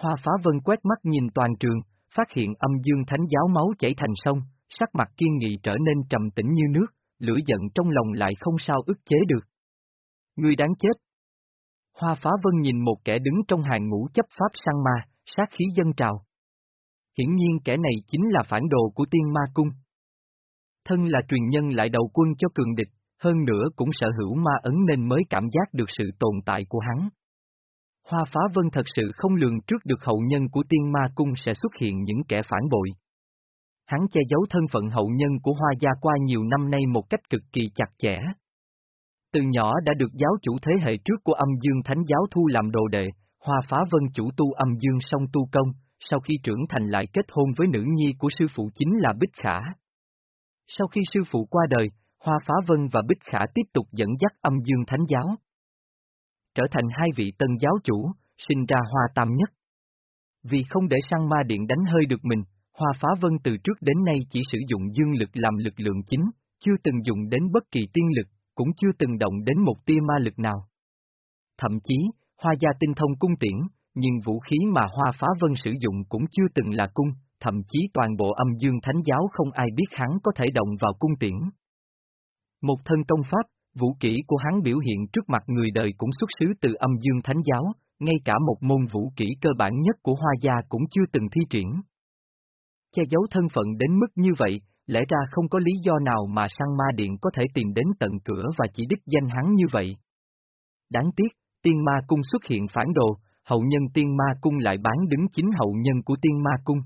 Hoa phá vân quét mắt nhìn toàn trường, phát hiện âm dương thánh giáo máu chảy thành sông, sắc mặt kiên nghị trở nên trầm tĩnh như nước, lửa giận trong lòng lại không sao ức chế được. Ngươi đáng chết. Hoa phá vân nhìn một kẻ đứng trong hàng ngũ chấp pháp sang ma, sát khí dân trào. Hiển nhiên kẻ này chính là phản đồ của tiên ma cung. Thân là truyền nhân lại đầu quân cho cường địch, hơn nữa cũng sở hữu ma ấn nên mới cảm giác được sự tồn tại của hắn. Hoa phá vân thật sự không lường trước được hậu nhân của tiên ma cung sẽ xuất hiện những kẻ phản bội. Hắn che giấu thân phận hậu nhân của hoa gia qua nhiều năm nay một cách cực kỳ chặt chẽ. Từ nhỏ đã được giáo chủ thế hệ trước của âm dương thánh giáo thu làm đồ đệ, hoa phá vân chủ tu âm dương song tu công, sau khi trưởng thành lại kết hôn với nữ nhi của sư phụ chính là Bích Khả. Sau khi sư phụ qua đời, Hoa Phá Vân và Bích Khả tiếp tục dẫn dắt âm dương thánh giáo. Trở thành hai vị tân giáo chủ, sinh ra Hoa Tam Nhất. Vì không để sang ma điện đánh hơi được mình, Hoa Phá Vân từ trước đến nay chỉ sử dụng dương lực làm lực lượng chính, chưa từng dùng đến bất kỳ tiên lực, cũng chưa từng động đến một tia ma lực nào. Thậm chí, Hoa gia tinh thông cung tiễn, nhưng vũ khí mà Hoa Phá Vân sử dụng cũng chưa từng là cung, thậm chí toàn bộ âm dương thánh giáo không ai biết hắn có thể động vào cung tiễn. Một thân công pháp, vũ kỹ của hắn biểu hiện trước mặt người đời cũng xuất xứ từ âm dương thánh giáo, ngay cả một môn vũ kỹ cơ bản nhất của Hoa Gia cũng chưa từng thi triển. Che giấu thân phận đến mức như vậy, lẽ ra không có lý do nào mà sang ma điện có thể tìm đến tận cửa và chỉ đích danh hắn như vậy. Đáng tiếc, tiên ma cung xuất hiện phản đồ, hậu nhân tiên ma cung lại bán đứng chính hậu nhân của tiên ma cung.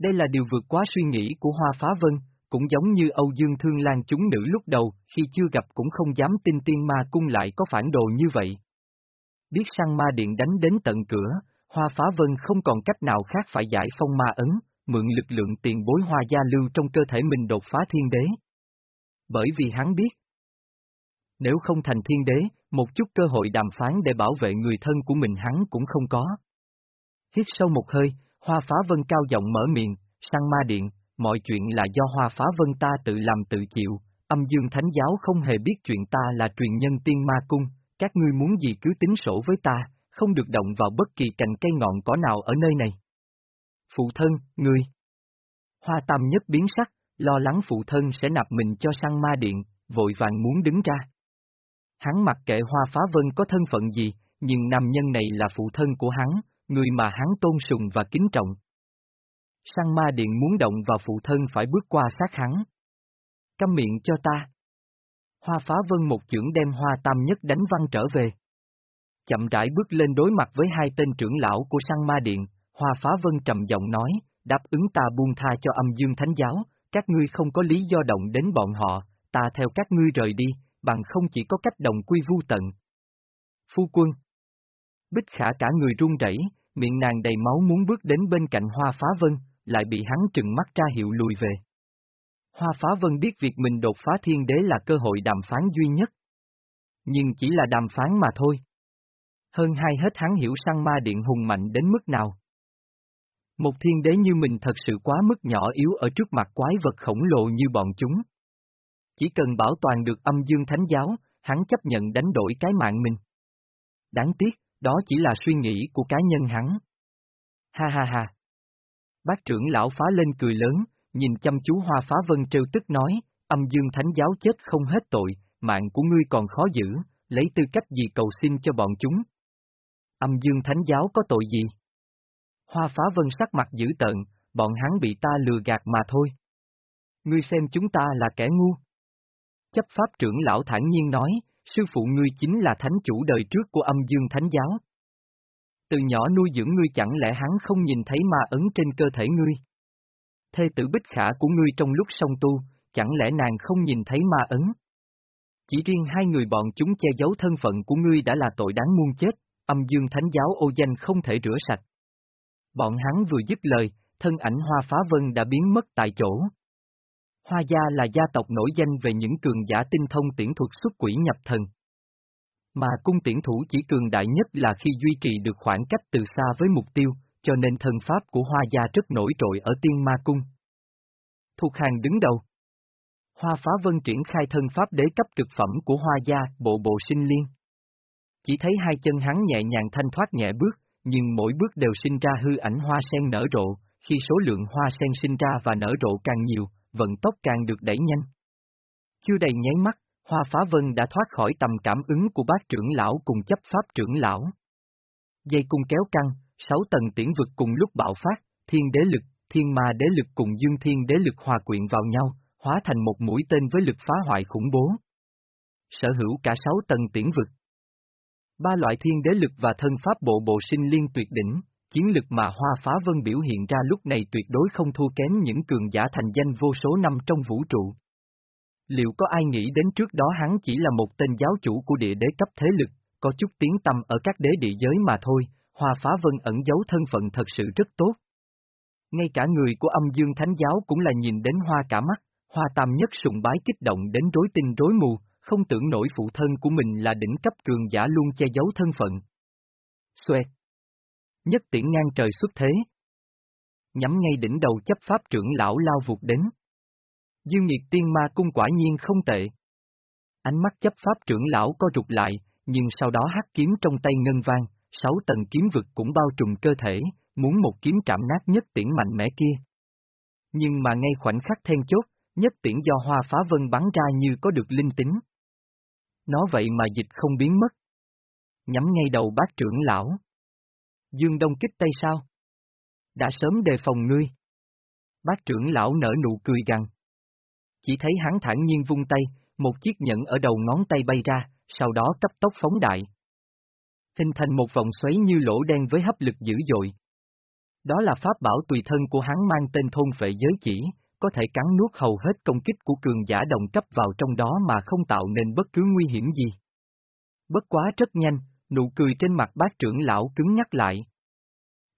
Đây là điều vượt quá suy nghĩ của Hoa Phá Vân, cũng giống như Âu Dương Thương Lan chúng nữ lúc đầu, khi chưa gặp cũng không dám tin tiên ma cung lại có phản đồ như vậy. Biết sang ma điện đánh đến tận cửa, Hoa Phá Vân không còn cách nào khác phải giải phong ma ấn, mượn lực lượng tiền bối hoa gia lưu trong cơ thể mình đột phá thiên đế. Bởi vì hắn biết, nếu không thành thiên đế, một chút cơ hội đàm phán để bảo vệ người thân của mình hắn cũng không có. Hít sâu một hơi, Hoa Phá Vân cao giọng mở miệng, sang ma điện, mọi chuyện là do Hoa Phá Vân ta tự làm tự chịu, âm dương thánh giáo không hề biết chuyện ta là truyền nhân tiên ma cung, các ngươi muốn gì cứ tính sổ với ta, không được động vào bất kỳ cành cây ngọn cỏ nào ở nơi này. Phụ thân, ngươi. Hoa tam nhất biến sắc, lo lắng phụ thân sẽ nạp mình cho sang ma điện, vội vàng muốn đứng ra. Hắn mặc kệ hoa phá vân có thân phận gì, nhưng nam nhân này là phụ thân của hắn, người mà hắn tôn sùng và kính trọng. Sang ma điện muốn động vào phụ thân phải bước qua sát hắn. Câm miệng cho ta. Hoa phá vân một chưởng đem hoa tam nhất đánh văng trở về. Chậm rãi bước lên đối mặt với hai tên trưởng lão của sang ma điện, hoa phá vân trầm giọng nói, đáp ứng ta buông tha cho âm dương thánh giáo, các ngươi không có lý do động đến bọn họ, ta theo các ngươi rời đi, bằng không chỉ có cách đồng quy vu tận. Phu quân Bích khả cả người run rẩy, miệng nàng đầy máu muốn bước đến bên cạnh hoa phá vân, lại bị hắn trừng mắt ra hiệu lùi về. Hoa phá vân biết việc mình đột phá thiên đế là cơ hội đàm phán duy nhất. Nhưng chỉ là đàm phán mà thôi. Hơn hai hết hắn hiểu sang ma điện hùng mạnh đến mức nào. Một thiên đế như mình thật sự quá mức nhỏ yếu ở trước mặt quái vật khổng lồ như bọn chúng. Chỉ cần bảo toàn được âm dương thánh giáo, hắn chấp nhận đánh đổi cái mạng mình. Đáng tiếc, đó chỉ là suy nghĩ của cá nhân hắn. Ha ha ha. Bác trưởng lão phá lên cười lớn, nhìn chăm chú hoa phá vân trêu tức nói, âm dương thánh giáo chết không hết tội, mạng của ngươi còn khó giữ, lấy tư cách gì cầu xin cho bọn chúng. Âm dương thánh giáo có tội gì? Hoa phá vân sắc mặt dữ tợn, bọn hắn bị ta lừa gạt mà thôi. Ngươi xem chúng ta là kẻ ngu. Chấp pháp trưởng lão thản nhiên nói, sư phụ ngươi chính là thánh chủ đời trước của âm dương thánh giáo. Từ nhỏ nuôi dưỡng ngươi chẳng lẽ hắn không nhìn thấy ma ấn trên cơ thể ngươi? Thê tử bích khả của ngươi trong lúc song tu, chẳng lẽ nàng không nhìn thấy ma ấn? Chỉ riêng hai người bọn chúng che giấu thân phận của ngươi đã là tội đáng muôn chết, âm dương thánh giáo ô danh không thể rửa sạch. Bọn hắn vừa dứt lời, thân ảnh Hoa Phá Vân đã biến mất tại chỗ. Hoa Gia là gia tộc nổi danh về những cường giả tinh thông tiễn thuật xuất quỷ nhập thần. Mà cung tiễn thủ chỉ cường đại nhất là khi duy trì được khoảng cách từ xa với mục tiêu, cho nên thân pháp của Hoa Gia rất nổi trội ở tiên ma cung. Thuộc hàng đứng đầu. Hoa Phá Vân triển khai thân pháp đế cấp cực phẩm của Hoa Gia, bộ bộ sinh liên. Chỉ thấy hai chân hắn nhẹ nhàng thanh thoát nhẹ bước, nhưng mỗi bước đều sinh ra hư ảnh hoa sen nở rộ, khi số lượng hoa sen sinh ra và nở rộ càng nhiều, vận tốc càng được đẩy nhanh. Chưa đầy nháy mắt, Hoa Phá Vân đã thoát khỏi tầm cảm ứng của bác trưởng lão cùng chấp pháp trưởng lão. Dây cung kéo căng, sáu tầng tiễn vực cùng lúc bạo phát, thiên đế lực, thiên ma đế lực cùng dương thiên đế lực hòa quyện vào nhau, hóa thành một mũi tên với lực phá hoại khủng bố. Sở hữu cả sáu tầng tiễn vực. Ba loại thiên đế lực và thân pháp bộ bộ sinh liên tuyệt đỉnh, chiến lực mà Hoa Phá Vân biểu hiện ra lúc này tuyệt đối không thua kém những cường giả thành danh vô số năm trong vũ trụ. Liệu có ai nghĩ đến trước đó hắn chỉ là một tên giáo chủ của địa đế cấp thế lực, có chút tiếng tâm ở các đế địa giới mà thôi, Hoa Phá Vân ẩn giấu thân phận thật sự rất tốt. Ngay cả người của âm dương thánh giáo cũng là nhìn đến hoa cả mắt, hoa tam nhất sùng bái kích động đến rối tinh rối mù, không tưởng nổi phụ thân của mình là đỉnh cấp cường giả luôn che giấu thân phận. Xoẹt. Nhất tiễn ngang trời xuất thế. Nhắm ngay đỉnh đầu chấp pháp trưởng lão lao vụt đến. Dương nhiệt tiên ma cung quả nhiên không tệ. Ánh mắt chấp pháp trưởng lão co rụt lại, nhưng sau đó hát kiếm trong tay ngân vang, sáu tầng kiếm vực cũng bao trùm cơ thể, muốn một kiếm trảm nát nhất tiễn mạnh mẽ kia. Nhưng mà ngay khoảnh khắc then chốt, nhất tiễn do hoa phá vân bắn ra như có được linh tính. Nó vậy mà dịch không biến mất. Nhắm ngay đầu bác trưởng lão. Dương Đông kích tay sao? Đã sớm đề phòng ngươi. Bác trưởng lão nở nụ cười gằn. Chỉ thấy hắn thản nhiên vung tay, một chiếc nhẫn ở đầu ngón tay bay ra, sau đó cấp tốc phóng đại. Hình thành một vòng xoáy như lỗ đen với hấp lực dữ dội. Đó là pháp bảo tùy thân của hắn mang tên thôn vệ giới chỉ, có thể cắn nuốt hầu hết công kích của cường giả đồng cấp vào trong đó mà không tạo nên bất cứ nguy hiểm gì. Bất quá rất nhanh, nụ cười trên mặt bác trưởng lão cứng nhắc lại.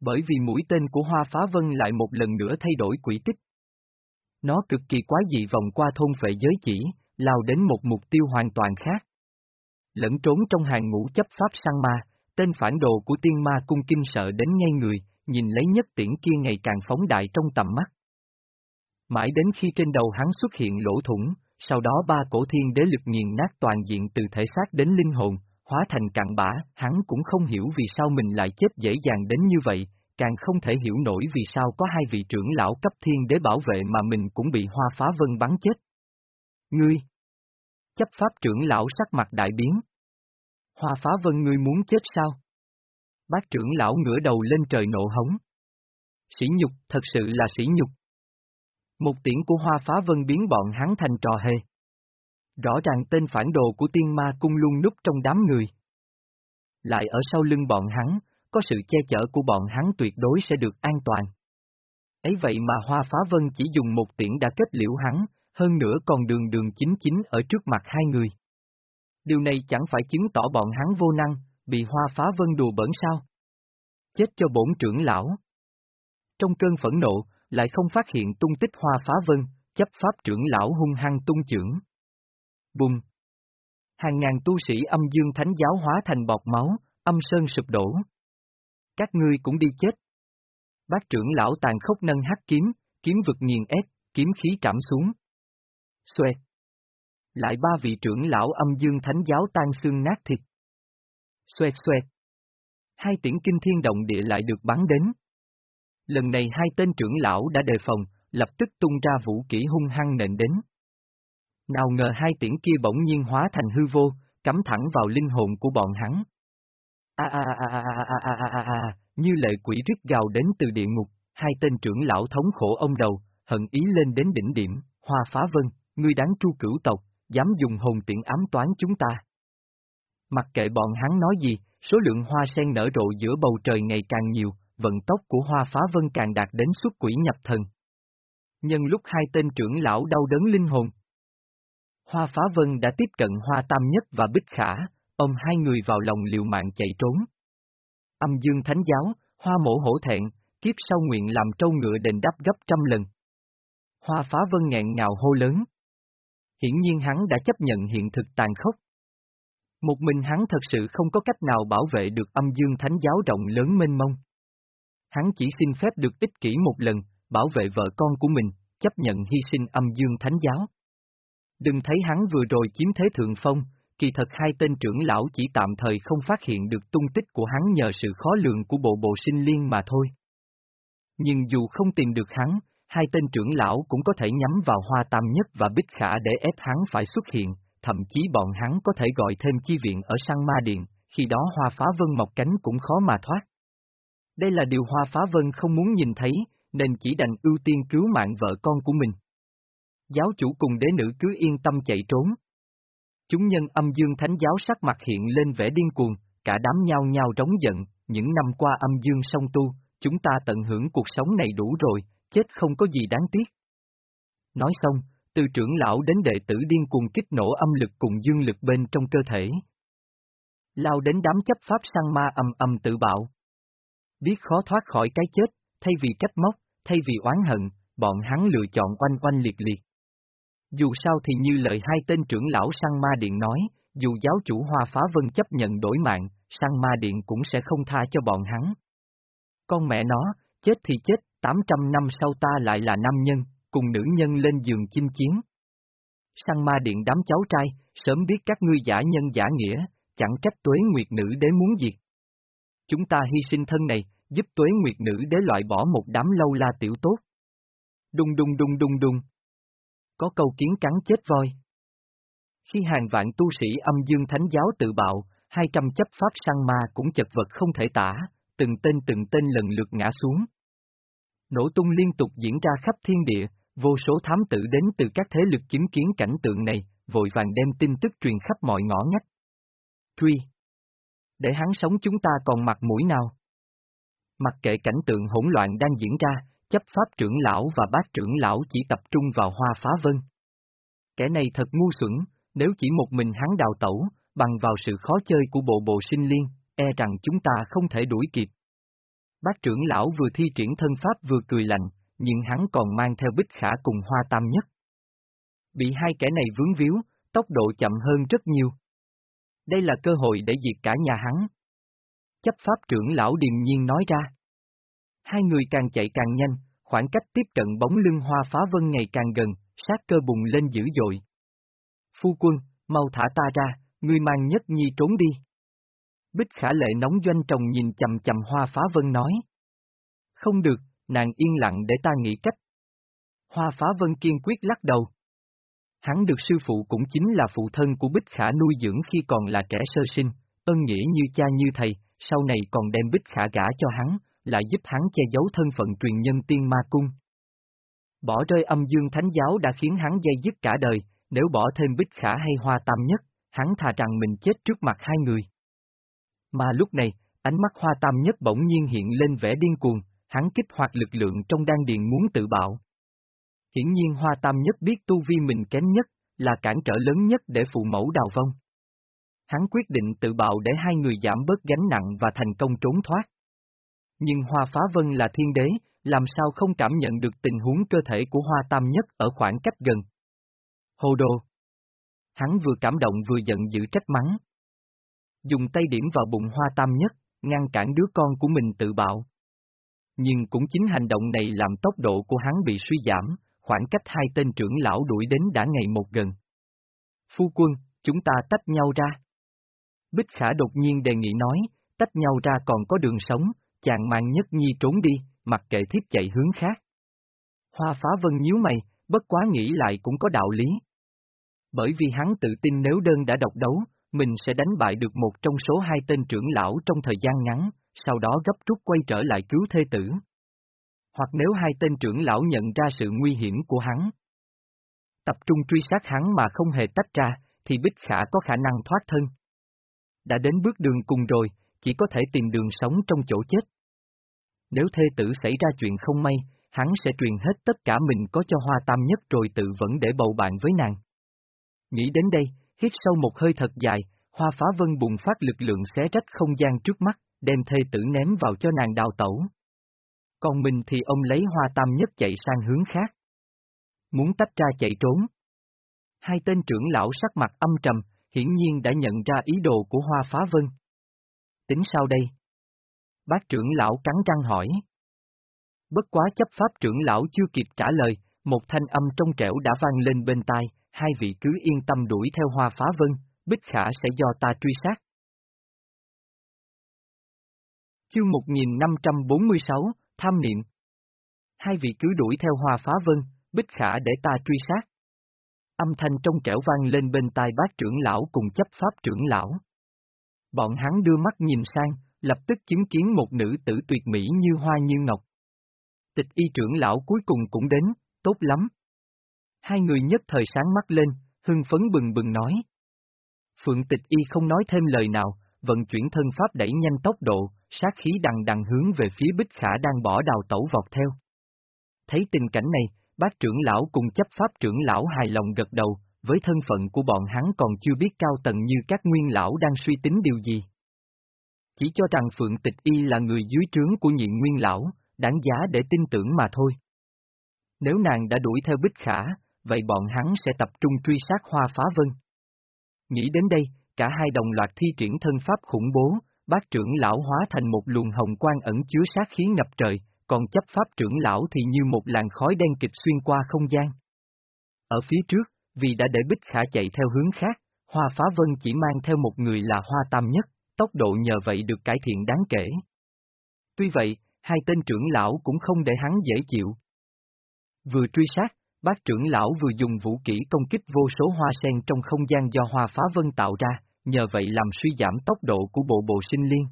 Bởi vì mũi tên của Hoa Phá Vân lại một lần nữa thay đổi quỹ tích. Nó cực kỳ quái dị vòng qua thôn vệ giới chỉ, lao đến một mục tiêu hoàn toàn khác. Lẫn trốn trong hàng ngũ chấp pháp săn ma, tên phản đồ của tiên ma cung kinh sợ đến ngay người, nhìn lấy nhất tiễn kia ngày càng phóng đại trong tầm mắt. Mãi đến khi trên đầu hắn xuất hiện lỗ thủng, sau đó ba cổ thiên đế lực nghiền nát toàn diện từ thể xác đến linh hồn, hóa thành cạn bã, hắn cũng không hiểu vì sao mình lại chết dễ dàng đến như vậy, càng không thể hiểu nổi vì sao có hai vị trưởng lão cấp thiên đế bảo vệ mà mình cũng bị hoa phá vân bắn chết. Ngươi! Chấp pháp trưởng lão sắc mặt đại biến. Hoa phá vân ngươi muốn chết sao? Bác trưởng lão ngửa đầu lên trời nộ hống. Sĩ nhục, thật sự là sĩ nhục. Một tiễn của hoa phá vân biến bọn hắn thành trò hề. Rõ ràng tên phản đồ của tiên ma cung luôn núp trong đám người. Lại ở sau lưng bọn hắn, có sự che chở của bọn hắn tuyệt đối sẽ được an toàn. Ấy vậy mà Hoa Phá Vân chỉ dùng một tiễn đã kết liễu hắn, hơn nữa còn đường đường chính chính ở trước mặt hai người. Điều này chẳng phải chứng tỏ bọn hắn vô năng, bị Hoa Phá Vân đùa bẩn sao? Chết cho bổn trưởng lão. Trong cơn phẫn nộ, lại không phát hiện tung tích Hoa Phá Vân, chấp pháp trưởng lão hung hăng tung trưởng. Bùng! Hàng ngàn tu sĩ âm dương thánh giáo hóa thành bọt máu, âm sơn sụp đổ. Các ngươi cũng đi chết. Bác trưởng lão tàn khốc nâng hắc kiếm, kiếm vực nghiền ép, kiếm khí trảm xuống. Xoẹt. Lại ba vị trưởng lão âm dương thánh giáo tan xương nát thịt. Xoẹt xoẹt. Hai tiễn kinh thiên động địa lại được bắn đến. Lần này hai tên trưởng lão đã đề phòng, lập tức tung ra vũ kỹ hung hăng nện đến. Nào ngờ hai tiễn kia bỗng nhiên hóa thành hư vô, cắm thẳng vào linh hồn của bọn hắn. A a a a a a a a a như lệ quỷ rít gào đến từ địa ngục, hai tên trưởng lão thống khổ ông đầu, hận ý lên đến đỉnh điểm, hoa phá vân, ngươi đáng tru cửu tộc, dám dùng hồn tiện ám toán chúng ta. Mặc kệ bọn hắn nói gì, số lượng hoa sen nở rộ giữa bầu trời ngày càng nhiều, vận tốc của hoa phá vân càng đạt đến xuất quỷ nhập thần. Nhân lúc hai tên trưởng lão đau đớn linh hồn, Hoa Phá Vân đã tiếp cận Hoa Tam Nhất và Bích Khả, ôm hai người vào lòng liều mạng chạy trốn. Âm dương thánh giáo, Hoa mổ hổ thẹn, kiếp sau nguyện làm trâu ngựa đền đáp gấp trăm lần. Hoa Phá Vân nghẹn ngào hô lớn. Hiển nhiên hắn đã chấp nhận hiện thực tàn khốc. Một mình hắn thật sự không có cách nào bảo vệ được âm dương thánh giáo rộng lớn mênh mông. Hắn chỉ xin phép được ích kỷ một lần, bảo vệ vợ con của mình, chấp nhận hy sinh âm dương thánh giáo. Đừng thấy hắn vừa rồi chiếm thế thượng phong, kỳ thật hai tên trưởng lão chỉ tạm thời không phát hiện được tung tích của hắn nhờ sự khó lường của bộ bộ sinh liên mà thôi. Nhưng dù không tìm được hắn, hai tên trưởng lão cũng có thể nhắm vào hoa tam nhất và bích khả để ép hắn phải xuất hiện, thậm chí bọn hắn có thể gọi thêm chi viện ở sang ma điện, khi đó hoa phá vân mọc cánh cũng khó mà thoát. Đây là điều hoa phá vân không muốn nhìn thấy, nên chỉ đành ưu tiên cứu mạng vợ con của mình. Giáo chủ cùng đế nữ cứ yên tâm chạy trốn. Chúng nhân âm dương thánh giáo sắc mặt hiện lên vẻ điên cuồng, cả đám nhau nhau trống giận, những năm qua âm dương song tu, chúng ta tận hưởng cuộc sống này đủ rồi, chết không có gì đáng tiếc. Nói xong, từ trưởng lão đến đệ tử điên cuồng kích nổ âm lực cùng dương lực bên trong cơ thể. Lao đến đám chấp pháp sang ma âm âm tự bạo. Biết khó thoát khỏi cái chết, thay vì trách móc, thay vì oán hận, bọn hắn lựa chọn oanh oanh liệt liệt. Dù sao thì như lời hai tên trưởng lão sang ma điện nói, dù giáo chủ Hoa Phá Vân chấp nhận đổi mạng, sang ma điện cũng sẽ không tha cho bọn hắn. Con mẹ nó, chết thì chết, 800 năm sau ta lại là nam nhân, cùng nữ nhân lên giường chinh chiến. Sang ma điện đám cháu trai, sớm biết các ngươi giả nhân giả nghĩa, chẳng trách tuế nguyệt nữ đế muốn diệt. Chúng ta hy sinh thân này, giúp tuế nguyệt nữ đế loại bỏ một đám lâu la tiểu tốt. Đùng đùng đùng đùng đùng. Có câu kiến cắn chết voi. Khi hàng vạn tu sĩ âm dương thánh giáo tự bạo, hai trăm chấp pháp săn ma cũng chật vật không thể tả, từng tên từng tên lần lượt ngã xuống. Nổ tung liên tục diễn ra khắp thiên địa, vô số thám tử đến từ các thế lực chứng kiến cảnh tượng này, vội vàng đem tin tức truyền khắp mọi ngõ ngách. Truy! Để hắn sống chúng ta còn mặt mũi nào? Mặc kệ cảnh tượng hỗn loạn đang diễn ra, chấp pháp trưởng lão và bác trưởng lão chỉ tập trung vào hoa phá vân. Kẻ này thật ngu xuẩn, nếu chỉ một mình hắn đào tẩu, bằng vào sự khó chơi của bộ bộ sinh liên, e rằng chúng ta không thể đuổi kịp. Bác trưởng lão vừa thi triển thân pháp vừa cười lạnh, nhưng hắn còn mang theo bích khả cùng hoa tam nhất. Bị hai kẻ này vướng víu, tốc độ chậm hơn rất nhiều. Đây là cơ hội để diệt cả nhà hắn. Chấp pháp trưởng lão điềm nhiên nói ra. Hai người càng chạy càng nhanh, khoảng cách tiếp cận bóng lưng hoa phá vân ngày càng gần, sát cơ bùng lên dữ dội. Phu quân, mau thả ta ra, ngươi mang nhất nhi trốn đi. Bích khả lệ nóng doanh trồng nhìn chầm chầm hoa phá vân nói. Không được, nàng yên lặng để ta nghĩ cách. Hoa phá vân kiên quyết lắc đầu. Hắn được sư phụ cũng chính là phụ thân của Bích Khả nuôi dưỡng khi còn là trẻ sơ sinh, ân nghĩa như cha như thầy, sau này còn đem Bích Khả gả cho hắn, lại giúp hắn che giấu thân phận truyền nhân tiên ma cung. Bỏ rơi âm dương thánh giáo đã khiến hắn dây dứt cả đời, nếu bỏ thêm Bích Khả hay Hoa Tam Nhất, hắn thà rằng mình chết trước mặt hai người. Mà lúc này, ánh mắt Hoa Tam Nhất bỗng nhiên hiện lên vẻ điên cuồng, hắn kích hoạt lực lượng trong đan điền muốn tự bạo. Hiển nhiên Hoa Tam Nhất biết tu vi mình kém nhất, là cản trở lớn nhất để phụ mẫu đào vong. Hắn quyết định tự bạo để hai người giảm bớt gánh nặng và thành công trốn thoát. Nhưng Hoa Phá Vân là thiên đế, làm sao không cảm nhận được tình huống cơ thể của Hoa Tam Nhất ở khoảng cách gần. Hồ đồ! Hắn vừa cảm động vừa giận dữ trách mắng. Dùng tay điểm vào bụng Hoa Tam Nhất, ngăn cản đứa con của mình tự bạo. Nhưng cũng chính hành động này làm tốc độ của hắn bị suy giảm, khoảng cách hai tên trưởng lão đuổi đến đã ngày một gần. Phu quân, chúng ta tách nhau ra. Bích Khả đột nhiên đề nghị nói, tách nhau ra còn có đường sống, chàng mang nhất nhi trốn đi, mặc kệ thiếp chạy hướng khác. Hoa phá vân nhíu mày, bất quá nghĩ lại cũng có đạo lý. Bởi vì hắn tự tin nếu đơn đã độc đấu, mình sẽ đánh bại được một trong số hai tên trưởng lão trong thời gian ngắn, sau đó gấp rút quay trở lại cứu thê tử. Hoặc nếu hai tên trưởng lão nhận ra sự nguy hiểm của hắn, tập trung truy sát hắn mà không hề tách ra, thì Bích Khả có khả năng thoát thân. Đã đến bước đường cùng rồi, chỉ có thể tìm đường sống trong chỗ chết. Nếu thê tử xảy ra chuyện không may, hắn sẽ truyền hết tất cả mình có cho hoa tam nhất rồi tự vẫn để bầu bạn với nàng. Nghĩ đến đây, hít sâu một hơi thật dài, hoa phá vân bùng phát lực lượng xé rách không gian trước mắt, đem thê tử ném vào cho nàng đào tẩu. Còn mình thì ông lấy hoa tam nhất chạy sang hướng khác. Muốn tách ra chạy trốn. Hai tên trưởng lão sắc mặt âm trầm, hiển nhiên đã nhận ra ý đồ của hoa phá vân. Tính sao đây? Bác trưởng lão cắn răng hỏi. Bất quá chấp pháp trưởng lão chưa kịp trả lời, một thanh âm trong trẻo đã vang lên bên tai, hai vị cứ yên tâm đuổi theo hoa phá vân, bích khả sẽ do ta truy sát. Chương 1546, Tham niệm Hai vị cứ đuổi theo hoa phá vân, bích khả để ta truy sát. Âm thanh trong trẻo vang lên bên tai bác trưởng lão cùng chấp pháp trưởng lão. Bọn hắn đưa mắt nhìn sang, lập tức chứng kiến một nữ tử tuyệt mỹ như hoa như ngọc. Tịch y trưởng lão cuối cùng cũng đến, tốt lắm. Hai người nhất thời sáng mắt lên, hưng phấn bừng bừng nói. Phượng tịch y không nói thêm lời nào, vận chuyển thân pháp đẩy nhanh tốc độ, sát khí đằng đằng hướng về phía bích khả đang bỏ đào tẩu vọt theo. Thấy tình cảnh này, bác trưởng lão cùng chấp pháp trưởng lão hài lòng gật đầu, với thân phận của bọn hắn còn chưa biết cao tầng như các nguyên lão đang suy tính điều gì. Chỉ cho rằng Phượng Tịch Y là người dưới trướng của nhịn nguyên lão, đáng giá để tin tưởng mà thôi. Nếu nàng đã đuổi theo Bích Khả, vậy bọn hắn sẽ tập trung truy sát Hoa Phá Vân. Nghĩ đến đây, cả hai đồng loạt thi triển thân pháp khủng bố, bác trưởng lão hóa thành một luồng hồng quang ẩn chứa sát khí ngập trời, còn chấp pháp trưởng lão thì như một làn khói đen kịch xuyên qua không gian. Ở phía trước, vì đã để Bích Khả chạy theo hướng khác, Hoa Phá Vân chỉ mang theo một người là Hoa Tam Nhất, tốc độ nhờ vậy được cải thiện đáng kể. Tuy vậy, hai tên trưởng lão cũng không để hắn dễ chịu. Vừa truy sát, bác trưởng lão vừa dùng vũ kỹ công kích vô số hoa sen trong không gian do hoa phá vân tạo ra, nhờ vậy làm suy giảm tốc độ của bộ bộ sinh liên.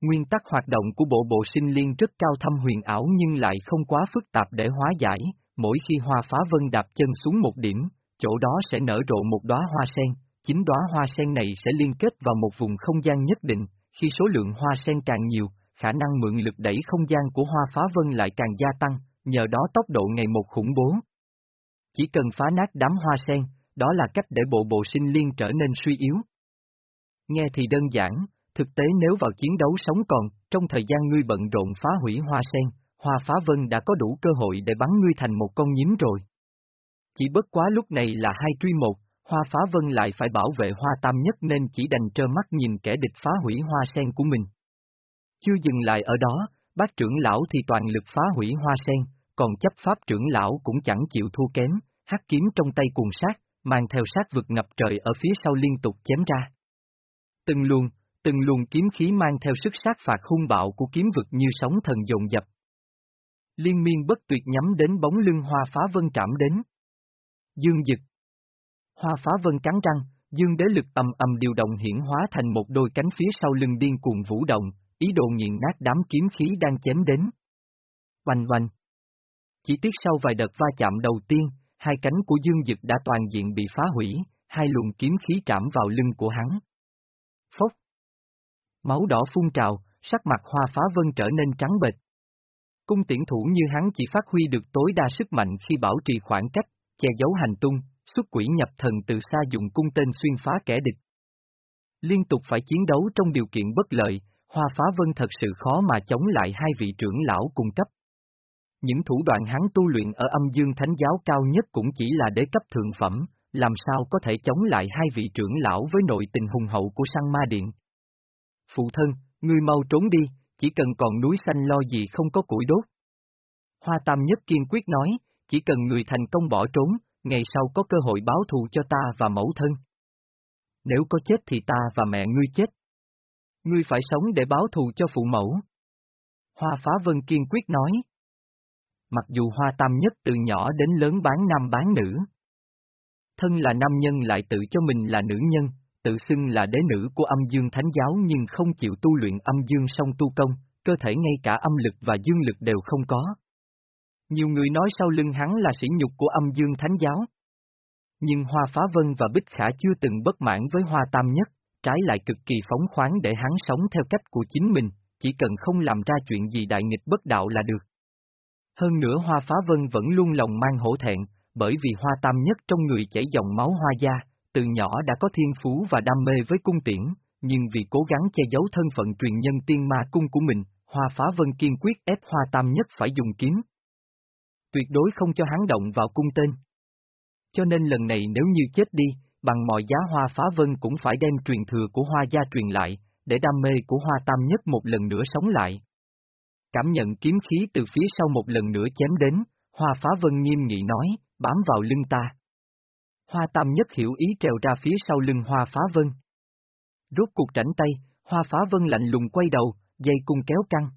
Nguyên tắc hoạt động của bộ bộ sinh liên rất cao thâm huyền ảo nhưng lại không quá phức tạp để hóa giải, mỗi khi hoa phá vân đạp chân xuống một điểm, chỗ đó sẽ nở rộ một đóa hoa sen, chính đóa hoa sen này sẽ liên kết vào một vùng không gian nhất định, khi số lượng hoa sen càng nhiều, khả năng mượn lực đẩy không gian của hoa phá vân lại càng gia tăng, nhờ đó tốc độ ngày một khủng bố. Chỉ cần phá nát đám hoa sen, đó là cách để bộ bộ sinh liên trở nên suy yếu. Nghe thì đơn giản, thực tế nếu vào chiến đấu sống còn, trong thời gian ngươi bận rộn phá hủy hoa sen, hoa phá vân đã có đủ cơ hội để bắn ngươi thành một con nhím rồi. Chỉ bất quá lúc này là hai truy một, hoa phá vân lại phải bảo vệ hoa tam nhất nên chỉ đành trơ mắt nhìn kẻ địch phá hủy hoa sen của mình. Chưa dừng lại ở đó, bác trưởng lão thì toàn lực phá hủy hoa sen, còn chấp pháp trưởng lão cũng chẳng chịu thua kém, hắc kiếm trong tay cùng sát, mang theo sát vực ngập trời ở phía sau liên tục chém ra. Từng luồng, từng luồng kiếm khí mang theo sức sát phạt hung bạo của kiếm vực như sóng thần dồn dập. Liên miên bất tuyệt nhắm đến bóng lưng hoa phá vân trảm đến. Dương dực. Hoa phá vân cắn răng, dương đế lực ầm ầm điều động hiển hóa thành một đôi cánh phía sau lưng điên cuồng vũ động, ý đồ nghiền nát đám kiếm khí đang chém đến. Oanh oanh. Chỉ tiếc sau vài đợt va chạm đầu tiên, hai cánh của dương dực đã toàn diện bị phá hủy, hai luồng kiếm khí trảm vào lưng của hắn. Phốc. Máu đỏ phun trào, sắc mặt hoa phá vân trở nên trắng bệch. Cung tiễn thủ như hắn chỉ phát huy được tối đa sức mạnh khi bảo trì khoảng cách, che giấu hành tung, xuất quỷ nhập thần từ xa dùng cung tên xuyên phá kẻ địch. Liên tục phải chiến đấu trong điều kiện bất lợi, Hoa Phá Vân thật sự khó mà chống lại hai vị trưởng lão cung cấp. Những thủ đoạn hắn tu luyện ở âm dương thánh giáo cao nhất cũng chỉ là đế cấp thượng phẩm, làm sao có thể chống lại hai vị trưởng lão với nội tình hùng hậu của sang ma điện. Phụ thân, ngươi mau trốn đi, chỉ cần còn núi xanh lo gì không có củi đốt. Hoa Tam Nhất kiên quyết nói, chỉ cần người thành công bỏ trốn, ngày sau có cơ hội báo thù cho ta và mẫu thân. Nếu có chết thì ta và mẹ ngươi chết. Ngươi phải sống để báo thù cho phụ mẫu. Hoa Phá Vân kiên quyết nói. Mặc dù Hoa Tam Nhất từ nhỏ đến lớn bán nam bán nữ. Thân là nam nhân lại tự cho mình là nữ nhân, tự xưng là đế nữ của âm dương thánh giáo nhưng không chịu tu luyện âm dương song tu công, cơ thể ngay cả âm lực và dương lực đều không có. Nhiều người nói sau lưng hắn là sĩ nhục của âm dương thánh giáo. Nhưng Hoa Phá Vân và Bích Khả chưa từng bất mãn với Hoa Tam Nhất, trái lại cực kỳ phóng khoáng để hắn sống theo cách của chính mình, chỉ cần không làm ra chuyện gì đại nghịch bất đạo là được. Hơn nữa Hoa Phá Vân vẫn luôn lòng mang hổ thẹn, bởi vì Hoa Tam Nhất trong người chảy dòng máu hoa gia, từ nhỏ đã có thiên phú và đam mê với cung tiễn, nhưng vì cố gắng che giấu thân phận truyền nhân tiên ma cung của mình, Hoa Phá Vân kiên quyết ép Hoa Tam Nhất phải dùng kiếm. Tuyệt đối không cho hắn động vào cung tên. Cho nên lần này nếu như chết đi, bằng mọi giá Hoa Phá Vân cũng phải đem truyền thừa của Hoa gia truyền lại, để đam mê của Hoa Tam Nhất một lần nữa sống lại. Cảm nhận kiếm khí từ phía sau một lần nữa chém đến, Hoa Phá Vân nghiêm nghị nói, bám vào lưng ta. Hoa Tam Nhất hiểu ý trèo ra phía sau lưng Hoa Phá Vân. Rốt cuộc rảnh tay, Hoa Phá Vân lạnh lùng quay đầu, dây cung kéo căng.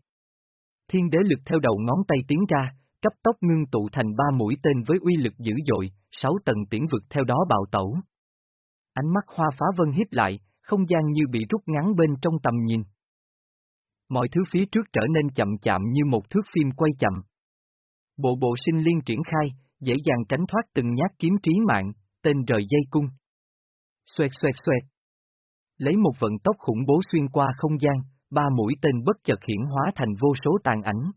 Thiên đế lực theo đầu ngón tay tiến ra, cấp tốc ngưng tụ thành ba mũi tên với uy lực dữ dội, sáu tầng tiễn vực theo đó bạo tẩu. Ánh mắt Hoa Phá Vân hiếp lại, không gian như bị rút ngắn bên trong tầm nhìn. Mọi thứ phía trước trở nên chậm chạm như một thước phim quay chậm. Bộ bộ sinh liên triển khai, dễ dàng tránh thoát từng nhát kiếm trí mạng, tên rời dây cung. Xoẹt xoẹt xoẹt. Lấy một vận tốc khủng bố xuyên qua không gian, ba mũi tên bất chợt hiển hóa thành vô số tàn ảnh.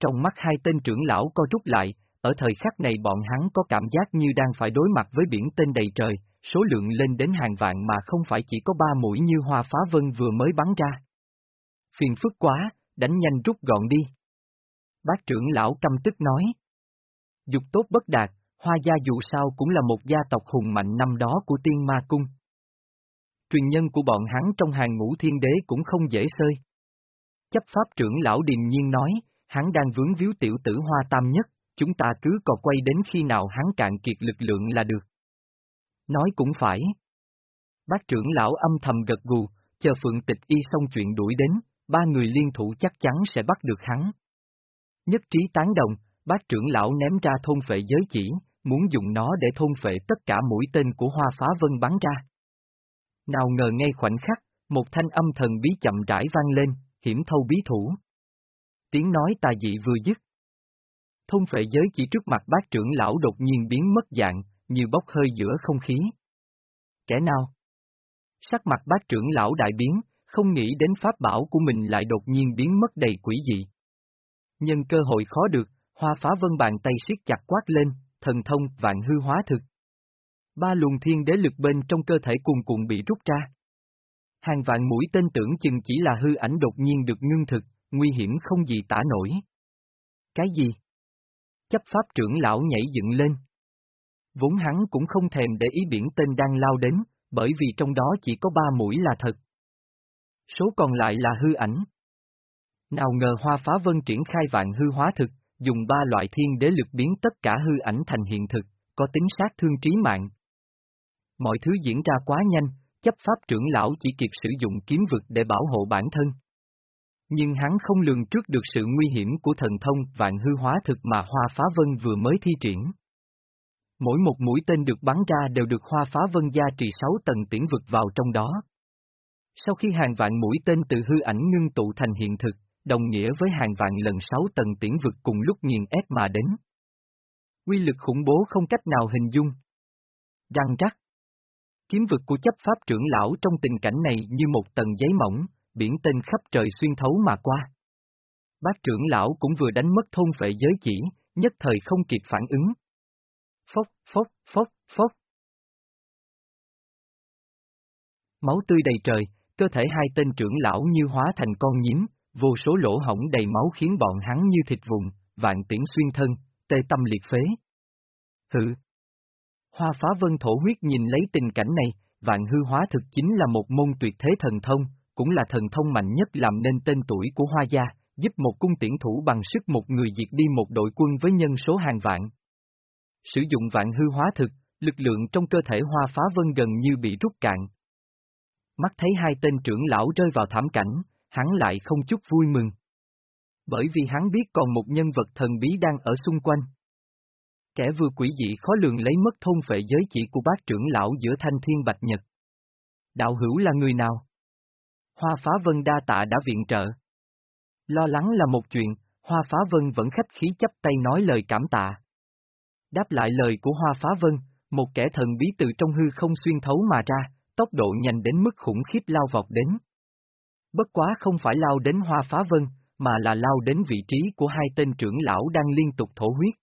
Trong mắt hai tên trưởng lão co rút lại, ở thời khắc này bọn hắn có cảm giác như đang phải đối mặt với biển tên đầy trời, số lượng lên đến hàng vạn mà không phải chỉ có ba mũi như hoa phá vân vừa mới bắn ra. Phiền phức quá, đánh nhanh rút gọn đi. Bác trưởng lão căm tức nói. Dục tốt bất đạt, hoa gia dù sao cũng là một gia tộc hùng mạnh năm đó của tiên ma cung. Truyền nhân của bọn hắn trong hàng ngũ thiên đế cũng không dễ sơi. Chấp pháp trưởng lão điềm nhiên nói, hắn đang vướng víu tiểu tử hoa tam nhất, chúng ta cứ cò quay đến khi nào hắn cạn kiệt lực lượng là được. Nói cũng phải. Bác trưởng lão âm thầm gật gù, chờ Phượng Tịch Y xong chuyện đuổi đến, ba người liên thủ chắc chắn sẽ bắt được hắn. Nhất trí tán đồng, bác trưởng lão ném ra thôn phệ giới chỉ, muốn dùng nó để thôn phệ tất cả mũi tên của hoa phá vân bắn ra. Nào ngờ ngay khoảnh khắc, một thanh âm thần bí chậm rãi vang lên, hiểm thâu bí thủ. Tiếng nói tà dị vừa dứt. Thôn phệ giới chỉ trước mặt bác trưởng lão đột nhiên biến mất dạng, như bốc hơi giữa không khí. Kẻ nào? Sắc mặt bác trưởng lão đại biến, không nghĩ đến pháp bảo của mình lại đột nhiên biến mất đầy quỷ dị. Nhân cơ hội khó được, hoa phá vân bàn tay siết chặt quát lên, thần thông vạn hư hóa thực. Ba luồng thiên đế lực bên trong cơ thể cuồn cuộn bị rút ra. Hàng vạn mũi tên tưởng chừng chỉ là hư ảnh đột nhiên được ngưng thực, nguy hiểm không gì tả nổi. Cái gì? Chấp pháp trưởng lão nhảy dựng lên. Vốn hắn cũng không thèm để ý biển tên đang lao đến, bởi vì trong đó chỉ có ba mũi là thật. Số còn lại là hư ảnh. Nào ngờ hoa phá vân triển khai vạn hư hóa thực, dùng ba loại thiên đế lực biến tất cả hư ảnh thành hiện thực, có tính sát thương trí mạng. Mọi thứ diễn ra quá nhanh, chấp pháp trưởng lão chỉ kịp sử dụng kiếm vực để bảo hộ bản thân. Nhưng hắn không lường trước được sự nguy hiểm của thần thông vạn hư hóa thực mà Hoa Phá Vân vừa mới thi triển. Mỗi một mũi tên được bắn ra đều được Hoa Phá Vân gia trì sáu tầng tiễn vực vào trong đó. Sau khi hàng vạn mũi tên từ hư ảnh ngưng tụ thành hiện thực, đồng nghĩa với hàng vạn lần sáu tầng tiễn vực cùng lúc nghiền ép mà đến. Quy lực khủng bố không cách nào hình dung. Răng rắc. Kiếm vực của chấp pháp trưởng lão trong tình cảnh này như một tầng giấy mỏng, biển tên khắp trời xuyên thấu mà qua. Bác trưởng lão cũng vừa đánh mất thôn vệ giới chỉ, nhất thời không kịp phản ứng. Phốc, phốc, phốc, phốc. Máu tươi đầy trời, cơ thể hai tên trưởng lão như hóa thành con nhím, vô số lỗ hổng đầy máu khiến bọn hắn như thịt vụn, vạn tiễn xuyên thân, tê tâm liệt phế. Hự! Hoa phá vân thổ huyết nhìn lấy tình cảnh này, vạn hư hóa thực chính là một môn tuyệt thế thần thông, cũng là thần thông mạnh nhất làm nên tên tuổi của Hoa Gia, giúp một cung tiễn thủ bằng sức một người diệt đi một đội quân với nhân số hàng vạn. Sử dụng vạn hư hóa thực, lực lượng trong cơ thể Hoa Phá Vân gần như bị rút cạn. Mắt thấy hai tên trưởng lão rơi vào thảm cảnh, hắn lại không chút vui mừng. Bởi vì hắn biết còn một nhân vật thần bí đang ở xung quanh. Kẻ vừa quỷ dị khó lường lấy mất thôn phệ giới chỉ của bác trưởng lão giữa thanh thiên bạch nhật. Đạo hữu là người nào? Hoa phá vân đa tạ đã viện trợ. Lo lắng là một chuyện, Hoa phá vân vẫn khách khí chấp tay nói lời cảm tạ. Đáp lại lời của Hoa phá vân, một kẻ thần bí từ trong hư không xuyên thấu mà ra, tốc độ nhanh đến mức khủng khiếp lao vọt đến. Bất quá không phải lao đến Hoa phá vân, mà là lao đến vị trí của hai tên trưởng lão đang liên tục thổ huyết.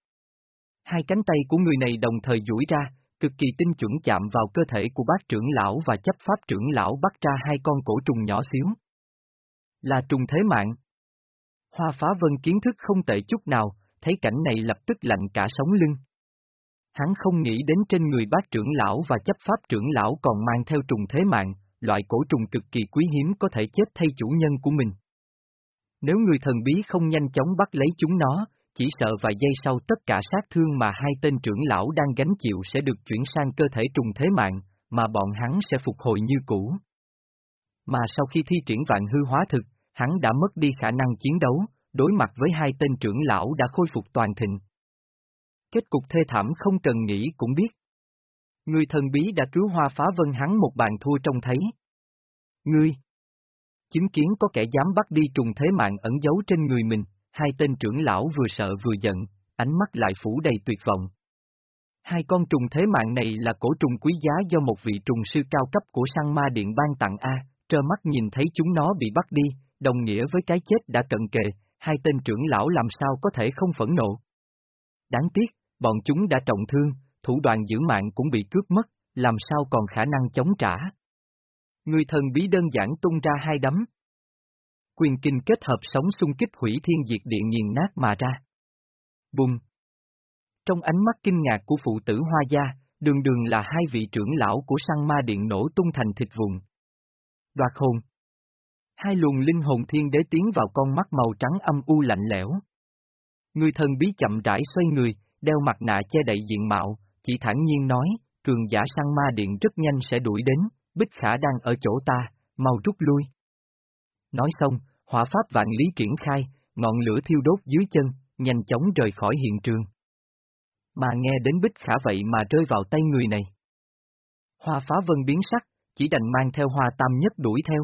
Hai cánh tay của người này đồng thời duỗi ra, cực kỳ tinh chuẩn chạm vào cơ thể của bác trưởng lão và chấp pháp trưởng lão bắt ra hai con cổ trùng nhỏ xíu. Là trùng thế mạng. Hoa phá vân kiến thức không tệ chút nào, thấy cảnh này lập tức lạnh cả sống lưng. Hắn không nghĩ đến trên người bác trưởng lão và chấp pháp trưởng lão còn mang theo trùng thế mạng, loại cổ trùng cực kỳ quý hiếm có thể chết thay chủ nhân của mình. Nếu người thần bí không nhanh chóng bắt lấy chúng nó, chỉ sợ vài giây sau tất cả sát thương mà hai tên trưởng lão đang gánh chịu sẽ được chuyển sang cơ thể trùng thế mạng, mà bọn hắn sẽ phục hồi như cũ. Mà sau khi thi triển vạn hư hóa thực, hắn đã mất đi khả năng chiến đấu, đối mặt với hai tên trưởng lão đã khôi phục toàn thịnh. Kết cục thê thảm không cần nghĩ cũng biết. Người thần bí đã cứu hoa phá vân hắn một bàn thua trông thấy. Ngươi! Chứng kiến có kẻ dám bắt đi trùng thế mạng ẩn giấu trên người mình, hai tên trưởng lão vừa sợ vừa giận, ánh mắt lại phủ đầy tuyệt vọng. Hai con trùng thế mạng này là cổ trùng quý giá do một vị trùng sư cao cấp của sang ma điện ban tặng A, trơ mắt nhìn thấy chúng nó bị bắt đi, đồng nghĩa với cái chết đã cận kề, hai tên trưởng lão làm sao có thể không phẫn nộ. Đáng tiếc, bọn chúng đã trọng thương, thủ đoạn giữ mạng cũng bị cướp mất, làm sao còn khả năng chống trả. Người thần bí đơn giản tung ra hai đấm, Quyền kinh kết hợp sống xung kích hủy thiên diệt địa nghiền nát mà ra. Bùng! Trong ánh mắt kinh ngạc của phụ tử Hoa Gia, đường đường là hai vị trưởng lão của săn ma điện nổ tung thành thịt vùng. Đoạt hồn! Hai luồng linh hồn thiên đế tiến vào con mắt màu trắng âm u lạnh lẽo. Người thần bí chậm rãi xoay người, đeo mặt nạ che đậy diện mạo, chỉ thản nhiên nói, cường giả sang ma điện rất nhanh sẽ đuổi đến, Bích Khả đang ở chỗ ta, mau rút lui. Nói xong, hỏa pháp vạn lý triển khai, ngọn lửa thiêu đốt dưới chân, nhanh chóng rời khỏi hiện trường. Mà nghe đến bích khả vậy mà rơi vào tay người này. Hoa phá vân biến sắc, chỉ đành mang theo hoa tam nhất đuổi theo.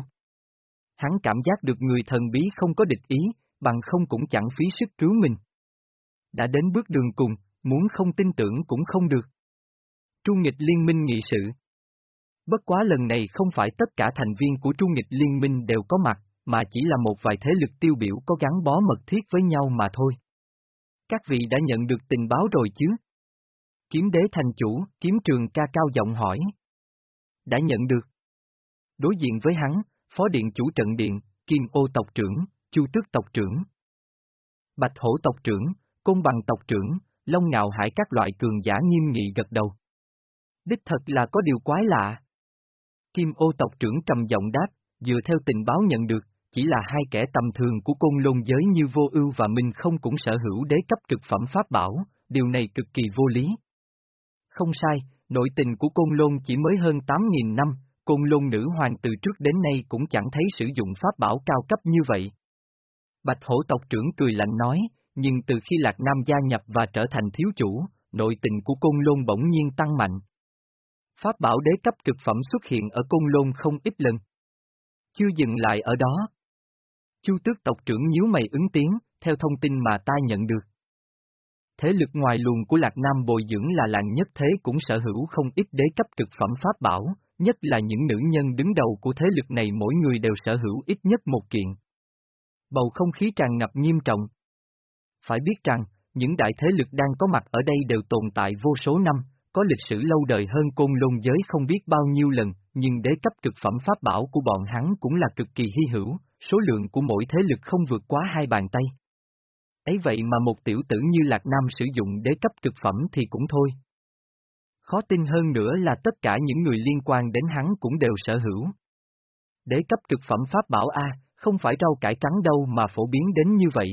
Hắn cảm giác được người thần bí không có địch ý, bằng không cũng chẳng phí sức cứu mình. Đã đến bước đường cùng, muốn không tin tưởng cũng không được. Trung nghịch liên minh nghị sự. Bất quá lần này không phải tất cả thành viên của Trung nghịch liên minh đều có mặt, mà chỉ là một vài thế lực tiêu biểu có gắn bó mật thiết với nhau mà thôi. Các vị đã nhận được tình báo rồi chứ? Kiếm đế thành chủ, kiếm trường ca cao giọng hỏi. Đã nhận được. Đối diện với hắn, phó điện chủ trận điện, kim ô tộc trưởng, chu tước tộc trưởng. Bạch hổ tộc trưởng, côn bằng tộc trưởng, long ngạo hải các loại cường giả nghiêm nghị gật đầu. Đích thật là có điều quái lạ. Kim ô tộc trưởng trầm giọng đáp, dựa theo tình báo nhận được, chỉ là hai kẻ tầm thường của côn lôn giới như vô ưu và minh không cũng sở hữu đế cấp cực phẩm pháp bảo, điều này cực kỳ vô lý. Không sai, nội tình của côn lôn chỉ mới hơn 8.000 năm, côn lôn nữ hoàng từ trước đến nay cũng chẳng thấy sử dụng pháp bảo cao cấp như vậy. Bạch hổ tộc trưởng cười lạnh nói, nhưng từ khi Lạc Nam gia nhập và trở thành thiếu chủ, nội tình của côn lôn bỗng nhiên tăng mạnh. Pháp bảo đế cấp cực phẩm xuất hiện ở côn lôn không ít lần. Chưa dừng lại ở đó. Chu tước tộc trưởng nhíu mày ứng tiếng, theo thông tin mà ta nhận được. Thế lực ngoài luồng của Lạc Nam bồi dưỡng là làng nhất thế cũng sở hữu không ít đế cấp cực phẩm pháp bảo, nhất là những nữ nhân đứng đầu của thế lực này mỗi người đều sở hữu ít nhất một kiện. Bầu không khí tràn ngập nghiêm trọng. Phải biết rằng, những đại thế lực đang có mặt ở đây đều tồn tại vô số năm, có lịch sử lâu đời hơn côn lôn giới không biết bao nhiêu lần, nhưng đế cấp cực phẩm pháp bảo của bọn hắn cũng là cực kỳ hy hữu, số lượng của mỗi thế lực không vượt quá hai bàn tay. Ấy vậy mà một tiểu tử như Lạc Nam sử dụng đế cấp cực phẩm thì cũng thôi. Khó tin hơn nữa là tất cả những người liên quan đến hắn cũng đều sở hữu. Đế cấp cực phẩm pháp bảo A, không phải rau cải trắng đâu mà phổ biến đến như vậy.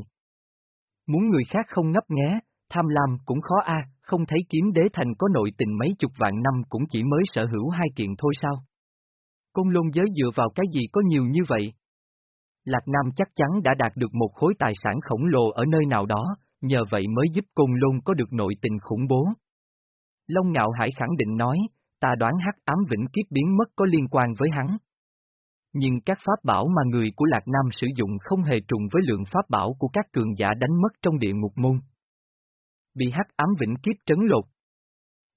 Muốn người khác không ngấp nghé, tham lam cũng khó A, không thấy kiếm đế thành có nội tình mấy chục vạn năm cũng chỉ mới sở hữu hai kiện thôi sao? Côn lôn giới dựa vào cái gì có nhiều như vậy? Lạc Nam chắc chắn đã đạt được một khối tài sản khổng lồ ở nơi nào đó, nhờ vậy mới giúp Côn Lôn có được nội tình khủng bố. Long Ngạo Hải khẳng định nói, ta đoán hắc ám vĩnh kiếp biến mất có liên quan với hắn. Nhưng các pháp bảo mà người của Lạc Nam sử dụng không hề trùng với lượng pháp bảo của các cường giả đánh mất trong địa ngục môn. Bị hắc ám vĩnh kiếp trấn lột.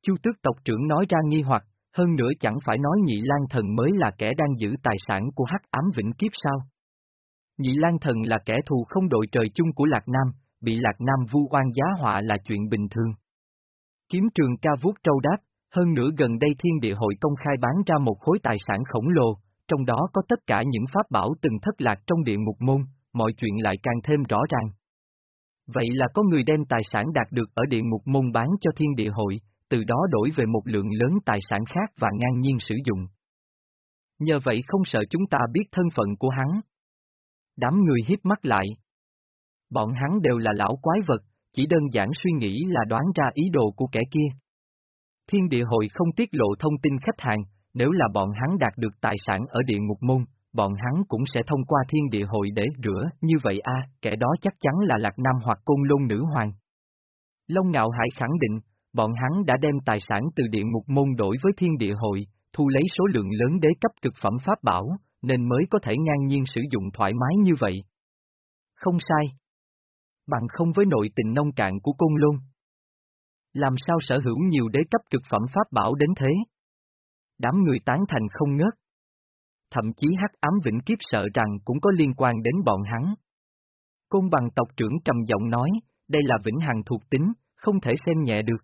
Chu tước tộc trưởng nói ra nghi hoặc, hơn nữa chẳng phải nói nhị lan thần mới là kẻ đang giữ tài sản của hắc ám vĩnh kiếp sao? Nhị Lan Thần là kẻ thù không đội trời chung của Lạc Nam, bị Lạc Nam vu oan giá họa là chuyện bình thường. Kiếm trường ca vuốt trâu đáp, hơn nữa gần đây thiên địa hội công khai bán ra một khối tài sản khổng lồ, trong đó có tất cả những pháp bảo từng thất lạc trong địa ngục môn, mọi chuyện lại càng thêm rõ ràng. Vậy là có người đem tài sản đạt được ở địa ngục môn bán cho thiên địa hội, từ đó đổi về một lượng lớn tài sản khác và ngang nhiên sử dụng. Nhờ vậy không sợ chúng ta biết thân phận của hắn. Đám người hiếp mắt lại. Bọn hắn đều là lão quái vật, chỉ đơn giản suy nghĩ là đoán ra ý đồ của kẻ kia. Thiên địa hội không tiết lộ thông tin khách hàng, nếu là bọn hắn đạt được tài sản ở địa ngục môn, bọn hắn cũng sẽ thông qua thiên địa hội để rửa, như vậy a, kẻ đó chắc chắn là Lạc Nam hoặc Côn Lôn Nữ Hoàng. Long Ngạo Hải khẳng định, bọn hắn đã đem tài sản từ địa ngục môn đổi với thiên địa hội, thu lấy số lượng lớn đế cấp cực phẩm pháp bảo, nên mới có thể ngang nhiên sử dụng thoải mái như vậy. Không sai. Bằng không với nội tình nông cạn của côn lôn. Làm sao sở hữu nhiều đế cấp cực phẩm pháp bảo đến thế? Đám người tán thành không ngớt. Thậm chí hắc ám vĩnh kiếp sợ rằng cũng có liên quan đến bọn hắn. Côn bằng tộc trưởng trầm giọng nói, đây là vĩnh hằng thuộc tính, không thể xem nhẹ được.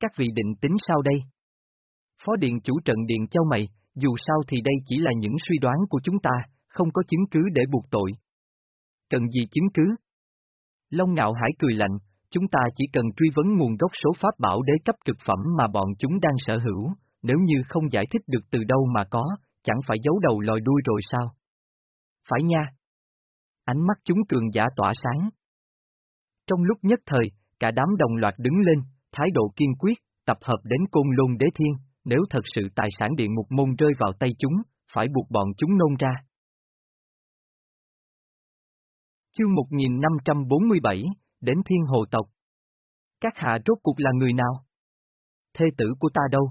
Các vị định tính sao đây? Phó điện chủ trận điện châu mày, dù sao thì đây chỉ là những suy đoán của chúng ta, không có chứng cứ để buộc tội. Cần gì chứng cứ? Long ngạo hải cười lạnh, chúng ta chỉ cần truy vấn nguồn gốc số pháp bảo đế cấp cực phẩm mà bọn chúng đang sở hữu, nếu như không giải thích được từ đâu mà có, chẳng phải giấu đầu lòi đuôi rồi sao? Phải nha. Ánh mắt chúng cường giả tỏa sáng. Trong lúc nhất thời, cả đám đồng loạt đứng lên, thái độ kiên quyết, tập hợp đến côn lôn đế thiên, nếu thật sự tài sản điện ngục môn rơi vào tay chúng, phải buộc bọn chúng nôn ra. Chương 1547, đến thiên hồ tộc. Các hạ rốt cuộc là người nào? Thê tử của ta đâu?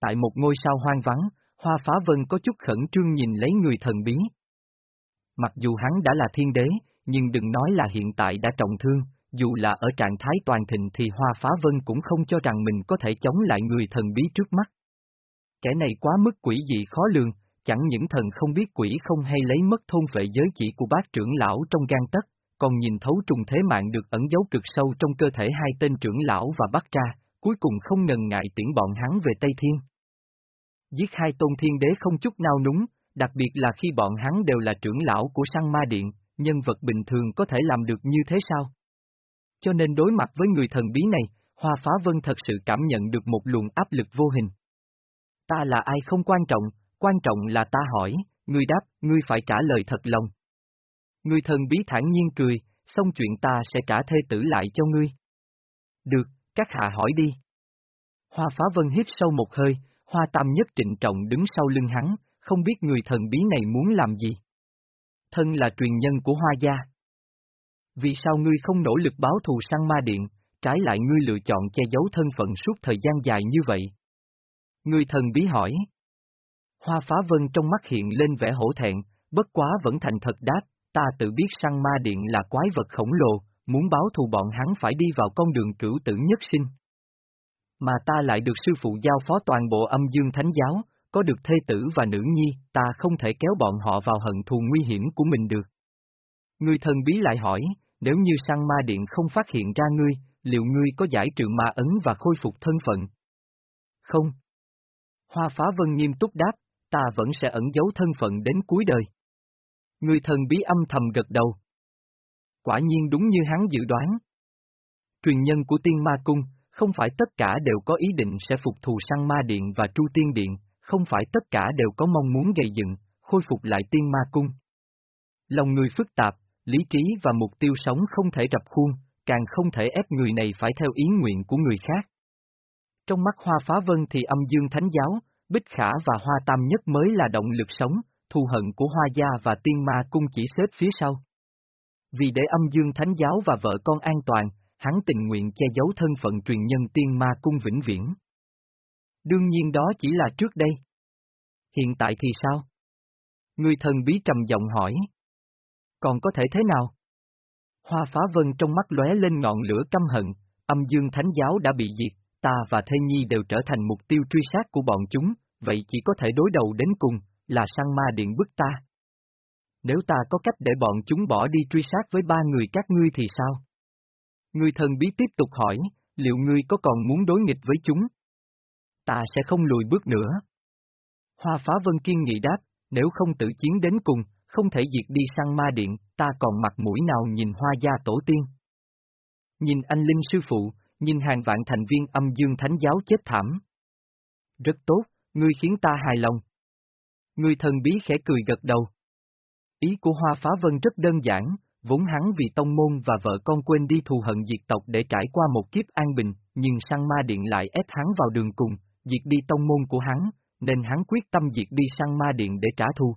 Tại một ngôi sao hoang vắng, Hoa Phá Vân có chút khẩn trương nhìn lấy người thần bí. Mặc dù hắn đã là thiên đế, nhưng đừng nói là hiện tại đã trọng thương, dù là ở trạng thái toàn thịnh thì Hoa Phá Vân cũng không cho rằng mình có thể chống lại người thần bí trước mắt. Kẻ này quá mức quỷ dị khó lường, chẳng những thần không biết quỷ không hay lấy mất thôn vệ giới chỉ của bác trưởng lão trong gan tất, còn nhìn thấu trùng thế mạng được ẩn giấu cực sâu trong cơ thể hai tên trưởng lão và bắt ra, cuối cùng không ngần ngại tiễn bọn hắn về Tây Thiên. Giết hai tôn thiên đế không chút nào núng, đặc biệt là khi bọn hắn đều là trưởng lão của săn ma điện, nhân vật bình thường có thể làm được như thế sao? Cho nên đối mặt với người thần bí này, Hoa Phá Vân thật sự cảm nhận được một luồng áp lực vô hình. Ta là ai không quan trọng, quan trọng là ta hỏi, ngươi đáp, ngươi phải trả lời thật lòng. Người thần bí thản nhiên cười, xong chuyện ta sẽ trả thê tử lại cho ngươi. Được, các hạ hỏi đi. Hoa Phá Vân hít sâu một hơi, Hoa Tam Nhất trịnh trọng đứng sau lưng hắn, không biết người thần bí này muốn làm gì. Thân là truyền nhân của Hoa gia. Vì sao ngươi không nỗ lực báo thù sang ma điện, trái lại ngươi lựa chọn che giấu thân phận suốt thời gian dài như vậy? Người thần bí hỏi. Hoa phá vân trong mắt hiện lên vẻ hổ thẹn, bất quá vẫn thành thật đáp, ta tự biết săn ma điện là quái vật khổng lồ, muốn báo thù bọn hắn phải đi vào con đường cửu tử nhất sinh. Mà ta lại được sư phụ giao phó toàn bộ âm dương thánh giáo, có được thê tử và nữ nhi, ta không thể kéo bọn họ vào hận thù nguy hiểm của mình được. Người thần bí lại hỏi, nếu như sang ma điện không phát hiện ra ngươi, liệu ngươi có giải trừ ma ấn và khôi phục thân phận? Không. Hoa phá vân nghiêm túc đáp, ta vẫn sẽ ẩn giấu thân phận đến cuối đời. Người thần bí âm thầm gật đầu. Quả nhiên đúng như hắn dự đoán. Truyền nhân của tiên ma cung, không phải tất cả đều có ý định sẽ phục thù sang ma điện và tru tiên điện, không phải tất cả đều có mong muốn gây dựng, khôi phục lại tiên ma cung. Lòng người phức tạp, lý trí và mục tiêu sống không thể rập khuôn, càng không thể ép người này phải theo ý nguyện của người khác. Trong mắt Hoa Phá Vân thì âm dương thánh giáo, Bích Khả và Hoa Tam Nhất mới là động lực sống, thù hận của Hoa Gia và Tiên Ma Cung chỉ xếp phía sau. Vì để âm dương thánh giáo và vợ con an toàn, hắn tình nguyện che giấu thân phận truyền nhân Tiên Ma Cung vĩnh viễn. Đương nhiên đó chỉ là trước đây. Hiện tại thì sao? Người thần bí trầm giọng hỏi. Còn có thể thế nào? Hoa phá vân trong mắt lóe lên ngọn lửa căm hận, âm dương thánh giáo đã bị diệt, ta và Thê Nhi đều trở thành mục tiêu truy sát của bọn chúng, vậy chỉ có thể đối đầu đến cùng, là sang ma điện bức ta. Nếu ta có cách để bọn chúng bỏ đi truy sát với ba người các ngươi thì sao? Người thần bí tiếp tục hỏi, liệu ngươi có còn muốn đối nghịch với chúng? Ta sẽ không lùi bước nữa. Hoa phá vân kiên nghị đáp, nếu không tự chiến đến cùng, không thể diệt đi sang ma điện, ta còn mặt mũi nào nhìn hoa gia tổ tiên. Nhìn anh Linh sư phụ, nhìn hàng vạn thành viên âm dương thánh giáo chết thảm. Rất tốt, ngươi khiến ta hài lòng. Người thần bí khẽ cười gật đầu. Ý của Hoa Phá Vân rất đơn giản, vốn hắn vì tông môn và vợ con quên đi thù hận diệt tộc để trải qua một kiếp an bình, nhưng sang ma điện lại ép hắn vào đường cùng, diệt đi tông môn của hắn, nên hắn quyết tâm diệt đi sang ma điện để trả thù.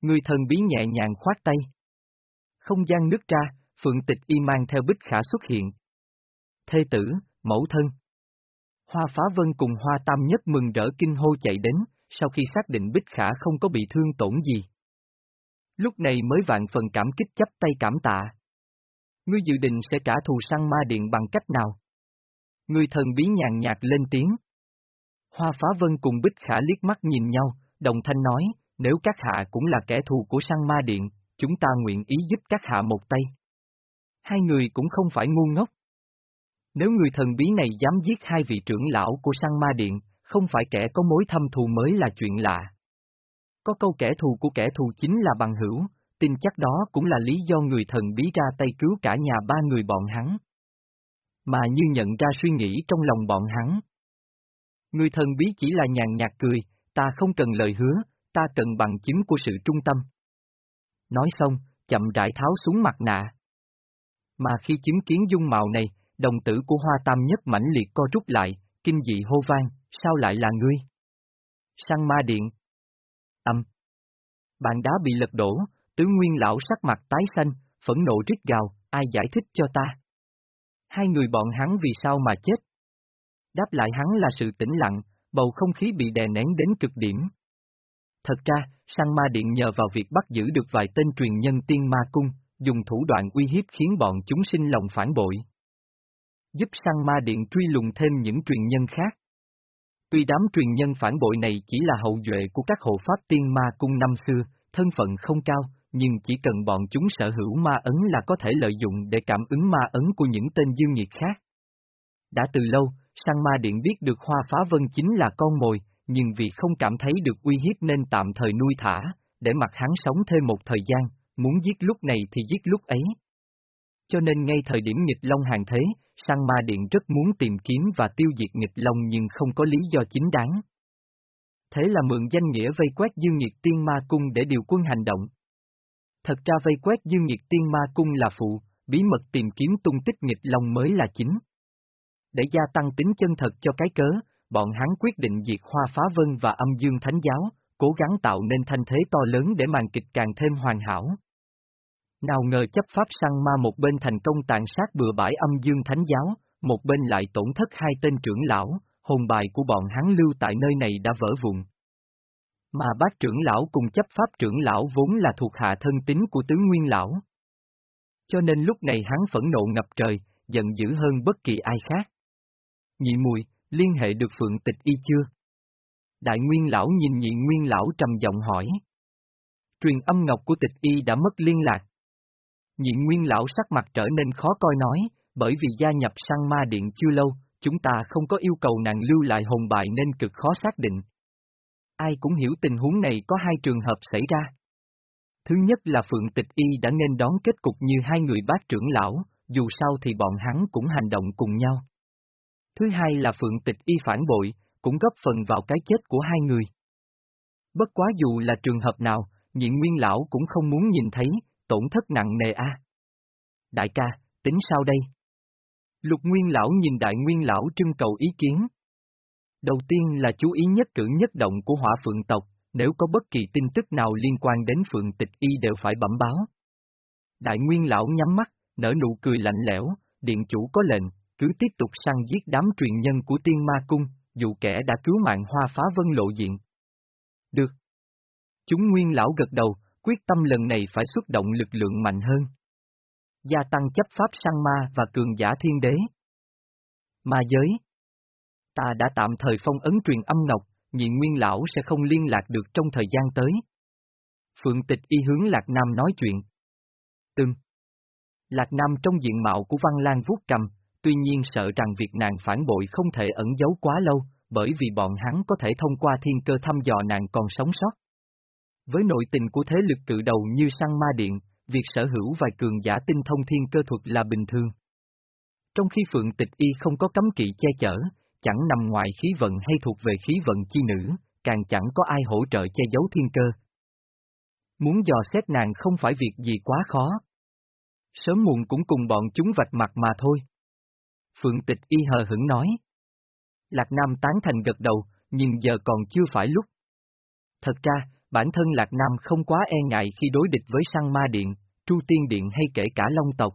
Người thần bí nhẹ nhàng khoát tay. Không gian nứt ra, phượng tịch y mang theo bích khả xuất hiện. Thê tử, mẫu thân. Hoa phá vân cùng hoa tam nhất mừng rỡ kinh hô chạy đến, sau khi xác định bích khả không có bị thương tổn gì. Lúc này mới vạn phần cảm kích chấp tay cảm tạ. Ngươi dự định sẽ trả thù sang ma điện bằng cách nào? Ngươi thần bí nhàn nhạt lên tiếng. Hoa phá vân cùng bích khả liếc mắt nhìn nhau, đồng thanh nói, nếu các hạ cũng là kẻ thù của sang ma điện, chúng ta nguyện ý giúp các hạ một tay. Hai người cũng không phải ngu ngốc. Nếu người thần bí này dám giết hai vị trưởng lão của sang ma điện, không phải kẻ có mối thâm thù mới là chuyện lạ. Có câu kẻ thù của kẻ thù chính là bằng hữu, tin chắc đó cũng là lý do người thần bí ra tay cứu cả nhà ba người bọn hắn. Mà như nhận ra suy nghĩ trong lòng bọn hắn. Người thần bí chỉ là nhàn nhạt cười, ta không cần lời hứa, ta cần bằng chứng của sự trung tâm. Nói xong, chậm rãi tháo xuống mặt nạ. Mà khi chứng kiến dung mạo này, đồng tử của hoa tam nhất mãnh liệt co rút lại, kinh dị hô vang, sao lại là ngươi? Sang ma điện. Âm. Bàn đá bị lật đổ, tứ nguyên lão sắc mặt tái xanh, phẫn nộ rít gào, ai giải thích cho ta? Hai người bọn hắn vì sao mà chết? Đáp lại hắn là sự tĩnh lặng, bầu không khí bị đè nén đến cực điểm. Thật ra, Sang Ma Điện nhờ vào việc bắt giữ được vài tên truyền nhân tiên ma cung, dùng thủ đoạn uy hiếp khiến bọn chúng sinh lòng phản bội. Giúp Sang Ma Điện truy lùng thêm những truyền nhân khác. Tuy đám truyền nhân phản bội này chỉ là hậu duệ của các hộ pháp tiên ma cung năm xưa, thân phận không cao, nhưng chỉ cần bọn chúng sở hữu ma ấn là có thể lợi dụng để cảm ứng ma ấn của những tên dương nhiệt khác. Đã từ lâu, Sang Ma Điện biết được Hoa Phá Vân chính là con mồi, nhưng vì không cảm thấy được uy hiếp nên tạm thời nuôi thả, để mặc hắn sống thêm một thời gian, muốn giết lúc này thì giết lúc ấy. Cho nên ngay thời điểm nghịch long hàng thế, Sang Ma Điện rất muốn tìm kiếm và tiêu diệt nghịch long nhưng không có lý do chính đáng. Thế là mượn danh nghĩa vây quét Dương Nhiệt Tiên Ma Cung để điều quân hành động. Thật ra vây quét Dương Nhiệt Tiên Ma Cung là phụ, bí mật tìm kiếm tung tích nghịch long mới là chính. Để gia tăng tính chân thật cho cái cớ, bọn hắn quyết định diệt Hoa Phá Vân và âm dương thánh giáo, cố gắng tạo nên thanh thế to lớn để màn kịch càng thêm hoàn hảo. Nào ngờ chấp pháp săn ma một bên thành công tàn sát bừa bãi âm dương thánh giáo, một bên lại tổn thất hai tên trưởng lão, hồn bài của bọn hắn lưu tại nơi này đã vỡ vụn. Mà bác trưởng lão cùng chấp pháp trưởng lão vốn là thuộc hạ thân tín của tứ nguyên lão. Cho nên lúc này hắn phẫn nộ ngập trời, giận dữ hơn bất kỳ ai khác. Nhị mùi, liên hệ được phượng tịch y chưa? Đại nguyên lão nhìn nhị nguyên lão trầm giọng hỏi. Truyền âm ngọc của tịch y đã mất liên lạc. Nhị nguyên lão sắc mặt trở nên khó coi nói, bởi vì gia nhập sang ma điện chưa lâu, chúng ta không có yêu cầu nàng lưu lại hồn bài nên cực khó xác định. Ai cũng hiểu tình huống này có hai trường hợp xảy ra. Thứ nhất là Phượng Tịch Y đã nên đón kết cục như hai người bác trưởng lão, dù sao thì bọn hắn cũng hành động cùng nhau. Thứ hai là Phượng Tịch Y phản bội, cũng góp phần vào cái chết của hai người. Bất quá dù là trường hợp nào, nhịn nguyên lão cũng không muốn nhìn thấy, tổn thất nặng nề a. Đại ca, tính sao đây? Lục nguyên lão nhìn đại nguyên lão trưng cầu ý kiến. Đầu tiên là chú ý nhất cử nhất động của hỏa phượng tộc, nếu có bất kỳ tin tức nào liên quan đến phượng tịch y đều phải bẩm báo. Đại nguyên lão nhắm mắt, nở nụ cười lạnh lẽo, điện chủ có lệnh, cứ tiếp tục săn giết đám truyền nhân của tiên ma cung, dù kẻ đã cứu mạng hoa phá vân lộ diện. Được. Chúng nguyên lão gật đầu, quyết tâm lần này phải xuất động lực lượng mạnh hơn. Gia tăng chấp pháp sang ma và cường giả thiên đế. Ma giới. Ta đã tạm thời phong ấn truyền âm ngọc, nhị nguyên lão sẽ không liên lạc được trong thời gian tới. Phượng tịch y hướng Lạc Nam nói chuyện. Từng. Lạc Nam trong diện mạo của Văn Lan vuốt cầm, tuy nhiên sợ rằng việc nàng phản bội không thể ẩn giấu quá lâu, bởi vì bọn hắn có thể thông qua thiên cơ thăm dò nàng còn sống sót. Với nội tình của thế lực tự đầu như săn ma điện, việc sở hữu vài cường giả tinh thông thiên cơ thuật là bình thường. Trong khi Phượng Tịch Y không có cấm kỵ che chở, chẳng nằm ngoài khí vận hay thuộc về khí vận chi nữ, càng chẳng có ai hỗ trợ che giấu thiên cơ. Muốn dò xét nàng không phải việc gì quá khó. Sớm muộn cũng cùng bọn chúng vạch mặt mà thôi. Phượng tịch y hờ hững nói. Lạc Nam tán thành gật đầu, nhưng giờ còn chưa phải lúc. Thật ra, bản thân Lạc Nam không quá e ngại khi đối địch với Sang Ma Điện, Tru Tiên Điện hay kể cả Long tộc.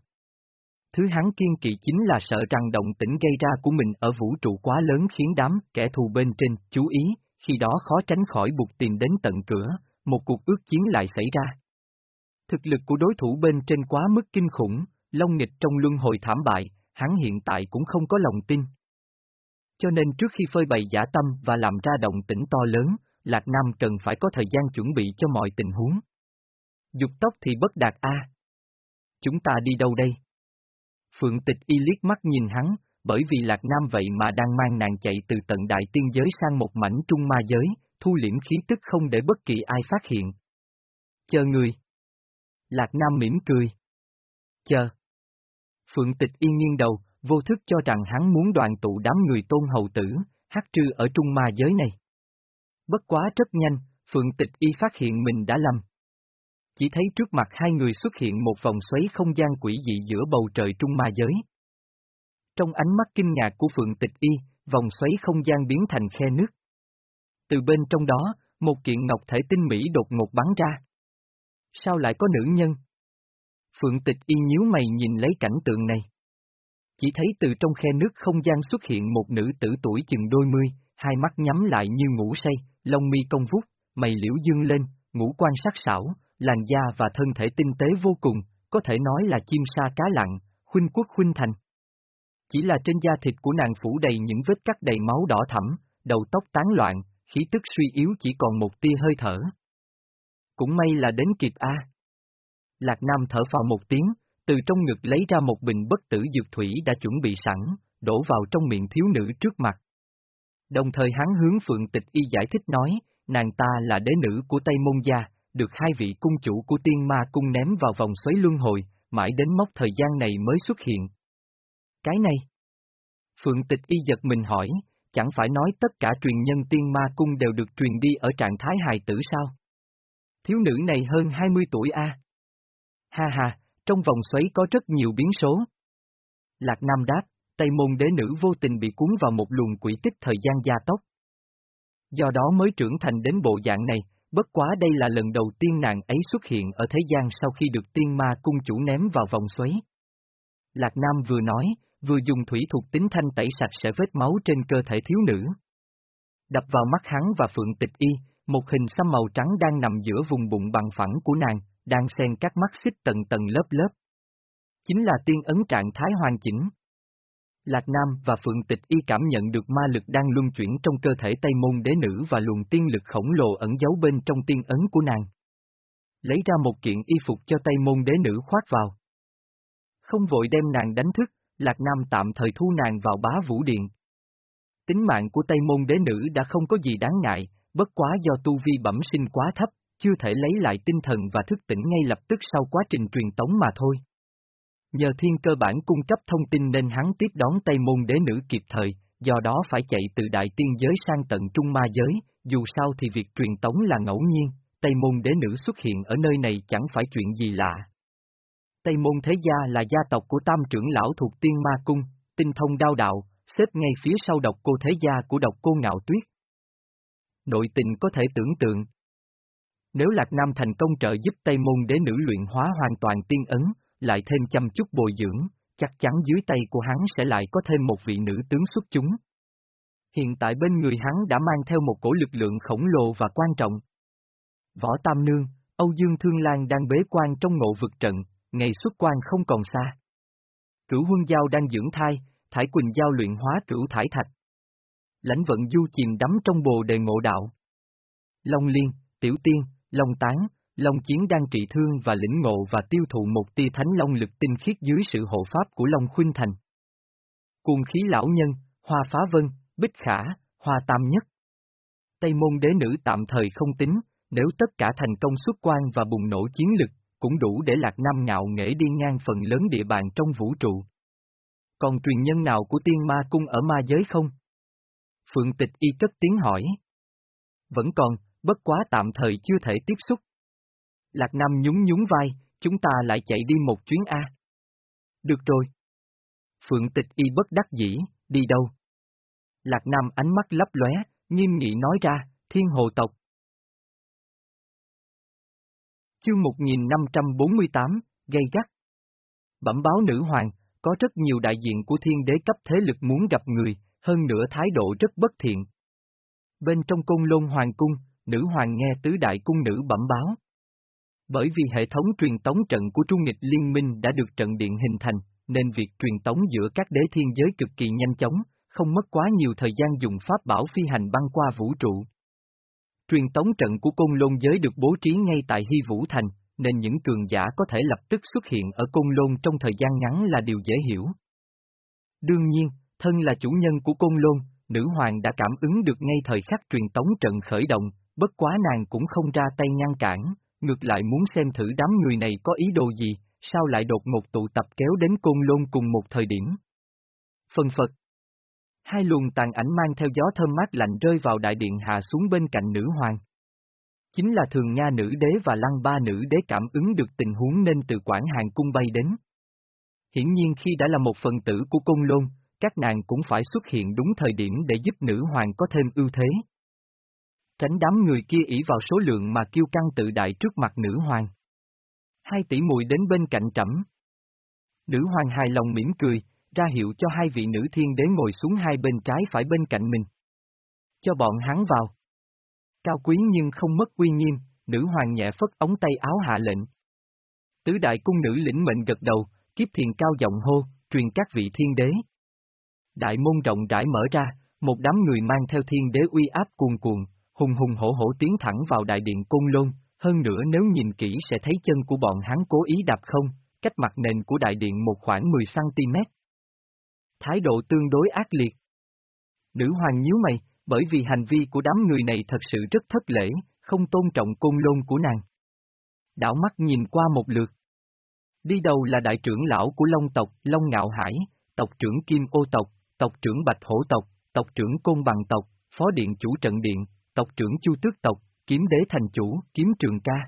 Thứ hắn kiên kỵ chính là sợ rằng động tĩnh gây ra của mình ở vũ trụ quá lớn khiến đám kẻ thù bên trên chú ý, khi đó khó tránh khỏi buộc tìm đến tận cửa, một cuộc ước chiến lại xảy ra. Thực lực của đối thủ bên trên quá mức kinh khủng, Long nghịch trong luân hồi thảm bại, hắn hiện tại cũng không có lòng tin. Cho nên trước khi phơi bày giả tâm và làm ra động tĩnh to lớn, Lạc Nam cần phải có thời gian chuẩn bị cho mọi tình huống. Dục tóc thì bất đạt a. Chúng ta đi đâu đây? Phượng tịch y liếc mắt nhìn hắn, bởi vì Lạc Nam vậy mà đang mang nàng chạy từ tận đại tiên giới sang một mảnh trung ma giới, thu liễm khí tức không để bất kỳ ai phát hiện. Chờ người. Lạc Nam mỉm cười. Chờ. Phượng tịch yên nghiêng đầu, vô thức cho rằng hắn muốn đoàn tụ đám người tôn hầu tử, hát trư ở trung ma giới này. Bất quá rất nhanh, Phượng tịch y phát hiện mình đã lầm. Chỉ thấy trước mặt hai người xuất hiện một vòng xoáy không gian quỷ dị giữa bầu trời trung ma giới. Trong ánh mắt kinh ngạc của Phượng tịch y, vòng xoáy không gian biến thành khe nước. Từ bên trong đó, một kiện ngọc thể tinh mỹ đột ngột bắn ra. Sao lại có nữ nhân? Phượng tịch y nhíu mày nhìn lấy cảnh tượng này. Chỉ thấy từ trong khe nước không gian xuất hiện một nữ tử tuổi chừng đôi mươi, hai mắt nhắm lại như ngủ say, lông mi công vút, mày liễu dương lên, ngũ quan sắc sảo, làn da và thân thể tinh tế vô cùng, có thể nói là chim sa cá lặng, khuynh quốc khuynh thành. Chỉ là trên da thịt của nàng phủ đầy những vết cắt đầy máu đỏ thẫm, đầu tóc tán loạn, khí tức suy yếu chỉ còn một tia hơi thở. Cũng may là đến kịp a. Lạc Nam thở vào một tiếng, từ trong ngực lấy ra một bình bất tử dược thủy đã chuẩn bị sẵn, đổ vào trong miệng thiếu nữ trước mặt. Đồng thời hắn hướng Phượng Tịch Y giải thích nói, nàng ta là đế nữ của Tây Môn Gia, được hai vị cung chủ của tiên ma cung ném vào vòng xoáy luân hồi, mãi đến mốc thời gian này mới xuất hiện. Cái này? Phượng Tịch Y giật mình hỏi, chẳng phải nói tất cả truyền nhân tiên ma cung đều được truyền đi ở trạng thái hài tử sao? Thiếu nữ này hơn 20 tuổi a. Ha ha, trong vòng xoáy có rất nhiều biến số. Lạc Nam đáp, Tây môn đế nữ vô tình bị cuốn vào một luồng quỷ tích thời gian gia tốc. Do đó mới trưởng thành đến bộ dạng này, bất quá đây là lần đầu tiên nàng ấy xuất hiện ở thế gian sau khi được tiên ma cung chủ ném vào vòng xoáy. Lạc Nam vừa nói, vừa dùng thủy thuộc tính thanh tẩy sạch sẽ vết máu trên cơ thể thiếu nữ. Đập vào mắt hắn và phượng tịch y, một hình xăm màu trắng đang nằm giữa vùng bụng bằng phẳng của nàng, đang xen các mắt xích tầng tầng lớp lớp. Chính là tiên ấn trạng thái hoàn chỉnh. Lạc Nam và Phượng Tịch Y cảm nhận được ma lực đang luân chuyển trong cơ thể Tây Môn Đế Nữ và luồng tiên lực khổng lồ ẩn giấu bên trong tiên ấn của nàng. Lấy ra một kiện y phục cho Tây Môn Đế Nữ khoác vào. Không vội đem nàng đánh thức, Lạc Nam tạm thời thu nàng vào bá vũ điện. Tính mạng của Tây Môn Đế Nữ đã không có gì đáng ngại, bất quá do tu vi bẩm sinh quá thấp, chưa thể lấy lại tinh thần và thức tỉnh ngay lập tức sau quá trình truyền tống mà thôi. Nhờ thiên cơ bản cung cấp thông tin nên hắn tiếp đón Tây Môn đế nữ kịp thời, do đó phải chạy từ đại tiên giới sang tận trung ma giới, dù sao thì việc truyền tống là ngẫu nhiên, Tây Môn đế nữ xuất hiện ở nơi này chẳng phải chuyện gì lạ. Tây Môn Thế Gia là gia tộc của tam trưởng lão thuộc tiên ma cung, tinh thông đao đạo, xếp ngay phía sau độc cô Thế Gia của độc cô Ngạo Tuyết. Nội tình có thể tưởng tượng. Nếu Lạc Nam thành công trợ giúp Tây Môn đế nữ luyện hóa hoàn toàn tiên ấn, lại thêm chăm chút bồi dưỡng, chắc chắn dưới tay của hắn sẽ lại có thêm một vị nữ tướng xuất chúng. Hiện tại bên người hắn đã mang theo một cổ lực lượng khổng lồ và quan trọng. Võ Tam Nương, Âu Dương Thương Lan đang bế quan trong ngộ vực trận, ngày xuất quan không còn xa. Cửu Huân Giao đang dưỡng thai, Thải Quỳnh Giao luyện hóa cửu thải thạch. Lãnh vận du chìm đắm trong bồ đề ngộ đạo. Long Liên, Tiểu Tiên, Long Tán, Long Chiến đang trị thương và lĩnh ngộ và tiêu thụ một tia thánh long lực tinh khiết dưới sự hộ pháp của Long Khuynh Thành. Cuồng khí lão nhân, hoa phá vân, bích khả, hoa tam nhất. Tây môn đế nữ tạm thời không tính, nếu tất cả thành công xuất quan và bùng nổ chiến lực, cũng đủ để Lạc Nam ngạo nghễ đi ngang phần lớn địa bàn trong vũ trụ. Còn truyền nhân nào của tiên ma cung ở ma giới không? Phượng tịch y cất tiếng hỏi. Vẫn còn, bất quá tạm thời chưa thể tiếp xúc. Lạc Nam nhún nhún vai, chúng ta lại chạy đi một chuyến A. Được rồi. Phượng tịch y bất đắc dĩ, đi đâu? Lạc Nam ánh mắt lấp lóe, nghiêm nghị nói ra, thiên hồ tộc. Chương 1548, gây gắt. Bẩm báo nữ hoàng, có rất nhiều đại diện của thiên đế cấp thế lực muốn gặp người, hơn nữa thái độ rất bất thiện. Bên trong cung lôn hoàng cung, nữ hoàng nghe tứ đại cung nữ bẩm báo. Bởi vì hệ thống truyền tống trận của Trung nghịch Liên minh đã được trận điện hình thành, nên việc truyền tống giữa các đế thiên giới cực kỳ nhanh chóng, không mất quá nhiều thời gian dùng pháp bảo phi hành băng qua vũ trụ. Truyền tống trận của Côn Lôn giới được bố trí ngay tại Hy Vũ Thành, nên những cường giả có thể lập tức xuất hiện ở Côn Lôn trong thời gian ngắn là điều dễ hiểu. Đương nhiên, thân là chủ nhân của Côn Lôn, nữ hoàng đã cảm ứng được ngay thời khắc truyền tống trận khởi động, bất quá nàng cũng không ra tay ngăn cản, ngược lại muốn xem thử đám người này có ý đồ gì, sao lại đột ngột tụ tập kéo đến côn lôn cùng một thời điểm. Phần Phật Hai luồng tàn ảnh mang theo gió thơm mát lạnh rơi vào đại điện hạ xuống bên cạnh nữ hoàng. Chính là thường nha nữ đế và lăng ba nữ đế cảm ứng được tình huống nên từ quảng hàng cung bay đến. Hiển nhiên khi đã là một phần tử của côn lôn, các nàng cũng phải xuất hiện đúng thời điểm để giúp nữ hoàng có thêm ưu thế tránh đám người kia ỷ vào số lượng mà kiêu căng tự đại trước mặt nữ hoàng. Hai tỷ muội đến bên cạnh trẫm. Nữ hoàng hài lòng mỉm cười, ra hiệu cho hai vị nữ thiên đế ngồi xuống hai bên trái phải bên cạnh mình. Cho bọn hắn vào. Cao quý nhưng không mất uy nghiêm, nữ hoàng nhẹ phất ống tay áo hạ lệnh. Tứ đại cung nữ lĩnh mệnh gật đầu, kiếp thiền cao giọng hô, truyền các vị thiên đế. Đại môn rộng rãi mở ra, một đám người mang theo thiên đế uy áp cuồn cuồn hùng hùng hổ hổ tiến thẳng vào đại điện côn lôn, hơn nữa nếu nhìn kỹ sẽ thấy chân của bọn hắn cố ý đạp không, cách mặt nền của đại điện một khoảng 10cm. Thái độ tương đối ác liệt. Nữ hoàng nhíu mày, bởi vì hành vi của đám người này thật sự rất thất lễ, không tôn trọng côn lôn của nàng. Đảo mắt nhìn qua một lượt. Đi đầu là đại trưởng lão của Long tộc, Long Ngạo Hải, tộc trưởng Kim Ô tộc, tộc trưởng Bạch Hổ tộc, tộc trưởng Côn Bằng tộc, phó điện chủ trận điện, tộc trưởng Chu Tước tộc, kiếm đế thành chủ, kiếm trường ca.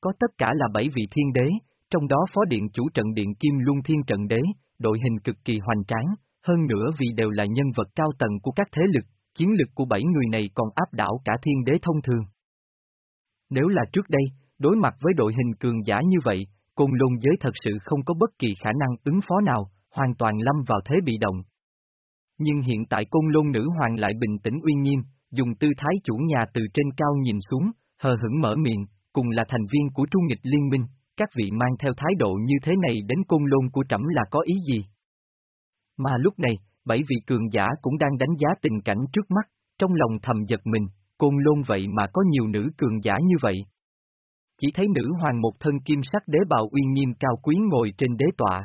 Có tất cả là bảy vị thiên đế, trong đó phó điện chủ trận điện Kim Luân Thiên trận đế, đội hình cực kỳ hoành tráng, hơn nữa vì đều là nhân vật cao tầng của các thế lực, chiến lực của bảy người này còn áp đảo cả thiên đế thông thường. Nếu là trước đây, đối mặt với đội hình cường giả như vậy, Côn Lôn giới thật sự không có bất kỳ khả năng ứng phó nào, hoàn toàn lâm vào thế bị động. Nhưng hiện tại Côn Lôn nữ hoàng lại bình tĩnh uy nghiêm, dùng tư thái chủ nhà từ trên cao nhìn xuống, hờ hững mở miệng, cùng là thành viên của Trung nghịch liên minh, các vị mang theo thái độ như thế này đến Côn Lôn của trẫm là có ý gì? Mà lúc này, bảy vị cường giả cũng đang đánh giá tình cảnh trước mắt, trong lòng thầm giật mình, Côn Lôn vậy mà có nhiều nữ cường giả như vậy. Chỉ thấy nữ hoàng một thân kim sắc đế bào uy nghiêm cao quý ngồi trên đế tọa.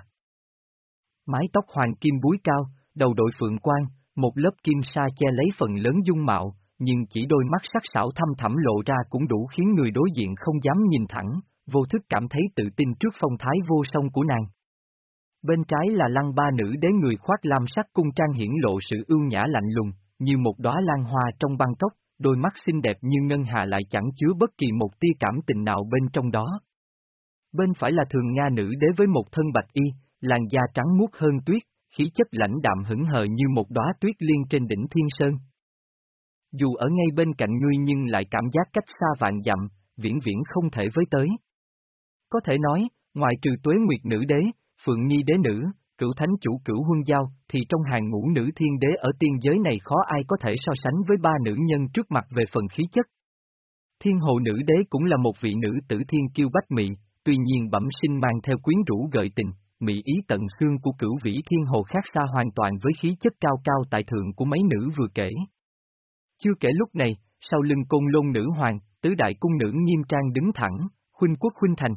Mái tóc hoàng kim búi cao, đầu đội phượng quan, một lớp kim sa che lấy phần lớn dung mạo, nhưng chỉ đôi mắt sắc sảo thăm thẳm lộ ra cũng đủ khiến người đối diện không dám nhìn thẳng, vô thức cảm thấy tự tin trước phong thái vô song của nàng. Bên trái là lăng ba nữ đế người khoác lam sắc cung trang hiển lộ sự ưu nhã lạnh lùng, như một đóa lan hoa trong băng cốc, đôi mắt xinh đẹp như ngân hà lại chẳng chứa bất kỳ một tia cảm tình nào bên trong đó. Bên phải là thường Nga nữ đế với một thân bạch y, làn da trắng muốt hơn tuyết, khí chất lãnh đạm hững hờ như một đóa tuyết liên trên đỉnh thiên sơn. Dù ở ngay bên cạnh ngươi nhưng lại cảm giác cách xa vạn dặm, viễn viễn không thể với tới. Có thể nói, ngoài trừ tuế nguyệt nữ đế, phượng nhi đế nữ, cửu thánh chủ cửu huân giao, thì trong hàng ngũ nữ thiên đế ở tiên giới này khó ai có thể so sánh với ba nữ nhân trước mặt về phần khí chất. Thiên hồ nữ đế cũng là một vị nữ tử thiên kiêu bách mị, tuy nhiên bẩm sinh mang theo quyến rũ gợi tình, mỹ ý tận xương của cửu vĩ thiên hồ khác xa hoàn toàn với khí chất cao cao tại thượng của mấy nữ vừa kể. Chưa kể lúc này, sau lưng côn lôn nữ hoàng, tứ đại cung nữ nghiêm trang đứng thẳng, khuynh quốc khuynh thành.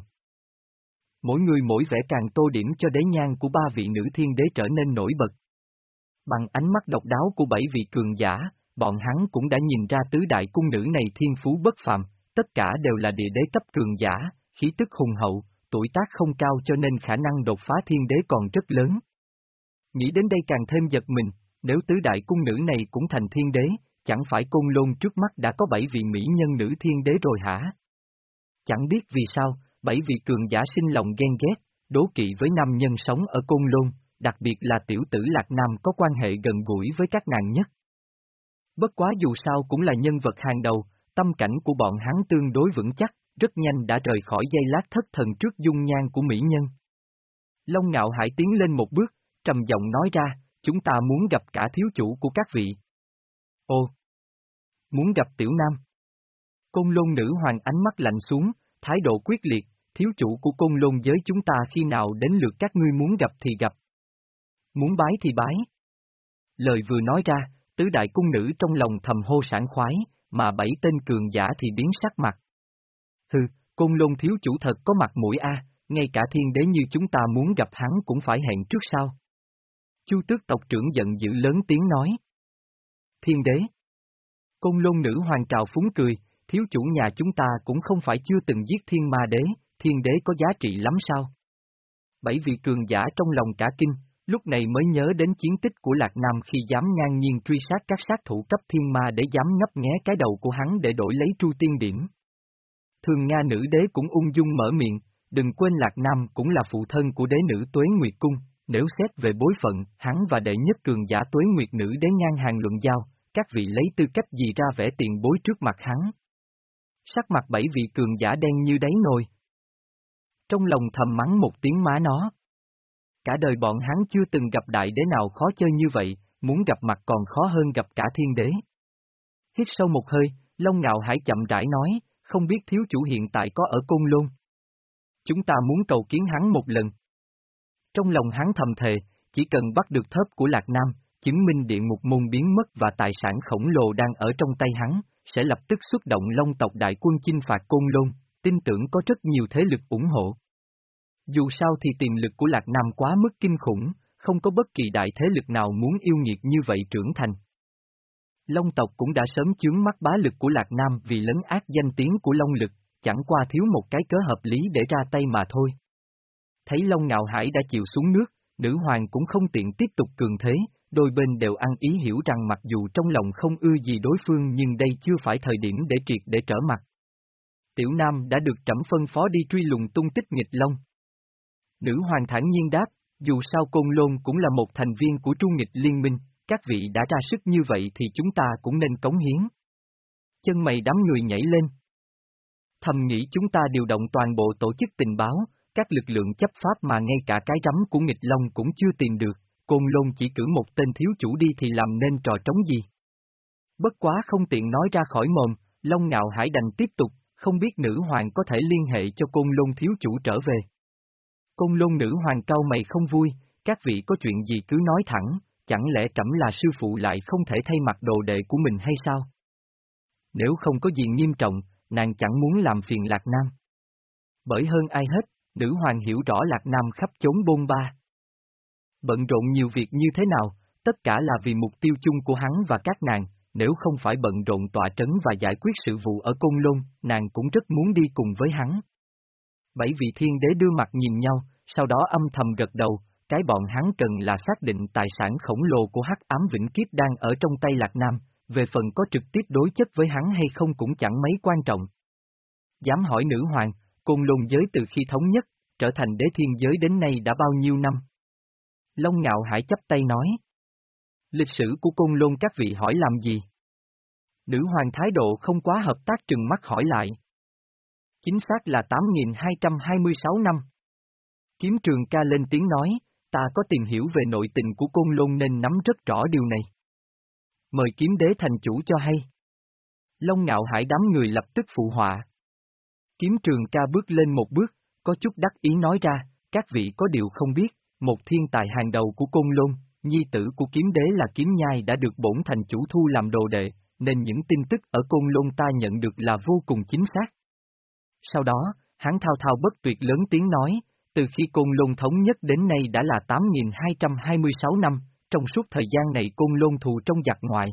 Mỗi người mỗi vẻ càng tô điểm cho đế nhan của ba vị nữ thiên đế trở nên nổi bật. Bằng ánh mắt độc đáo của bảy vị cường giả, bọn hắn cũng đã nhìn ra tứ đại cung nữ này thiên phú bất phàm, tất cả đều là địa đế cấp cường giả, khí tức hùng hậu, tuổi tác không cao cho nên khả năng đột phá thiên đế còn rất lớn. Nghĩ đến đây càng thêm giật mình, nếu tứ đại cung nữ này cũng thành thiên đế, chẳng phải côn lôn trước mắt đã có bảy vị mỹ nhân nữ thiên đế rồi hả? Chẳng biết vì sao, bảy vị cường giả sinh lòng ghen ghét, đố kỵ với nam nhân sống ở côn lôn, đặc biệt là tiểu tử Lạc Nam có quan hệ gần gũi với các nàng nhất. Bất quá dù sao cũng là nhân vật hàng đầu, tâm cảnh của bọn hắn tương đối vững chắc, rất nhanh đã rời khỏi dây lát thất thần trước dung nhan của mỹ nhân. Long ngạo hải tiến lên một bước, trầm giọng nói ra, chúng ta muốn gặp cả thiếu chủ của các vị. Ô, Muốn gặp tiểu nam. Côn lôn nữ hoàng ánh mắt lạnh xuống, thái độ quyết liệt, thiếu chủ của côn lôn giới chúng ta khi nào đến lượt các ngươi muốn gặp thì gặp. Muốn bái thì bái. Lời vừa nói ra, tứ đại cung nữ trong lòng thầm hô sản khoái, mà bảy tên cường giả thì biến sắc mặt. Hừ, côn lôn thiếu chủ thật có mặt mũi a, ngay cả thiên đế như chúng ta muốn gặp hắn cũng phải hẹn trước sau. Chu tước tộc trưởng giận dữ lớn tiếng nói. Thiên đế. Côn lôn nữ hoàng trào phúng cười, thiếu chủ nhà chúng ta cũng không phải chưa từng giết thiên ma đế, thiên đế có giá trị lắm sao? Bảy vị cường giả trong lòng cả kinh, lúc này mới nhớ đến chiến tích của Lạc Nam khi dám ngang nhiên truy sát các sát thủ cấp thiên ma để dám ngấp nghé cái đầu của hắn để đổi lấy tru tiên điểm. Thường Nga nữ đế cũng ung dung mở miệng, đừng quên Lạc Nam cũng là phụ thân của đế nữ Tuế Nguyệt Cung, nếu xét về bối phận, hắn và đệ nhất cường giả Tuế Nguyệt nữ đế ngang hàng luận giao, các vị lấy tư cách gì ra vẽ tiền bối trước mặt hắn. Sắc mặt bảy vị cường giả đen như đáy nồi. Trong lòng thầm mắng một tiếng má nó. Cả đời bọn hắn chưa từng gặp đại đế nào khó chơi như vậy, muốn gặp mặt còn khó hơn gặp cả thiên đế. Hít sâu một hơi, Long Ngạo Hải chậm rãi nói, không biết thiếu chủ hiện tại có ở Côn Lôn. Chúng ta muốn cầu kiến hắn một lần. Trong lòng hắn thầm thề, chỉ cần bắt được thớp của Lạc Nam, chứng minh điện ngục môn biến mất và tài sản khổng lồ đang ở trong tay hắn, sẽ lập tức xuất động Long tộc đại quân chinh phạt Côn Lôn, tin tưởng có rất nhiều thế lực ủng hộ. Dù sao thì tiềm lực của Lạc Nam quá mức kinh khủng, không có bất kỳ đại thế lực nào muốn yêu nghiệt như vậy trưởng thành. Long tộc cũng đã sớm chướng mắt bá lực của Lạc Nam vì lấn ác danh tiếng của Long lực, chẳng qua thiếu một cái cớ hợp lý để ra tay mà thôi. Thấy Long Ngạo Hải đã chịu xuống nước, nữ hoàng cũng không tiện tiếp tục cường thế, đôi bên đều ăn ý hiểu rằng mặc dù trong lòng không ưa gì đối phương nhưng đây chưa phải thời điểm để triệt để trở mặt. Tiểu Nam đã được trẫm phân phó đi truy lùng tung tích nghịch Long. Nữ hoàng thản nhiên đáp, dù sao Côn Lôn cũng là một thành viên của Trung nghịch liên minh, các vị đã ra sức như vậy thì chúng ta cũng nên cống hiến. Chân mày đám người nhảy lên. Thầm nghĩ chúng ta điều động toàn bộ tổ chức tình báo, các lực lượng chấp pháp mà ngay cả cái rắm của nghịch long cũng chưa tìm được, Côn Lôn chỉ cử một tên thiếu chủ đi thì làm nên trò trống gì. Bất quá không tiện nói ra khỏi mồm, Long Ngạo Hải đành tiếp tục, không biết nữ hoàng có thể liên hệ cho Côn Lôn thiếu chủ trở về. Côn Lôn nữ hoàng cao mày không vui, các vị có chuyện gì cứ nói thẳng, chẳng lẽ trẫm là sư phụ lại không thể thay mặt đồ đệ của mình hay sao? Nếu không có gì nghiêm trọng, nàng chẳng muốn làm phiền Lạc Nam. Bởi hơn ai hết, nữ hoàng hiểu rõ Lạc Nam khắp chốn bôn ba. Bận rộn nhiều việc như thế nào, tất cả là vì mục tiêu chung của hắn và các nàng, nếu không phải bận rộn tọa trấn và giải quyết sự vụ ở Côn Lôn, nàng cũng rất muốn đi cùng với hắn. Bảy vị thiên đế đưa mặt nhìn nhau, sau đó âm thầm gật đầu, cái bọn hắn cần là xác định tài sản khổng lồ của hắc ám vĩnh kiếp đang ở trong tay Lạc Nam, về phần có trực tiếp đối chất với hắn hay không cũng chẳng mấy quan trọng. Dám hỏi nữ hoàng, cùng lôn giới từ khi thống nhất, trở thành đế thiên giới đến nay đã bao nhiêu năm? Long ngạo hải chấp tay nói. Lịch sử của côn lôn các vị hỏi làm gì? Nữ hoàng thái độ không quá hợp tác trừng mắt hỏi lại. Chính xác là 8.226 năm. Kiếm trường ca lên tiếng nói, ta có tìm hiểu về nội tình của côn lôn nên nắm rất rõ điều này. Mời kiếm đế thành chủ cho hay. Long ngạo hải đám người lập tức phụ họa. Kiếm trường ca bước lên một bước, có chút đắc ý nói ra, các vị có điều không biết, một thiên tài hàng đầu của côn lôn, nhi tử của kiếm đế là kiếm nhai đã được bổn thành chủ thu làm đồ đệ, nên những tin tức ở côn lôn ta nhận được là vô cùng chính xác. Sau đó, hắn thao thao bất tuyệt lớn tiếng nói, từ khi Côn Lôn thống nhất đến nay đã là 8.226 năm, trong suốt thời gian này Côn Lôn thù trong giặc ngoại,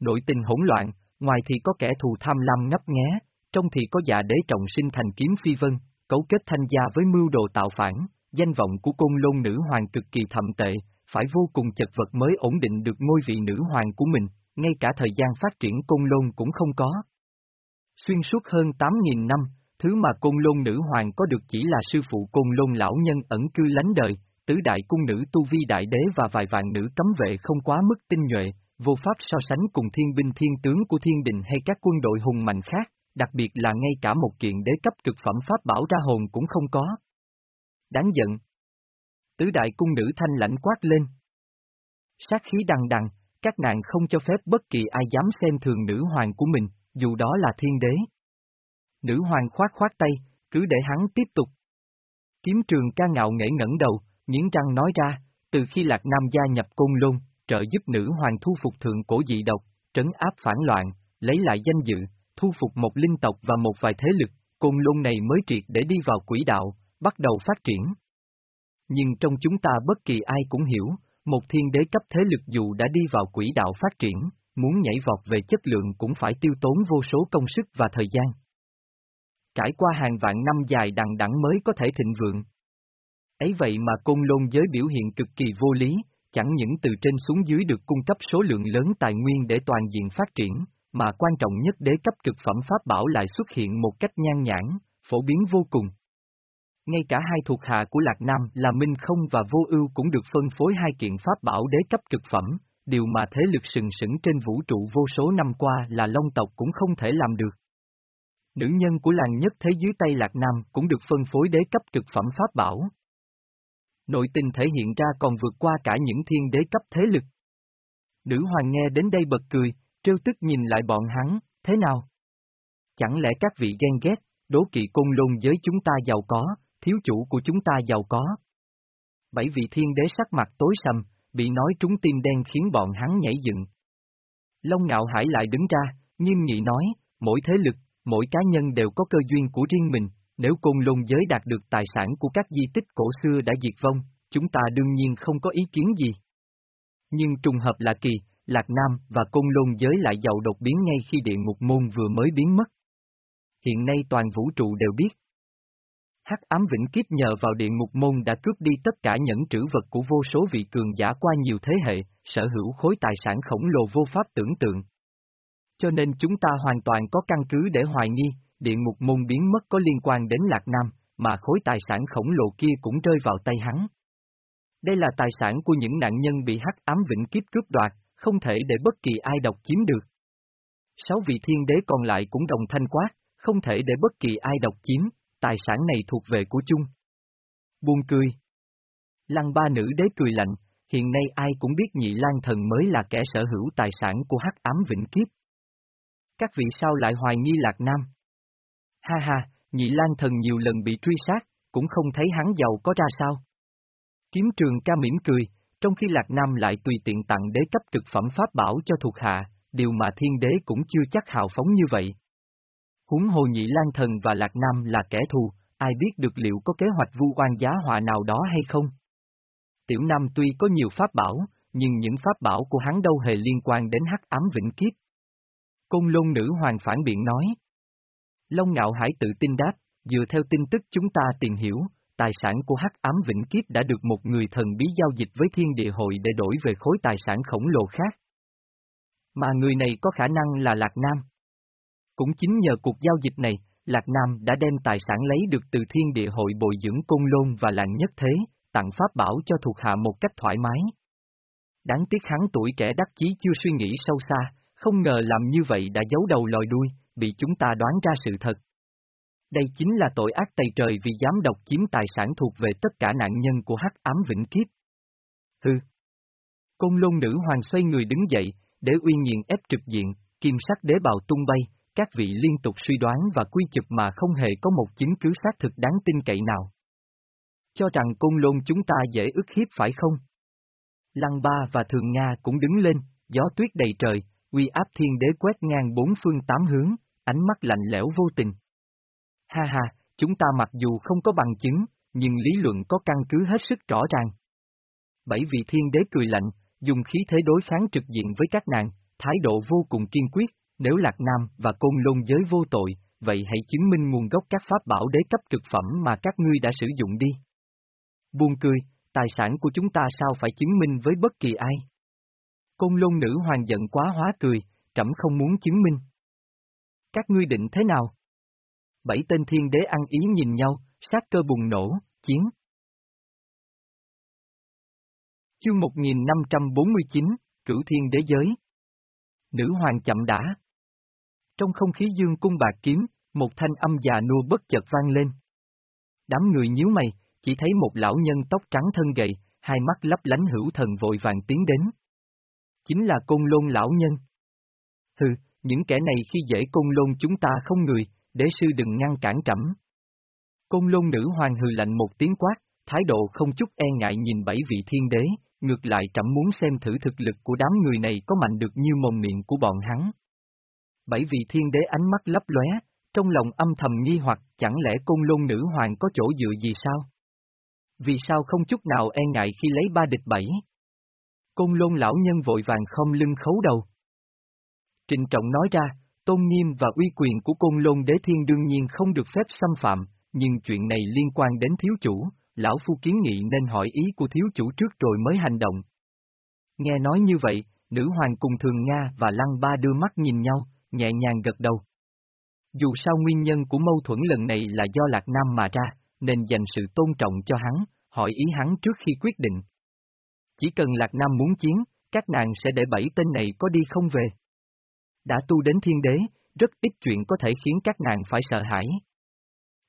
Nội tình hỗn loạn, ngoài thì có kẻ thù tham lam ngấp nghé, trong thì có dạ đế trọng sinh thành kiếm phi vân, cấu kết thanh gia với mưu đồ tạo phản, danh vọng của Côn Lôn nữ hoàng cực kỳ thậm tệ, phải vô cùng chật vật mới ổn định được ngôi vị nữ hoàng của mình, ngay cả thời gian phát triển Côn Lôn cũng không có. Xuyên suốt hơn 8.000 năm, Thứ mà côn lôn nữ hoàng có được chỉ là sư phụ côn lôn lão nhân ẩn cư lánh đời, tứ đại cung nữ tu vi đại đế và vài vạn nữ cấm vệ không quá mức tinh nhuệ, vô pháp so sánh cùng thiên binh thiên tướng của thiên đình hay các quân đội hùng mạnh khác, đặc biệt là ngay cả một kiện đế cấp cực phẩm pháp bảo ra hồn cũng không có. Đáng giận. Tứ đại cung nữ thanh lãnh quát lên. Sát khí đằng đằng, các nàng không cho phép bất kỳ ai dám xem thường nữ hoàng của mình, dù đó là thiên đế. Nữ hoàng khoát khoát tay, cứ để hắn tiếp tục. Kiếm trường ca ngạo nghễ ngẩng đầu, nghiến răng nói ra, từ khi Lạc Nam gia nhập Côn Lôn, trợ giúp nữ hoàng thu phục thượng cổ dị độc, trấn áp phản loạn, lấy lại danh dự, thu phục một linh tộc và một vài thế lực, Côn Lôn này mới triệt để đi vào quỹ đạo, bắt đầu phát triển. Nhưng trong chúng ta bất kỳ ai cũng hiểu, một thiên đế cấp thế lực dù đã đi vào quỹ đạo phát triển, muốn nhảy vọt về chất lượng cũng phải tiêu tốn vô số công sức và thời gian trải qua hàng vạn năm dài đằng đẵng mới có thể thịnh vượng. Ấy vậy mà côn lôn giới biểu hiện cực kỳ vô lý, chẳng những từ trên xuống dưới được cung cấp số lượng lớn tài nguyên để toàn diện phát triển, mà quan trọng nhất đế cấp cực phẩm pháp bảo lại xuất hiện một cách nhan nhãn, phổ biến vô cùng. Ngay cả hai thuộc hạ của Lạc Nam là Minh Không và Vô Ưu cũng được phân phối hai kiện pháp bảo đế cấp cực phẩm, điều mà thế lực sừng sững trên vũ trụ vô số năm qua là Long tộc cũng không thể làm được. Nữ nhân của làng nhất thế dưới tay Lạc Nam cũng được phân phối đế cấp cực phẩm pháp bảo. Nội tình thể hiện ra còn vượt qua cả những thiên đế cấp thế lực. Nữ hoàng nghe đến đây bật cười, trêu tức nhìn lại bọn hắn, thế nào? Chẳng lẽ các vị ghen ghét, đố kỵ côn lôn giới chúng ta giàu có, thiếu chủ của chúng ta giàu có? Bảy vị thiên đế sắc mặt tối sầm, bị nói trúng tim đen khiến bọn hắn nhảy dựng. Long ngạo hải lại đứng ra, nghiêm nghị nói, mỗi thế lực, mỗi cá nhân đều có cơ duyên của riêng mình, nếu côn lôn giới đạt được tài sản của các di tích cổ xưa đã diệt vong, chúng ta đương nhiên không có ý kiến gì. Nhưng trùng hợp là kỳ, Lạc Nam và côn lôn giới lại giàu đột biến ngay khi địa ngục môn vừa mới biến mất. Hiện nay toàn vũ trụ đều biết. Hắc ám vĩnh kiếp nhờ vào địa ngục môn đã cướp đi tất cả những trữ vật của vô số vị cường giả qua nhiều thế hệ, sở hữu khối tài sản khổng lồ vô pháp tưởng tượng. Cho nên chúng ta hoàn toàn có căn cứ để hoài nghi, địa ngục môn biến mất có liên quan đến Lạc Nam, mà khối tài sản khổng lồ kia cũng rơi vào tay hắn. Đây là tài sản của những nạn nhân bị hắc ám vĩnh kiếp cướp đoạt, không thể để bất kỳ ai độc chiếm được. Sáu vị thiên đế còn lại cũng đồng thanh quát, không thể để bất kỳ ai độc chiếm, tài sản này thuộc về của chung. Buông cười. Lăng ba nữ đế cười lạnh, hiện nay ai cũng biết nhị lan thần mới là kẻ sở hữu tài sản của hắc ám vĩnh kiếp. Các vị sao lại hoài nghi lạc nam? Ha ha, nhị lan thần nhiều lần bị truy sát, cũng không thấy hắn giàu có ra sao. Kiếm trường ca mỉm cười, trong khi Lạc Nam lại tùy tiện tặng đế cấp cực phẩm pháp bảo cho thuộc hạ, điều mà thiên đế cũng chưa chắc hào phóng như vậy. húng hồ nhị lan thần và Lạc Nam là kẻ thù, ai biết được liệu có kế hoạch vu oan giá họa nào đó hay không? Tiểu Nam tuy có nhiều pháp bảo, nhưng những pháp bảo của hắn đâu hề liên quan đến hắc ám vĩnh kiếp. Côn lôn nữ hoàng phản biện nói. Long ngạo hải tự tin đáp, dựa theo tin tức chúng ta tìm hiểu, tài sản của hắc ám vĩnh kiếp đã được một người thần bí giao dịch với thiên địa hội để đổi về khối tài sản khổng lồ khác. Mà người này có khả năng là Lạc Nam. Cũng chính nhờ cuộc giao dịch này, Lạc Nam đã đem tài sản lấy được từ thiên địa hội bồi dưỡng côn lôn và làng nhất thế, tặng pháp bảo cho thuộc hạ một cách thoải mái. Đáng tiếc hắn tuổi trẻ đắc chí chưa suy nghĩ sâu xa, không ngờ làm như vậy đã giấu đầu lòi đuôi, bị chúng ta đoán ra sự thật. Đây chính là tội ác tày trời vì dám độc chiếm tài sản thuộc về tất cả nạn nhân của hắc ám vĩnh kiếp. Hừ. Côn lôn nữ hoàng xoay người đứng dậy, để uy nghiền ép trực diện, kim sắc đế bào tung bay, các vị liên tục suy đoán và quy chụp mà không hề có một chứng cứ xác thực đáng tin cậy nào. Cho rằng côn lôn chúng ta dễ ức hiếp phải không? Lăng ba và thường Nga cũng đứng lên, gió tuyết đầy trời, uy áp thiên đế quét ngang bốn phương tám hướng, ánh mắt lạnh lẽo vô tình. Ha ha, chúng ta mặc dù không có bằng chứng, nhưng lý luận có căn cứ hết sức rõ ràng. Bảy vị thiên đế cười lạnh, dùng khí thế đối kháng trực diện với các nàng, thái độ vô cùng kiên quyết, nếu Lạc Nam và Côn Lôn giới vô tội, vậy hãy chứng minh nguồn gốc các pháp bảo đế cấp cực phẩm mà các ngươi đã sử dụng đi. Buông cười, tài sản của chúng ta sao phải chứng minh với bất kỳ ai? Côn Lôn nữ hoàng giận quá hóa cười, trẫm không muốn chứng minh. Các ngươi định thế nào? Bảy tên thiên đế ăn ý nhìn nhau, sát cơ bùng nổ, chiến. Chương 1549, Cửu Thiên Đế Giới Nữ hoàng chậm đã. Trong không khí dương cung bạc kiếm, một thanh âm già nua bất chợt vang lên. Đám người nhíu mày, chỉ thấy một lão nhân tóc trắng thân gầy, hai mắt lấp lánh hữu thần vội vàng tiến đến. Chính là côn lôn lão nhân. Hừ, những kẻ này khi dễ côn lôn chúng ta không người, đế sư đừng ngăn cản trẫm. Côn lôn nữ hoàng hừ lạnh một tiếng quát, thái độ không chút e ngại nhìn bảy vị thiên đế, ngược lại trẫm muốn xem thử thực lực của đám người này có mạnh được như mồm miệng của bọn hắn. Bảy vị thiên đế ánh mắt lấp lóe, trong lòng âm thầm nghi hoặc chẳng lẽ côn lôn nữ hoàng có chỗ dựa gì sao? Vì sao không chút nào e ngại khi lấy ba địch bảy? Côn lôn lão nhân vội vàng không lưng khấu đầu. Trịnh trọng nói ra, tôn nghiêm và uy quyền của côn lôn đế thiên đương nhiên không được phép xâm phạm, nhưng chuyện này liên quan đến thiếu chủ, lão phu kiến nghị nên hỏi ý của thiếu chủ trước rồi mới hành động. Nghe nói như vậy, nữ hoàng cùng thường Nga và Lăng Ba đưa mắt nhìn nhau, nhẹ nhàng gật đầu. Dù sao nguyên nhân của mâu thuẫn lần này là do Lạc Nam mà ra, nên dành sự tôn trọng cho hắn, hỏi ý hắn trước khi quyết định. Chỉ cần Lạc Nam muốn chiến, các nàng sẽ để bảy tên này có đi không về. Đã tu đến thiên đế, rất ít chuyện có thể khiến các nàng phải sợ hãi.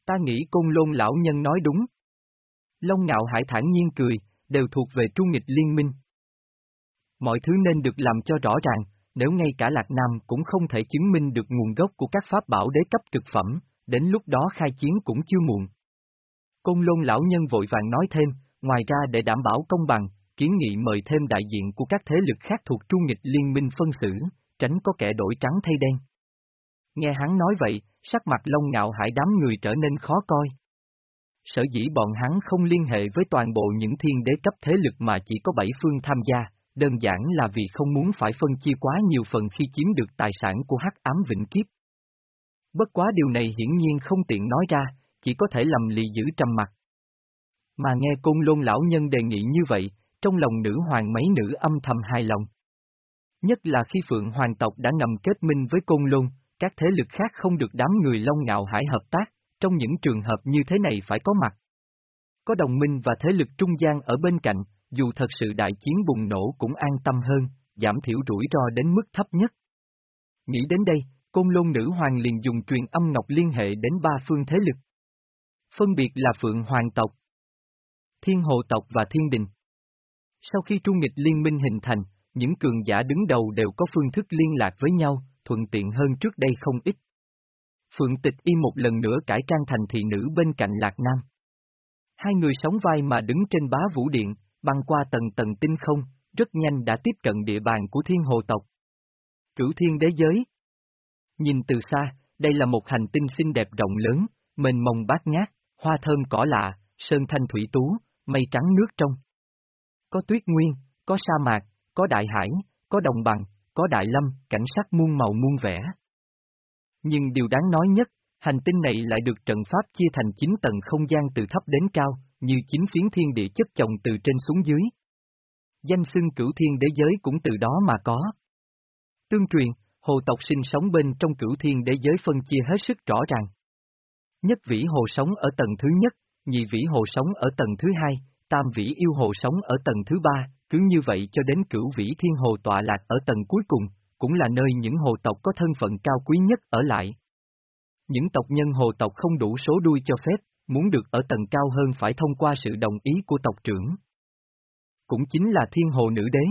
Ta nghĩ côn lôn lão nhân nói đúng. Long ngạo hải thản nhiên cười, đều thuộc về trung nghịch liên minh. Mọi thứ nên được làm cho rõ ràng, nếu ngay cả Lạc Nam cũng không thể chứng minh được nguồn gốc của các pháp bảo đế cấp cực phẩm, đến lúc đó khai chiến cũng chưa muộn. Côn lôn lão nhân vội vàng nói thêm, ngoài ra để đảm bảo công bằng, kiến nghị mời thêm đại diện của các thế lực khác thuộc trung nghịch liên minh phân xử, tránh có kẻ đổi trắng thay đen. Nghe hắn nói vậy, sắc mặt lông ngạo hải đám người trở nên khó coi. Sở dĩ bọn hắn không liên hệ với toàn bộ những thiên đế cấp thế lực mà chỉ có bảy phương tham gia, đơn giản là vì không muốn phải phân chia quá nhiều phần khi chiếm được tài sản của hắc ám vĩnh kiếp. Bất quá điều này hiển nhiên không tiện nói ra, chỉ có thể lầm lì giữ trầm mặt. Mà nghe côn lôn lão nhân đề nghị như vậy, trong lòng nữ hoàng mấy nữ âm thầm hài lòng. Nhất là khi Phượng Hoàng tộc đã ngầm kết minh với côn lôn, các thế lực khác không được đám người Long Ngạo Hải hợp tác, trong những trường hợp như thế này phải có mặt. Có đồng minh và thế lực trung gian ở bên cạnh, dù thật sự đại chiến bùng nổ cũng an tâm hơn, giảm thiểu rủi ro đến mức thấp nhất. Nghĩ đến đây, Côn Lôn Nữ Hoàng liền dùng truyền âm ngọc liên hệ đến ba phương thế lực. Phân biệt là Phượng Hoàng tộc, Thiên Hồ tộc và Thiên Đình. Sau khi trung nghịch liên minh hình thành, những cường giả đứng đầu đều có phương thức liên lạc với nhau, thuận tiện hơn trước đây không ít. Phượng Tịch Y một lần nữa cải trang thành thị nữ bên cạnh Lạc Nam. Hai người sóng vai mà đứng trên bá vũ điện, băng qua tầng tầng tinh không, rất nhanh đã tiếp cận địa bàn của thiên hồ tộc. Cửu thiên đế giới Nhìn từ xa, đây là một hành tinh xinh đẹp rộng lớn, mênh mông bát ngát, hoa thơm cỏ lạ, sơn thanh thủy tú, mây trắng nước trong. Có tuyết nguyên, có sa mạc, có đại hải, có đồng bằng, có đại lâm, cảnh sắc muôn màu muôn vẻ. Nhưng điều đáng nói nhất, hành tinh này lại được trận pháp chia thành 9 tầng không gian từ thấp đến cao, như chín phiến thiên địa chất chồng từ trên xuống dưới. Danh xưng cửu thiên đế giới cũng từ đó mà có. Tương truyền, hồ tộc sinh sống bên trong cửu thiên đế giới phân chia hết sức rõ ràng. Nhất vĩ hồ sống ở tầng thứ nhất, nhị vĩ hồ sống ở tầng thứ hai, tam vĩ yêu hồ sống ở tầng thứ ba, cứ như vậy cho đến cửu vĩ thiên hồ tọa lạc ở tầng cuối cùng, cũng là nơi những hồ tộc có thân phận cao quý nhất ở lại. Những tộc nhân hồ tộc không đủ số đuôi cho phép, muốn được ở tầng cao hơn phải thông qua sự đồng ý của tộc trưởng. Cũng chính là thiên hồ nữ đế.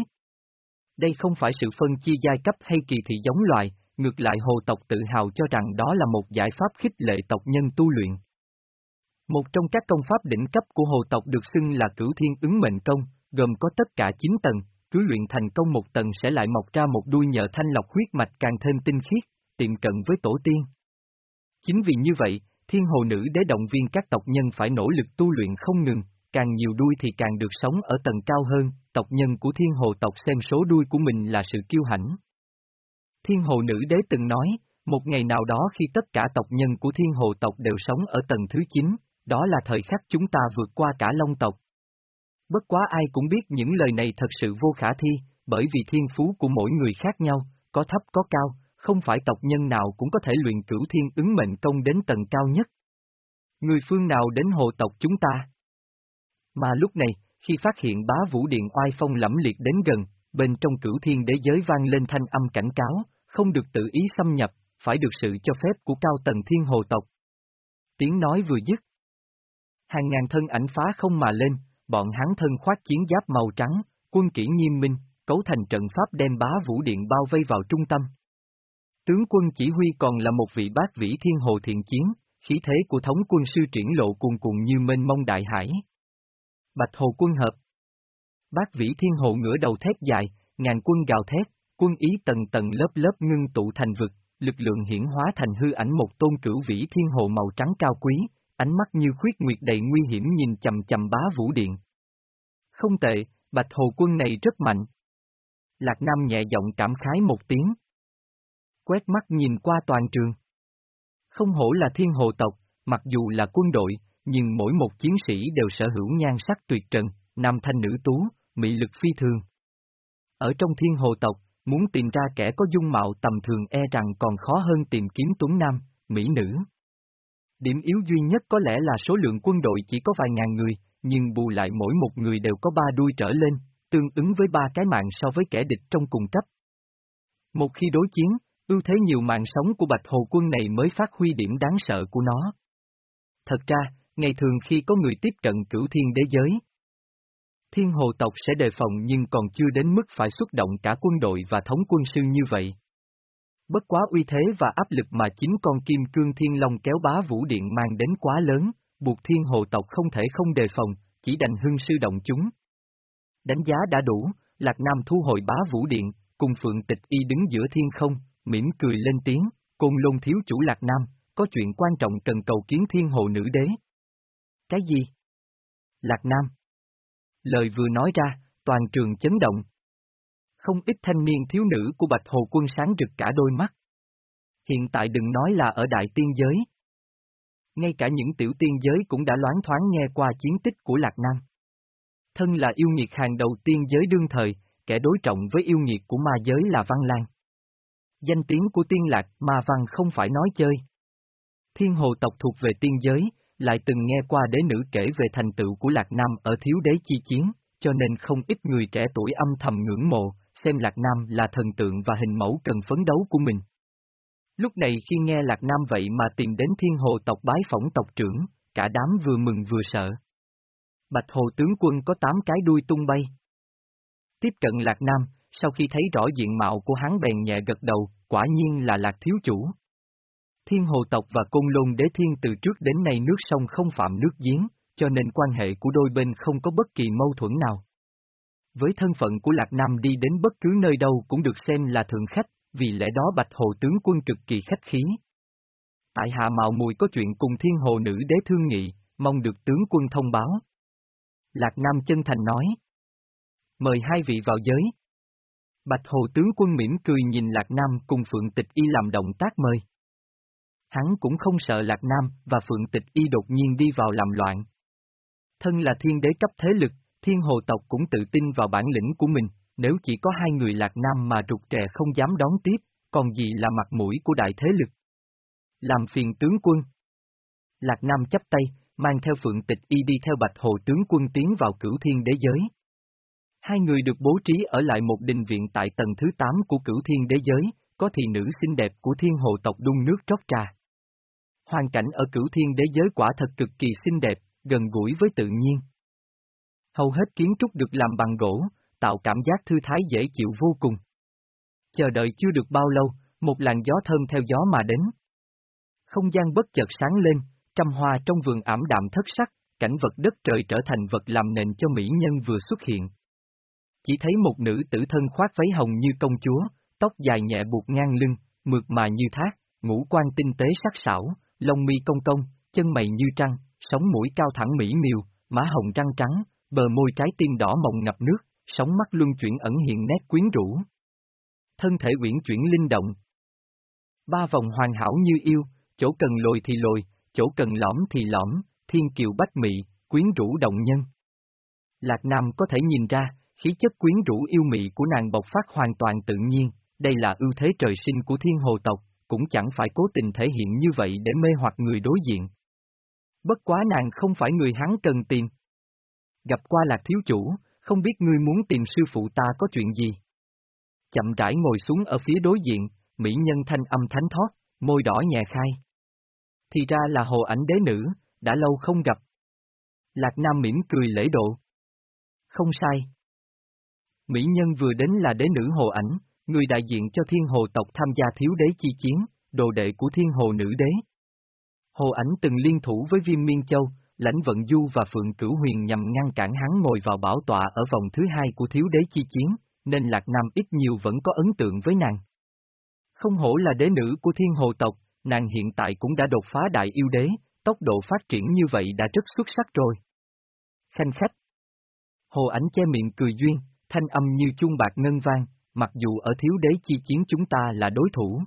Đây không phải sự phân chia giai cấp hay kỳ thị giống loài, ngược lại hồ tộc tự hào cho rằng đó là một giải pháp khích lệ tộc nhân tu luyện. Một trong các công pháp đỉnh cấp của hồ tộc được xưng là cửu thiên ứng mệnh công, gồm có tất cả 9 tầng, cứ luyện thành công một tầng sẽ lại mọc ra một đuôi nhờ thanh lọc huyết mạch càng thêm tinh khiết, tiện cận với tổ tiên. Chính vì như vậy, thiên hồ nữ đế động viên các tộc nhân phải nỗ lực tu luyện không ngừng, càng nhiều đuôi thì càng được sống ở tầng cao hơn, tộc nhân của thiên hồ tộc xem số đuôi của mình là sự kiêu hãnh. Thiên hồ nữ đế từng nói, một ngày nào đó khi tất cả tộc nhân của thiên hồ tộc đều sống ở tầng thứ 9, đó là thời khắc chúng ta vượt qua cả long tộc. Bất quá ai cũng biết những lời này thật sự vô khả thi, bởi vì thiên phú của mỗi người khác nhau, có thấp có cao, không phải tộc nhân nào cũng có thể luyện cửu thiên ứng mệnh công đến tầng cao nhất. Người phương nào đến hộ tộc chúng ta? Mà lúc này, khi phát hiện bá vũ điện oai phong lẫm liệt đến gần, bên trong cửu thiên đế giới vang lên thanh âm cảnh cáo, không được tự ý xâm nhập, phải được sự cho phép của cao tầng thiên hồ tộc. Tiếng nói vừa dứt. Hàng ngàn thân ảnh phá không mà lên, bọn hắn thân khoác chiến giáp màu trắng, quân kỹ nghiêm minh, cấu thành trận pháp đem bá vũ điện bao vây vào trung tâm. Tướng quân chỉ huy còn là một vị bác vĩ thiên hồ thiện chiến, khí thế của thống quân sư triển lộ cuồn cuộn như mênh mông đại hải. Bạch hồ quân hợp Bác vĩ thiên hồ ngửa đầu thét dài, ngàn quân gào thét, quân ý tầng tầng lớp lớp ngưng tụ thành vực, lực lượng hiển hóa thành hư ảnh một tôn cửu vĩ thiên hồ màu trắng cao quý, ánh mắt như khuyết nguyệt đầy nguy hiểm nhìn chầm chầm bá vũ điện. Không tệ, bạch hồ quân này rất mạnh. Lạc Nam nhẹ giọng cảm khái một tiếng. Quét mắt nhìn qua toàn trường. Không hổ là thiên hồ tộc, mặc dù là quân đội, nhưng mỗi một chiến sĩ đều sở hữu nhan sắc tuyệt trần, nam thanh nữ tú, mị lực phi thường. Ở trong thiên hồ tộc, muốn tìm ra kẻ có dung mạo tầm thường e rằng còn khó hơn tìm kiếm tuấn nam, mỹ nữ. Điểm yếu duy nhất có lẽ là số lượng quân đội chỉ có vài ngàn người, nhưng bù lại mỗi một người đều có ba đuôi trở lên, tương ứng với ba cái mạng so với kẻ địch trong cùng cấp. Một khi đối chiến, ưu thế nhiều mạng sống của Bạch Hồ quân này mới phát huy điểm đáng sợ của nó. Thật ra, ngày thường khi có người tiếp cận cửu thiên đế giới, thiên hồ tộc sẽ đề phòng nhưng còn chưa đến mức phải xuất động cả quân đội và thống quân sư như vậy. Bất quá uy thế và áp lực mà chính con kim cương thiên long kéo bá vũ điện mang đến quá lớn, buộc thiên hồ tộc không thể không đề phòng, chỉ đành hưng sư động chúng. Đánh giá đã đủ, Lạc Nam thu hồi bá vũ điện, cùng Phượng Tịch Y đứng giữa thiên không, mỉm cười lên tiếng, côn lôn thiếu chủ Lạc Nam, có chuyện quan trọng cần cầu kiến thiên hồ nữ đế. Cái gì? Lạc Nam. Lời vừa nói ra, toàn trường chấn động. Không ít thanh niên thiếu nữ của Bạch Hồ quân sáng rực cả đôi mắt. Hiện tại đừng nói là ở Đại Tiên Giới. Ngay cả những tiểu tiên giới cũng đã loáng thoáng nghe qua chiến tích của Lạc Nam. Thân là yêu nghiệt hàng đầu tiên giới đương thời, kẻ đối trọng với yêu nghiệt của ma giới là Văn Lan. Danh tiếng của tiên lạc ma văn không phải nói chơi. Thiên hồ tộc thuộc về tiên giới, lại từng nghe qua đế nữ kể về thành tựu của Lạc Nam ở thiếu đế chi chiến, cho nên không ít người trẻ tuổi âm thầm ngưỡng mộ, xem Lạc Nam là thần tượng và hình mẫu cần phấn đấu của mình. Lúc này khi nghe Lạc Nam vậy mà tìm đến thiên hồ tộc bái phỏng tộc trưởng, cả đám vừa mừng vừa sợ. Bạch hồ tướng quân có tám cái đuôi tung bay. Tiếp cận Lạc Nam, sau khi thấy rõ diện mạo của hắn bèn nhẹ gật đầu, quả nhiên là Lạc thiếu chủ. Thiên hồ tộc và côn lôn đế thiên từ trước đến nay nước sông không phạm nước giếng, cho nên quan hệ của đôi bên không có bất kỳ mâu thuẫn nào. Với thân phận của Lạc Nam đi đến bất cứ nơi đâu cũng được xem là thượng khách, vì lẽ đó Bạch Hồ tướng quân cực kỳ khách khí. Tại hạ mạo mùi có chuyện cùng thiên hồ nữ đế thương nghị, mong được tướng quân thông báo. Lạc Nam chân thành nói. Mời hai vị vào giới. Bạch Hồ tướng quân mỉm cười nhìn Lạc Nam cùng Phượng Tịch Y làm động tác mời. Hắn cũng không sợ Lạc Nam và Phượng Tịch Y đột nhiên đi vào làm loạn. Thân là thiên đế cấp thế lực, thiên hồ tộc cũng tự tin vào bản lĩnh của mình, nếu chỉ có hai người Lạc Nam mà rụt rè không dám đón tiếp, còn gì là mặt mũi của đại thế lực. Làm phiền tướng quân. Lạc Nam chấp tay, mang theo Phượng Tịch Y đi theo Bạch Hồ tướng quân tiến vào cửu thiên đế giới. Hai người được bố trí ở lại một đình viện tại tầng thứ 8 của cửu thiên đế giới, có thị nữ xinh đẹp của thiên hồ tộc đun nước rót trà. Hoàn cảnh ở cửu thiên đế giới quả thật cực kỳ xinh đẹp, gần gũi với tự nhiên. Hầu hết kiến trúc được làm bằng gỗ, tạo cảm giác thư thái dễ chịu vô cùng. Chờ đợi chưa được bao lâu, một làn gió thơm theo gió mà đến. Không gian bất chợt sáng lên, trăm hoa trong vườn ảm đạm thất sắc, cảnh vật đất trời trở thành vật làm nền cho mỹ nhân vừa xuất hiện. Chỉ thấy một nữ tử thân khoác váy hồng như công chúa, tóc dài nhẹ buộc ngang lưng, mượt mà như thác, ngũ quan tinh tế sắc sảo, lông mi cong cong, chân mày như trăng, sống mũi cao thẳng mỹ miều, má hồng răng trắng, bờ môi trái tim đỏ mộng ngập nước, sóng mắt luân chuyển ẩn hiện nét quyến rũ. Thân thể uyển chuyển linh động. Ba vòng hoàn hảo như yêu, chỗ cần lồi thì lồi, chỗ cần lõm thì lõm, thiên kiều bách mị, quyến rũ động nhân. Lạc Nam có thể nhìn ra, khí chất quyến rũ yêu mị của nàng bộc phát hoàn toàn tự nhiên, đây là ưu thế trời sinh của thiên hồ tộc, cũng chẳng phải cố tình thể hiện như vậy để mê hoặc người đối diện. Bất quá nàng không phải người hắn cần tiền. Gặp qua lạc thiếu chủ, không biết ngươi muốn tìm sư phụ ta có chuyện gì? Chậm rãi ngồi xuống ở phía đối diện, mỹ nhân thanh âm thánh thoát, môi đỏ nhẹ khai. Thì ra là hồ ảnh đế nữ, đã lâu không gặp. Lạc Nam mỉm cười lễ độ. Không sai. Mỹ nhân vừa đến là đế nữ hồ ảnh, người đại diện cho thiên hồ tộc tham gia thiếu đế chi chiến, đồ đệ của thiên hồ nữ đế. Hồ ảnh từng liên thủ với viêm miên châu, lãnh vận du và phượng cửu huyền nhằm ngăn cản hắn ngồi vào bảo tọa ở vòng thứ hai của thiếu đế chi chiến, nên Lạc Nam ít nhiều vẫn có ấn tượng với nàng. Không hổ là đế nữ của thiên hồ tộc, nàng hiện tại cũng đã đột phá đại yêu đế, tốc độ phát triển như vậy đã rất xuất sắc rồi. Khanh khách Hồ ảnh che miệng cười duyên, thanh âm như chuông bạc ngân vang, mặc dù ở thiếu đế chi chiến chúng ta là đối thủ.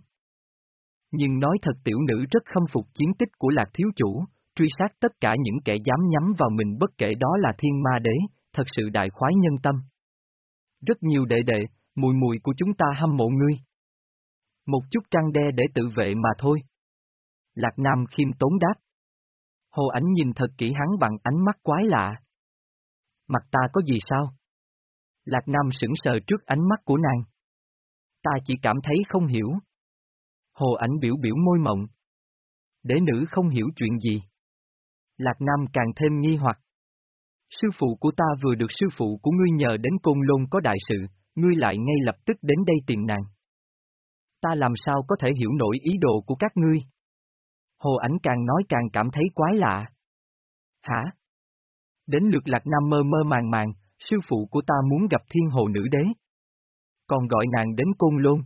Nhưng nói thật tiểu nữ rất khâm phục chiến tích của lạc thiếu chủ, truy sát tất cả những kẻ dám nhắm vào mình bất kể đó là thiên ma đế, thật sự đại khoái nhân tâm. Rất nhiều đệ đệ, mùi mùi của chúng ta hâm mộ ngươi. Một chút trăng đe để tự vệ mà thôi. Lạc Nam khiêm tốn đáp. Hồ ảnh nhìn thật kỹ hắn bằng ánh mắt quái lạ. Mặt ta có gì sao? Lạc Nam sững sờ trước ánh mắt của nàng. Ta chỉ cảm thấy không hiểu. Hồ ảnh biểu biểu môi mộng. Đế nữ không hiểu chuyện gì. Lạc Nam càng thêm nghi hoặc. Sư phụ của ta vừa được sư phụ của ngươi nhờ đến côn lôn có đại sự, ngươi lại ngay lập tức đến đây tìm nàng. Ta làm sao có thể hiểu nổi ý đồ của các ngươi? Hồ ảnh càng nói càng cảm thấy quái lạ. Hả? Đến lượt lạc nam mơ mơ màng màng, sư phụ của ta muốn gặp thiên hồ nữ đế. Còn gọi nàng đến côn lôn.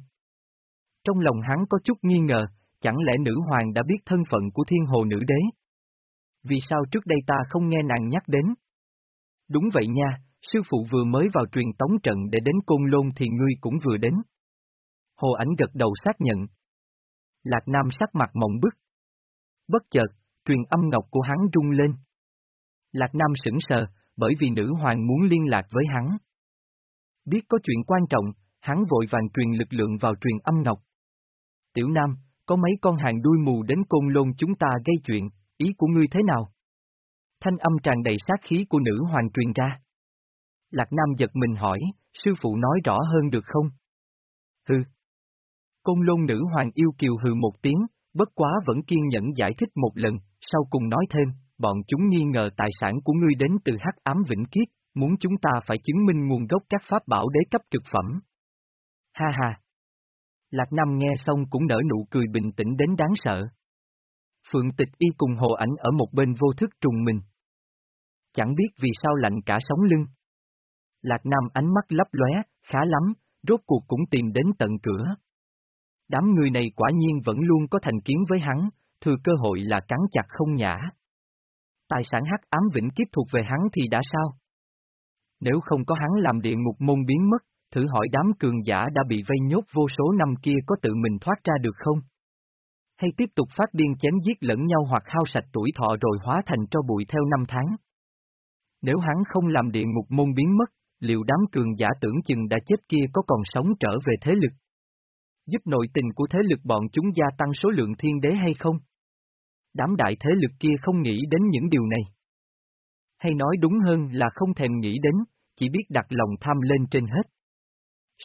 Trong lòng hắn có chút nghi ngờ, chẳng lẽ nữ hoàng đã biết thân phận của thiên hồ nữ đế? Vì sao trước đây ta không nghe nàng nhắc đến? Đúng vậy nha, sư phụ vừa mới vào truyền tống trận để đến côn lôn thì ngươi cũng vừa đến. Hồ ảnh gật đầu xác nhận. Lạc Nam sắc mặt mộng bức. Bất chợt, truyền âm ngọc của hắn rung lên. Lạc Nam sững sờ, bởi vì nữ hoàng muốn liên lạc với hắn. Biết có chuyện quan trọng, hắn vội vàng truyền lực lượng vào truyền âm ngọc. Tiểu Nam, có mấy con hàng đuôi mù đến côn lôn chúng ta gây chuyện, ý của ngươi thế nào? Thanh âm tràn đầy sát khí của nữ hoàng truyền ra. Lạc Nam giật mình hỏi, sư phụ nói rõ hơn được không? Hừ. Côn lôn nữ hoàng yêu kiều hừ một tiếng, bất quá vẫn kiên nhẫn giải thích một lần, sau cùng nói thêm, bọn chúng nghi ngờ tài sản của ngươi đến từ hắc ám vĩnh kiếp, muốn chúng ta phải chứng minh nguồn gốc các pháp bảo đế cấp trực phẩm. Ha ha! Lạc Nam nghe xong cũng nở nụ cười bình tĩnh đến đáng sợ. Phượng tịch y cùng hồ ảnh ở một bên vô thức trùng mình. Chẳng biết vì sao lạnh cả sống lưng. Lạc Nam ánh mắt lấp lóe, khá lắm, rốt cuộc cũng tìm đến tận cửa. Đám người này quả nhiên vẫn luôn có thành kiến với hắn, thừa cơ hội là cắn chặt không nhả. Tài sản hắc ám vĩnh kiếp thuộc về hắn thì đã sao? Nếu không có hắn làm địa ngục môn biến mất, thử hỏi đám cường giả đã bị vây nhốt vô số năm kia có tự mình thoát ra được không? Hay tiếp tục phát điên chém giết lẫn nhau hoặc hao sạch tuổi thọ rồi hóa thành cho bụi theo năm tháng? Nếu hắn không làm địa ngục môn biến mất, liệu đám cường giả tưởng chừng đã chết kia có còn sống trở về thế lực? Giúp nội tình của thế lực bọn chúng gia tăng số lượng thiên đế hay không? Đám đại thế lực kia không nghĩ đến những điều này. Hay nói đúng hơn là không thèm nghĩ đến, chỉ biết đặt lòng tham lên trên hết.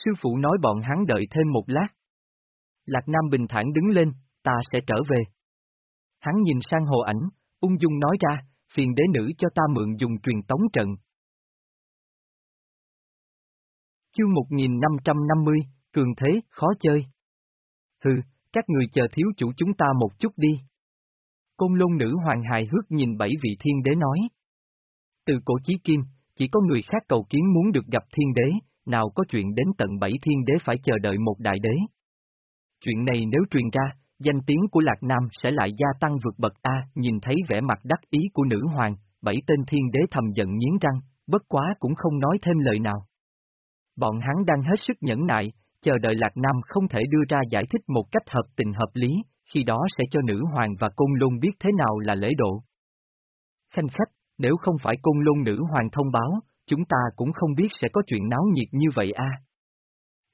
Sư phụ nói bọn hắn đợi thêm một lát. Lạc Nam bình thản đứng lên, ta sẽ trở về. Hắn nhìn sang hồ ảnh, ung dung nói ra, phiền đế nữ cho ta mượn dùng truyền tống trận. Chương 1550, Cường Thế, khó chơi. Hừ, các người chờ thiếu chủ chúng ta một chút đi. Côn lôn nữ hoàng hài hước nhìn bảy vị thiên đế nói. Từ cổ chí kim, chỉ có người khác cầu kiến muốn được gặp thiên đế, nào có chuyện đến tận bảy thiên đế phải chờ đợi một đại đế. Chuyện này nếu truyền ra, danh tiếng của Lạc Nam sẽ lại gia tăng vượt bậc A, nhìn thấy vẻ mặt đắc ý của nữ hoàng, bảy tên thiên đế thầm giận nghiến răng, bất quá cũng không nói thêm lời nào. Bọn hắn đang hết sức nhẫn nại, chờ đợi Lạc Nam không thể đưa ra giải thích một cách hợp tình hợp lý, khi đó sẽ cho nữ hoàng và côn lôn biết thế nào là lễ độ. Khanh khách, nếu không phải côn lôn nữ hoàng thông báo, chúng ta cũng không biết sẽ có chuyện náo nhiệt như vậy a.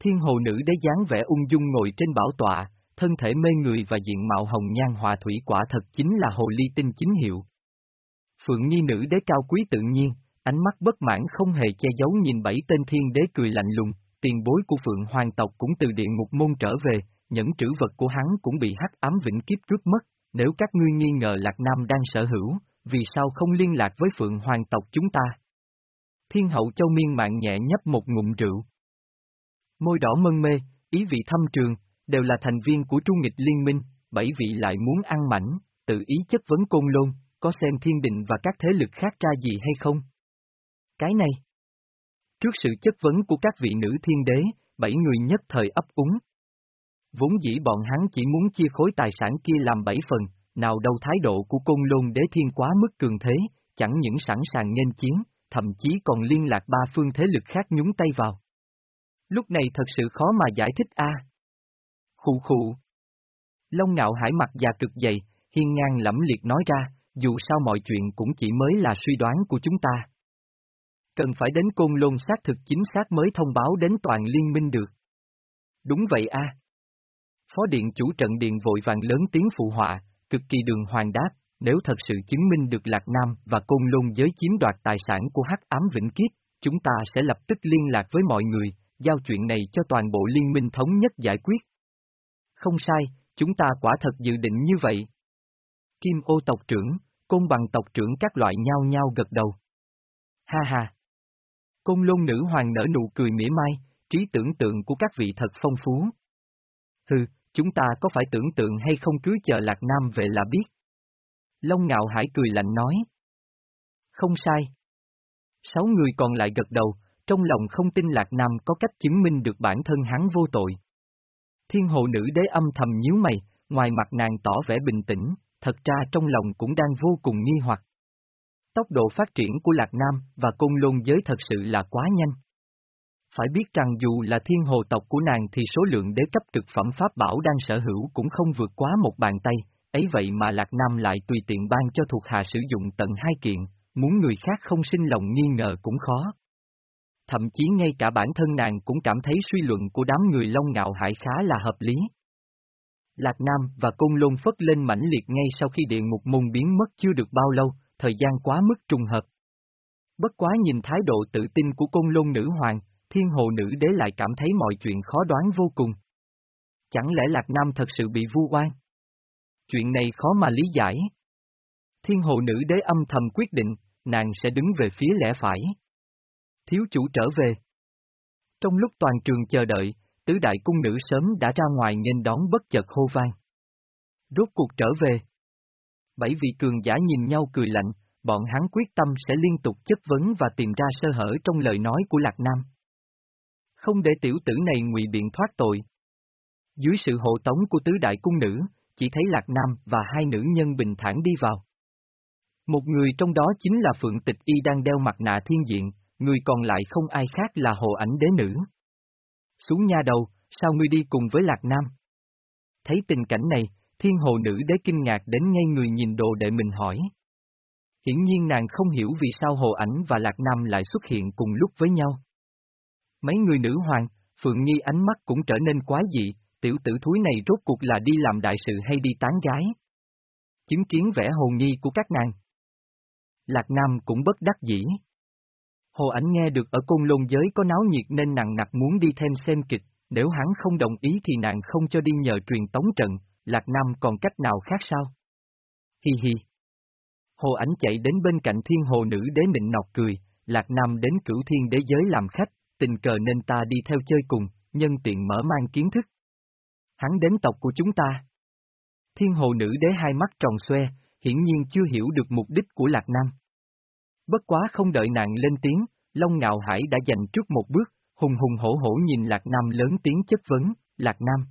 Thiên hồ nữ đế dáng vẻ ung dung ngồi trên bảo tọa, thân thể mê người và diện mạo hồng nhan hòa thủy quả thật chính là hồ ly tinh chính hiệu. Phượng Nhi nữ đế cao quý tự nhiên, ánh mắt bất mãn không hề che giấu nhìn bảy tên thiên đế cười lạnh lùng, tiền bối của Phượng Hoàng tộc cũng từ địa ngục môn trở về, những trữ vật của hắn cũng bị hắc ám vĩnh kiếp cướp mất, nếu các ngươi nghi ngờ Lạc Nam đang sở hữu, vì sao không liên lạc với Phượng Hoàng tộc chúng ta? Thiên hậu châu miên mạng nhẹ nhấp một ngụm rượu. Môi đỏ mân mê, ý vị thâm trường, đều là thành viên của Trung nghịch liên minh, bảy vị lại muốn ăn mảnh, tự ý chất vấn côn lôn, có xem thiên định và các thế lực khác ra gì hay không? Cái này. Trước sự chất vấn của các vị nữ thiên đế, bảy người nhất thời ấp úng. Vốn dĩ bọn hắn chỉ muốn chia khối tài sản kia làm bảy phần, nào đâu thái độ của côn lôn đế thiên quá mức cường thế, chẳng những sẵn sàng nghênh chiến, thậm chí còn liên lạc ba phương thế lực khác nhúng tay vào. Lúc này thật sự khó mà giải thích a. À. Khụ khụ. Long ngạo hải mặt già cực dày, hiên ngang lẫm liệt nói ra, dù sao mọi chuyện cũng chỉ mới là suy đoán của chúng ta. Cần phải đến côn lôn xác thực chính xác mới thông báo đến toàn liên minh được. Đúng vậy a. Phó điện chủ trận điện vội vàng lớn tiếng phụ họa, cực kỳ đường hoàng đáp, nếu thật sự chứng minh được Lạc Nam và Côn Lôn giới chiếm đoạt tài sản của Hắc Ám Vĩnh Kiếp, chúng ta sẽ lập tức liên lạc với mọi người, giao chuyện này cho toàn bộ liên minh thống nhất giải quyết. Không sai, chúng ta quả thật dự định như vậy. Kim ô tộc trưởng, côn bằng tộc trưởng các loại nhau nhau gật đầu. Ha ha! Côn lôn nữ hoàng nở nụ cười mỉa mai, trí tưởng tượng của các vị thật phong phú. Hừ, chúng ta có phải tưởng tượng hay không cứ chờ Lạc Nam về là biết. Long ngạo hải cười lạnh nói. Không sai. Sáu người còn lại gật đầu, trong lòng không tin Lạc Nam có cách chứng minh được bản thân hắn vô tội. Thiên hồ nữ đế âm thầm nhíu mày, ngoài mặt nàng tỏ vẻ bình tĩnh, thật ra trong lòng cũng đang vô cùng nghi hoặc. Tốc độ phát triển của Lạc Nam và Côn Lôn giới thật sự là quá nhanh. Phải biết rằng dù là thiên hồ tộc của nàng thì số lượng đế cấp cực phẩm pháp bảo đang sở hữu cũng không vượt quá một bàn tay, ấy vậy mà Lạc Nam lại tùy tiện ban cho thuộc hạ sử dụng tận hai kiện, muốn người khác không sinh lòng nghi ngờ cũng khó. Thậm chí ngay cả bản thân nàng cũng cảm thấy suy luận của đám người Long Ngạo Hải khá là hợp lý. Lạc Nam và Côn Lôn phất lên mãnh liệt ngay sau khi địa ngục môn biến mất chưa được bao lâu, thời gian quá mức trùng hợp. Bất quá nhìn thái độ tự tin của Côn Lôn nữ hoàng, thiên hồ nữ đế lại cảm thấy mọi chuyện khó đoán vô cùng. Chẳng lẽ Lạc Nam thật sự bị vu oan? Chuyện này khó mà lý giải. Thiên hồ nữ đế âm thầm quyết định, nàng sẽ đứng về phía lẽ phải. Thiếu chủ trở về. Trong lúc toàn trường chờ đợi, tứ đại cung nữ sớm đã ra ngoài nghênh đón bất chợt hô vang. Rốt cuộc trở về. Bảy vị cường giả nhìn nhau cười lạnh, bọn hắn quyết tâm sẽ liên tục chất vấn và tìm ra sơ hở trong lời nói của Lạc Nam. Không để tiểu tử này ngụy biện thoát tội. Dưới sự hộ tống của tứ đại cung nữ, chỉ thấy Lạc Nam và hai nữ nhân bình thản đi vào. Một người trong đó chính là Phượng Tịch Y đang đeo mặt nạ thiên diện, người còn lại không ai khác là Hồ Ảnh Đế Nữ. Xuống nha đầu, sao ngươi đi cùng với Lạc Nam? Thấy tình cảnh này, thiên hồ nữ đế kinh ngạc đến ngay người nhìn đồ đệ mình hỏi. Hiển nhiên nàng không hiểu vì sao Hồ Ảnh và Lạc Nam lại xuất hiện cùng lúc với nhau. Mấy người nữ hoàng, Phượng Nghi ánh mắt cũng trở nên quái dị, tiểu tử thúi này rốt cuộc là đi làm đại sự hay đi tán gái. Chứng kiến vẻ hồ nghi của các nàng. Lạc Nam cũng bất đắc dĩ. Hồ ảnh nghe được ở côn lôn giới có náo nhiệt nên nặng nặc muốn đi thêm xem kịch, nếu hắn không đồng ý thì nàng không cho đi nhờ truyền tống trận, Lạc Nam còn cách nào khác sao? Hi hi. Hồ ảnh chạy đến bên cạnh thiên hồ nữ đế nịnh nọt cười, Lạc Nam đến cửu thiên đế giới làm khách, tình cờ nên ta đi theo chơi cùng, nhân tiện mở mang kiến thức. Hắn đến tộc của chúng ta. Thiên hồ nữ đế hai mắt tròn xoe, hiển nhiên chưa hiểu được mục đích của Lạc Nam. Bất quá không đợi nàng lên tiếng, Long Ngạo Hải đã dành trước một bước, hùng hùng hổ hổ nhìn Lạc Nam lớn tiếng chất vấn, Lạc Nam.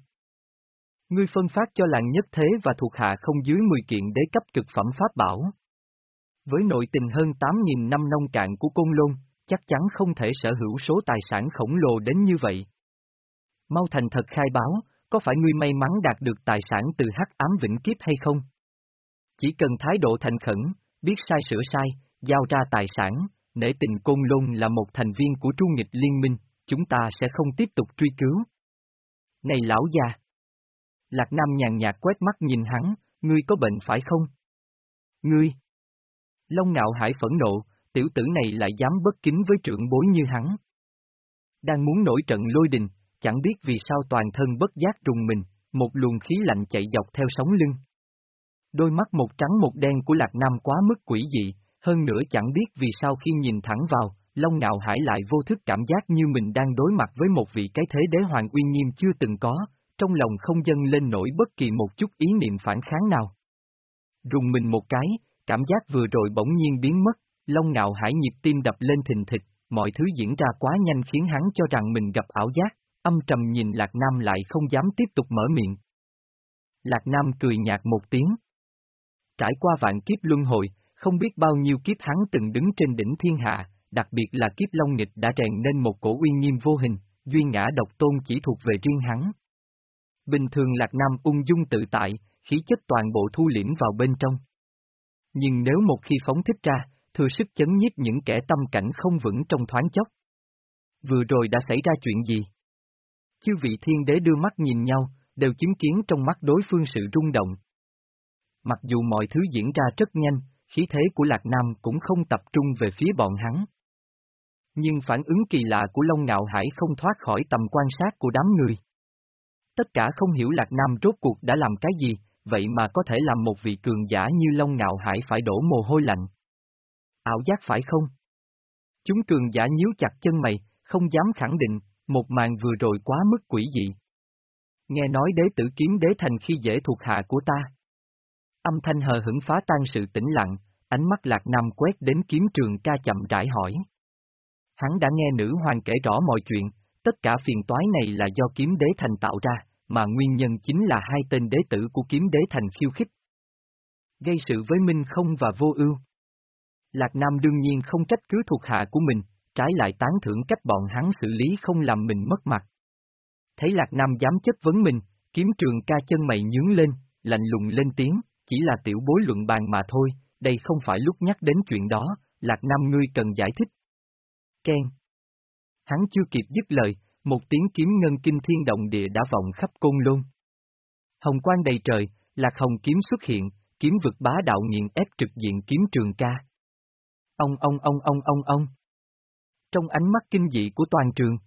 Ngươi phân phát cho làng nhất thế và thuộc hạ không dưới 10 kiện đế cấp cực phẩm pháp bảo. Với nội tình hơn 8.000 năm nông cạn của Côn Lôn, chắc chắn không thể sở hữu số tài sản khổng lồ đến như vậy. Mau thành thật khai báo, có phải ngươi may mắn đạt được tài sản từ hắc ám vĩnh kiếp hay không? Chỉ cần thái độ thành khẩn, biết sai sửa sai, giao ra tài sản, nể tình Côn Lôn là một thành viên của tru nghịch liên minh, chúng ta sẽ không tiếp tục truy cứu. Này lão già! Lạc Nam nhàn nhạt quét mắt nhìn hắn, ngươi có bệnh phải không? Ngươi! Long ngạo hải phẫn nộ, tiểu tử này lại dám bất kính với trưởng bối như hắn. Đang muốn nổi trận lôi đình, chẳng biết vì sao toàn thân bất giác trùng mình, một luồng khí lạnh chạy dọc theo sóng lưng. Đôi mắt một trắng một đen của Lạc Nam quá mức quỷ dị, hơn nữa chẳng biết vì sao khi nhìn thẳng vào, Long Ngạo Hải lại vô thức cảm giác như mình đang đối mặt với một vị cái thế đế hoàng uy nghiêm chưa từng có, trong lòng không dâng lên nổi bất kỳ một chút ý niệm phản kháng nào. Rùng mình một cái, cảm giác vừa rồi bỗng nhiên biến mất, Long Ngạo Hải nhịp tim đập lên thình thịch, mọi thứ diễn ra quá nhanh khiến hắn cho rằng mình gặp ảo giác, âm trầm nhìn Lạc Nam lại không dám tiếp tục mở miệng. Lạc Nam cười nhạt một tiếng. Trải qua vạn kiếp luân hồi, không biết bao nhiêu kiếp hắn từng đứng trên đỉnh thiên hạ, đặc biệt là kiếp long nghịch đã rèn nên một cổ uy nghiêm vô hình, duy ngã độc tôn chỉ thuộc về riêng hắn. Bình thường Lạc Nam ung dung tự tại, khí chất toàn bộ thu liễm vào bên trong. Nhưng nếu một khi phóng thích ra, thừa sức chấn nhiếp những kẻ tâm cảnh không vững trong thoáng chốc. Vừa rồi đã xảy ra chuyện gì? Chư vị thiên đế đưa mắt nhìn nhau, đều chứng kiến trong mắt đối phương sự rung động. Mặc dù mọi thứ diễn ra rất nhanh, khí thế của Lạc Nam cũng không tập trung về phía bọn hắn. Nhưng phản ứng kỳ lạ của Long Ngạo Hải không thoát khỏi tầm quan sát của đám người. Tất cả không hiểu Lạc Nam rốt cuộc đã làm cái gì, vậy mà có thể làm một vị cường giả như Long Ngạo Hải phải đổ mồ hôi lạnh. Ảo giác phải không? Chúng cường giả nhíu chặt chân mày, không dám khẳng định, một màn vừa rồi quá mức quỷ dị. Nghe nói đế tử kiếm đế thành khi dễ thuộc hạ của ta. Âm thanh hờ hững phá tan sự tĩnh lặng, ánh mắt lạc nam quét đến kiếm trường ca chậm rãi hỏi. Hắn đã nghe nữ hoàng kể rõ mọi chuyện, tất cả phiền toái này là do kiếm đế thành tạo ra, mà nguyên nhân chính là hai tên đế tử của kiếm đế thành khiêu khích. Gây sự với Minh không và vô ưu. Lạc Nam đương nhiên không trách cứ thuộc hạ của mình, trái lại tán thưởng cách bọn hắn xử lý không làm mình mất mặt. Thấy Lạc Nam dám chất vấn mình, kiếm trường ca chân mày nhướng lên, lạnh lùng lên tiếng, chỉ là tiểu bối luận bàn mà thôi, đây không phải lúc nhắc đến chuyện đó, Lạc Nam ngươi cần giải thích. Ken. Hắn chưa kịp dứt lời, một tiếng kiếm ngân kinh thiên động địa đã vọng khắp côn lôn. Hồng quang đầy trời, Lạc Hồng kiếm xuất hiện, kiếm vực bá đạo nghiện ép trực diện kiếm trường ca. Ông ông ông ông ông ông. Trong ánh mắt kinh dị của toàn trường.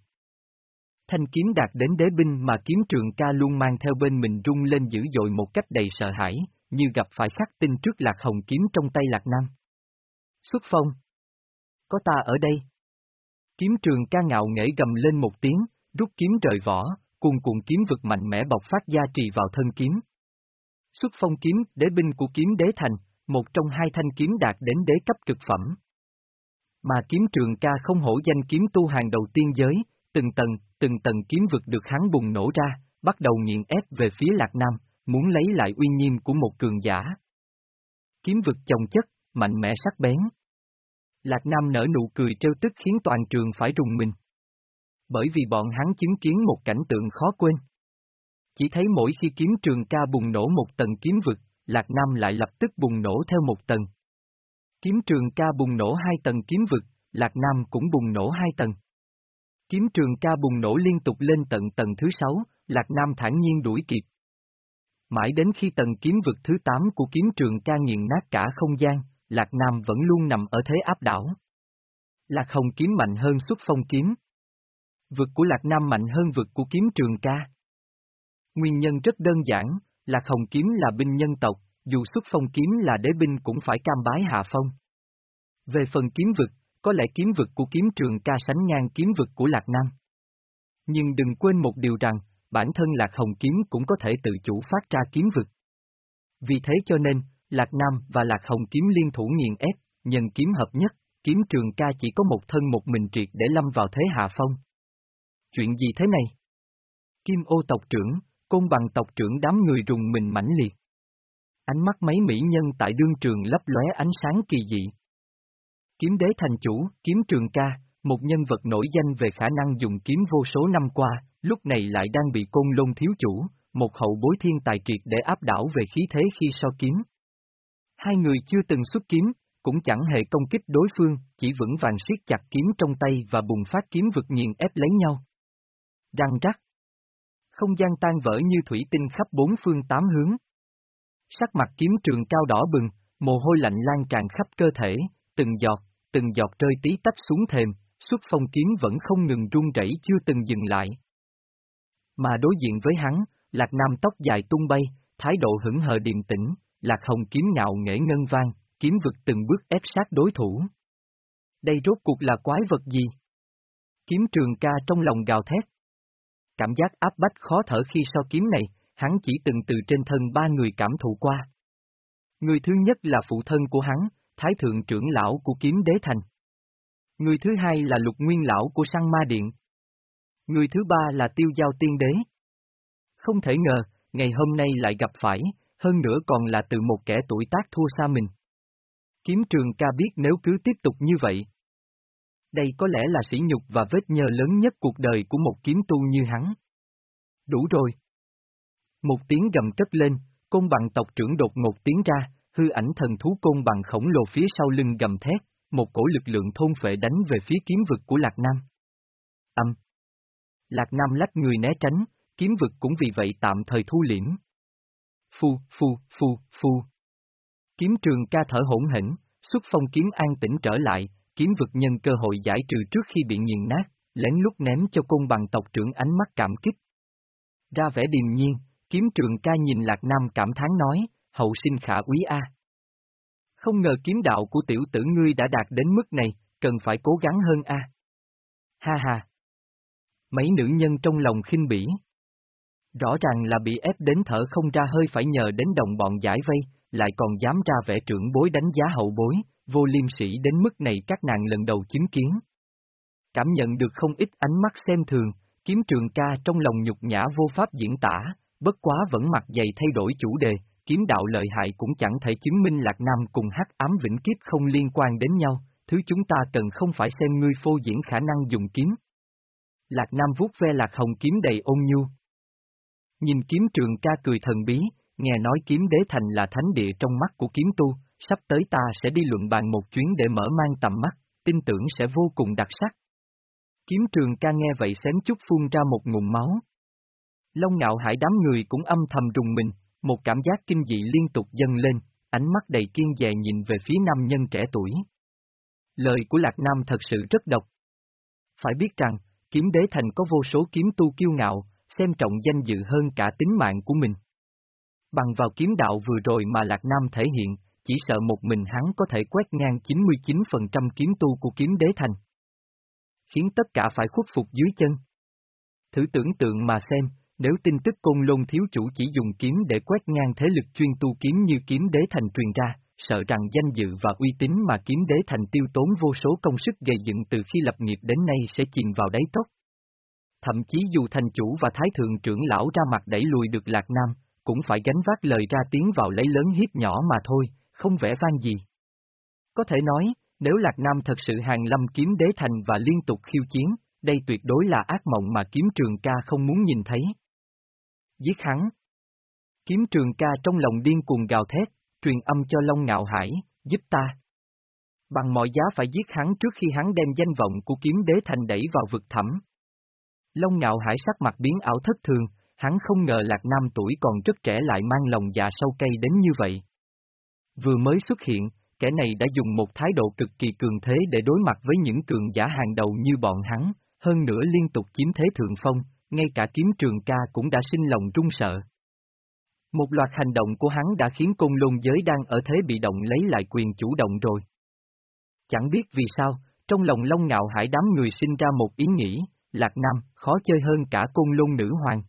Thanh kiếm đạt đến đế binh mà kiếm trường ca luôn mang theo bên mình rung lên dữ dội một cách đầy sợ hãi, như gặp phải khắc tinh trước lạc hồng kiếm trong tay lạc nam. Xuất phong. Có ta ở đây. Kiếm trường ca ngạo nghễ gầm lên một tiếng, rút kiếm rời vỏ, cùng cùng kiếm vực mạnh mẽ bộc phát gia trì vào thân kiếm. Xuất phong kiếm, đế binh của kiếm đế thành, một trong hai thanh kiếm đạt đến đế cấp cực phẩm. Mà kiếm trường ca không hổ danh kiếm tu hàng đầu tiên giới, từng tầng, từng tầng kiếm vực được hắn bùng nổ ra, bắt đầu nghiện ép về phía Lạc Nam, muốn lấy lại uy nghiêm của một cường giả. Kiếm vực chồng chất, mạnh mẽ sắc bén. Lạc Nam nở nụ cười trêu tức khiến toàn trường phải rùng mình. Bởi vì bọn hắn chứng kiến một cảnh tượng khó quên. Chỉ thấy mỗi khi kiếm trường ca bùng nổ một tầng kiếm vực, Lạc Nam lại lập tức bùng nổ theo một tầng. Kiếm trường ca bùng nổ hai tầng kiếm vực, Lạc Nam cũng bùng nổ hai tầng. Kiếm trường ca bùng nổ liên tục lên tận tầng thứ sáu, Lạc Nam thản nhiên đuổi kịp. Mãi đến khi tầng kiếm vực thứ tám của kiếm trường ca nghiền nát cả không gian, Lạc Nam vẫn luôn nằm ở thế áp đảo. Lạc Hồng kiếm mạnh hơn xuất phong kiếm. Vực của Lạc Nam mạnh hơn vực của kiếm trường ca. Nguyên nhân rất đơn giản, Lạc Hồng kiếm là binh nhân tộc, dù xuất phong kiếm là đế binh cũng phải cam bái hạ phong. Về phần kiếm vực, có lẽ kiếm vực của kiếm trường ca sánh ngang kiếm vực của Lạc Nam. Nhưng đừng quên một điều rằng, bản thân Lạc Hồng kiếm cũng có thể tự chủ phát ra kiếm vực. Vì thế cho nên, Lạc Nam và Lạc Hồng kiếm liên thủ nghiền ép, nhân kiếm hợp nhất, kiếm trường ca chỉ có một thân một mình triệt để lâm vào thế hạ phong. Chuyện gì thế này? Kim ô tộc trưởng, côn bằng tộc trưởng đám người rùng mình mãnh liệt. Ánh mắt mấy mỹ nhân tại đương trường lấp lóe ánh sáng kỳ dị. Kiếm đế thành chủ, kiếm trường ca, một nhân vật nổi danh về khả năng dùng kiếm vô số năm qua, lúc này lại đang bị côn lôn thiếu chủ, một hậu bối thiên tài triệt để áp đảo về khí thế khi so kiếm. Hai người chưa từng xuất kiếm, cũng chẳng hề công kích đối phương, chỉ vững vàng siết chặt kiếm trong tay và bùng phát kiếm vực nghiền ép lấy nhau. Răng rắc. Không gian tan vỡ như thủy tinh khắp bốn phương tám hướng. Sắc mặt kiếm trường cao đỏ bừng, mồ hôi lạnh lan tràn khắp cơ thể, từng giọt, từng giọt rơi tí tách xuống thềm, xuất phong kiếm vẫn không ngừng run rẩy chưa từng dừng lại. Mà đối diện với hắn, Lạc Nam tóc dài tung bay, thái độ hững hờ điềm tĩnh, Lạc Hồng kiếm ngạo nghệ ngân vang, kiếm vực từng bước ép sát đối thủ. Đây rốt cuộc là quái vật gì? Kiếm trường ca trong lòng gào thét. Cảm giác áp bách khó thở khi so kiếm này, hắn chỉ từng từ trên thân ba người cảm thụ qua. Người thứ nhất là phụ thân của hắn, Thái Thượng trưởng lão của kiếm đế thành. Người thứ hai là lục nguyên lão của săn ma điện. Người thứ ba là tiêu giao tiên đế. Không thể ngờ, ngày hôm nay lại gặp phải, hơn nữa còn là từ một kẻ tuổi tác thua xa mình. Kiếm trường ca biết nếu cứ tiếp tục như vậy. Đây có lẽ là sỉ nhục và vết nhơ lớn nhất cuộc đời của một kiếm tu như hắn. Đủ rồi. Một tiếng gầm cất lên, côn bằng tộc trưởng đột ngột tiến ra, hư ảnh thần thú côn bằng khổng lồ phía sau lưng gầm thét, một cổ lực lượng thôn phệ đánh về phía kiếm vực của Lạc Nam. Âm. Lạc Nam lách người né tránh, kiếm vực cũng vì vậy tạm thời thu liễm. Phu, phu, phu, phu. Kiếm trường ca thở hỗn hỉnh, xuất phong kiếm an tĩnh trở lại, kiếm vực nhân cơ hội giải trừ trước khi bị nghiền nát, lén lút ném cho côn bằng tộc trưởng ánh mắt cảm kích. Ra vẻ điềm nhiên, kiếm trường ca nhìn Lạc Nam cảm thán nói, hậu sinh khả quý a. Không ngờ kiếm đạo của tiểu tử ngươi đã đạt đến mức này, cần phải cố gắng hơn a. Ha ha. Mấy nữ nhân trong lòng khinh bỉ. Rõ ràng là bị ép đến thở không ra hơi phải nhờ đến đồng bọn giải vây, lại còn dám ra vẻ trưởng bối đánh giá hậu bối, vô liêm sĩ đến mức này các nàng lần đầu chứng kiến. Cảm nhận được không ít ánh mắt xem thường, kiếm trường ca trong lòng nhục nhã vô pháp diễn tả, bất quá vẫn mặt dày thay đổi chủ đề, kiếm đạo lợi hại cũng chẳng thể chứng minh Lạc Nam cùng hắc ám vĩnh kiếp không liên quan đến nhau, thứ chúng ta cần không phải xem ngươi phô diễn khả năng dùng kiếm. Lạc Nam vuốt ve Lạc Hồng kiếm đầy ôn nhu. Nhìn kiếm trường ca cười thần bí, nghe nói kiếm đế thành là thánh địa trong mắt của kiếm tu, sắp tới ta sẽ đi luận bàn một chuyến để mở mang tầm mắt, tin tưởng sẽ vô cùng đặc sắc. Kiếm trường ca nghe vậy xém chút phun ra một ngụm máu. Long ngạo hải đám người cũng âm thầm rùng mình, một cảm giác kinh dị liên tục dâng lên, ánh mắt đầy kiên dè nhìn về phía nam nhân trẻ tuổi. Lời của Lạc Nam thật sự rất độc. Phải biết rằng, kiếm đế thành có vô số kiếm tu kiêu ngạo, xem trọng danh dự hơn cả tính mạng của mình. Bằng vào kiếm đạo vừa rồi mà Lạc Nam thể hiện, chỉ sợ một mình hắn có thể quét ngang 99% kiếm tu của kiếm đế thành. Khiến tất cả phải khuất phục dưới chân. Thử tưởng tượng mà xem, nếu tin tức côn lôn thiếu chủ chỉ dùng kiếm để quét ngang thế lực chuyên tu kiếm như kiếm đế thành truyền ra, sợ rằng danh dự và uy tín mà kiếm đế thành tiêu tốn vô số công sức gây dựng từ khi lập nghiệp đến nay sẽ chìm vào đáy cốc. Thậm chí dù thành chủ và thái thượng trưởng lão ra mặt đẩy lùi được Lạc Nam, cũng phải gánh vác lời ra tiếng vào lấy lớn hiếp nhỏ mà thôi, không vẻ vang gì. Có thể nói, nếu Lạc Nam thật sự hàng lâm kiếm đế thành và liên tục khiêu chiến, đây tuyệt đối là ác mộng mà kiếm trường ca không muốn nhìn thấy. Giết hắn. Kiếm trường ca trong lòng điên cuồng gào thét, truyền âm cho Long Ngạo Hải, giúp ta. Bằng mọi giá phải giết hắn trước khi hắn đem danh vọng của kiếm đế thành đẩy vào vực thẳm. Long Ngạo Hải sắc mặt biến ảo thất thường, hắn không ngờ Lạc Nam tuổi còn rất trẻ lại mang lòng dạ sâu cây đến như vậy. Vừa mới xuất hiện, kẻ này đã dùng một thái độ cực kỳ cường thế để đối mặt với những cường giả hàng đầu như bọn hắn, hơn nữa liên tục chiếm thế thượng phong, ngay cả kiếm trường ca cũng đã sinh lòng run sợ. Một loạt hành động của hắn đã khiến cung lôn giới đang ở thế bị động lấy lại quyền chủ động rồi. Chẳng biết vì sao, trong lòng Long Ngạo Hải đám người sinh ra một ý nghĩ, Lạc Nam, khó chơi hơn cả cung lôn nữ hoàng.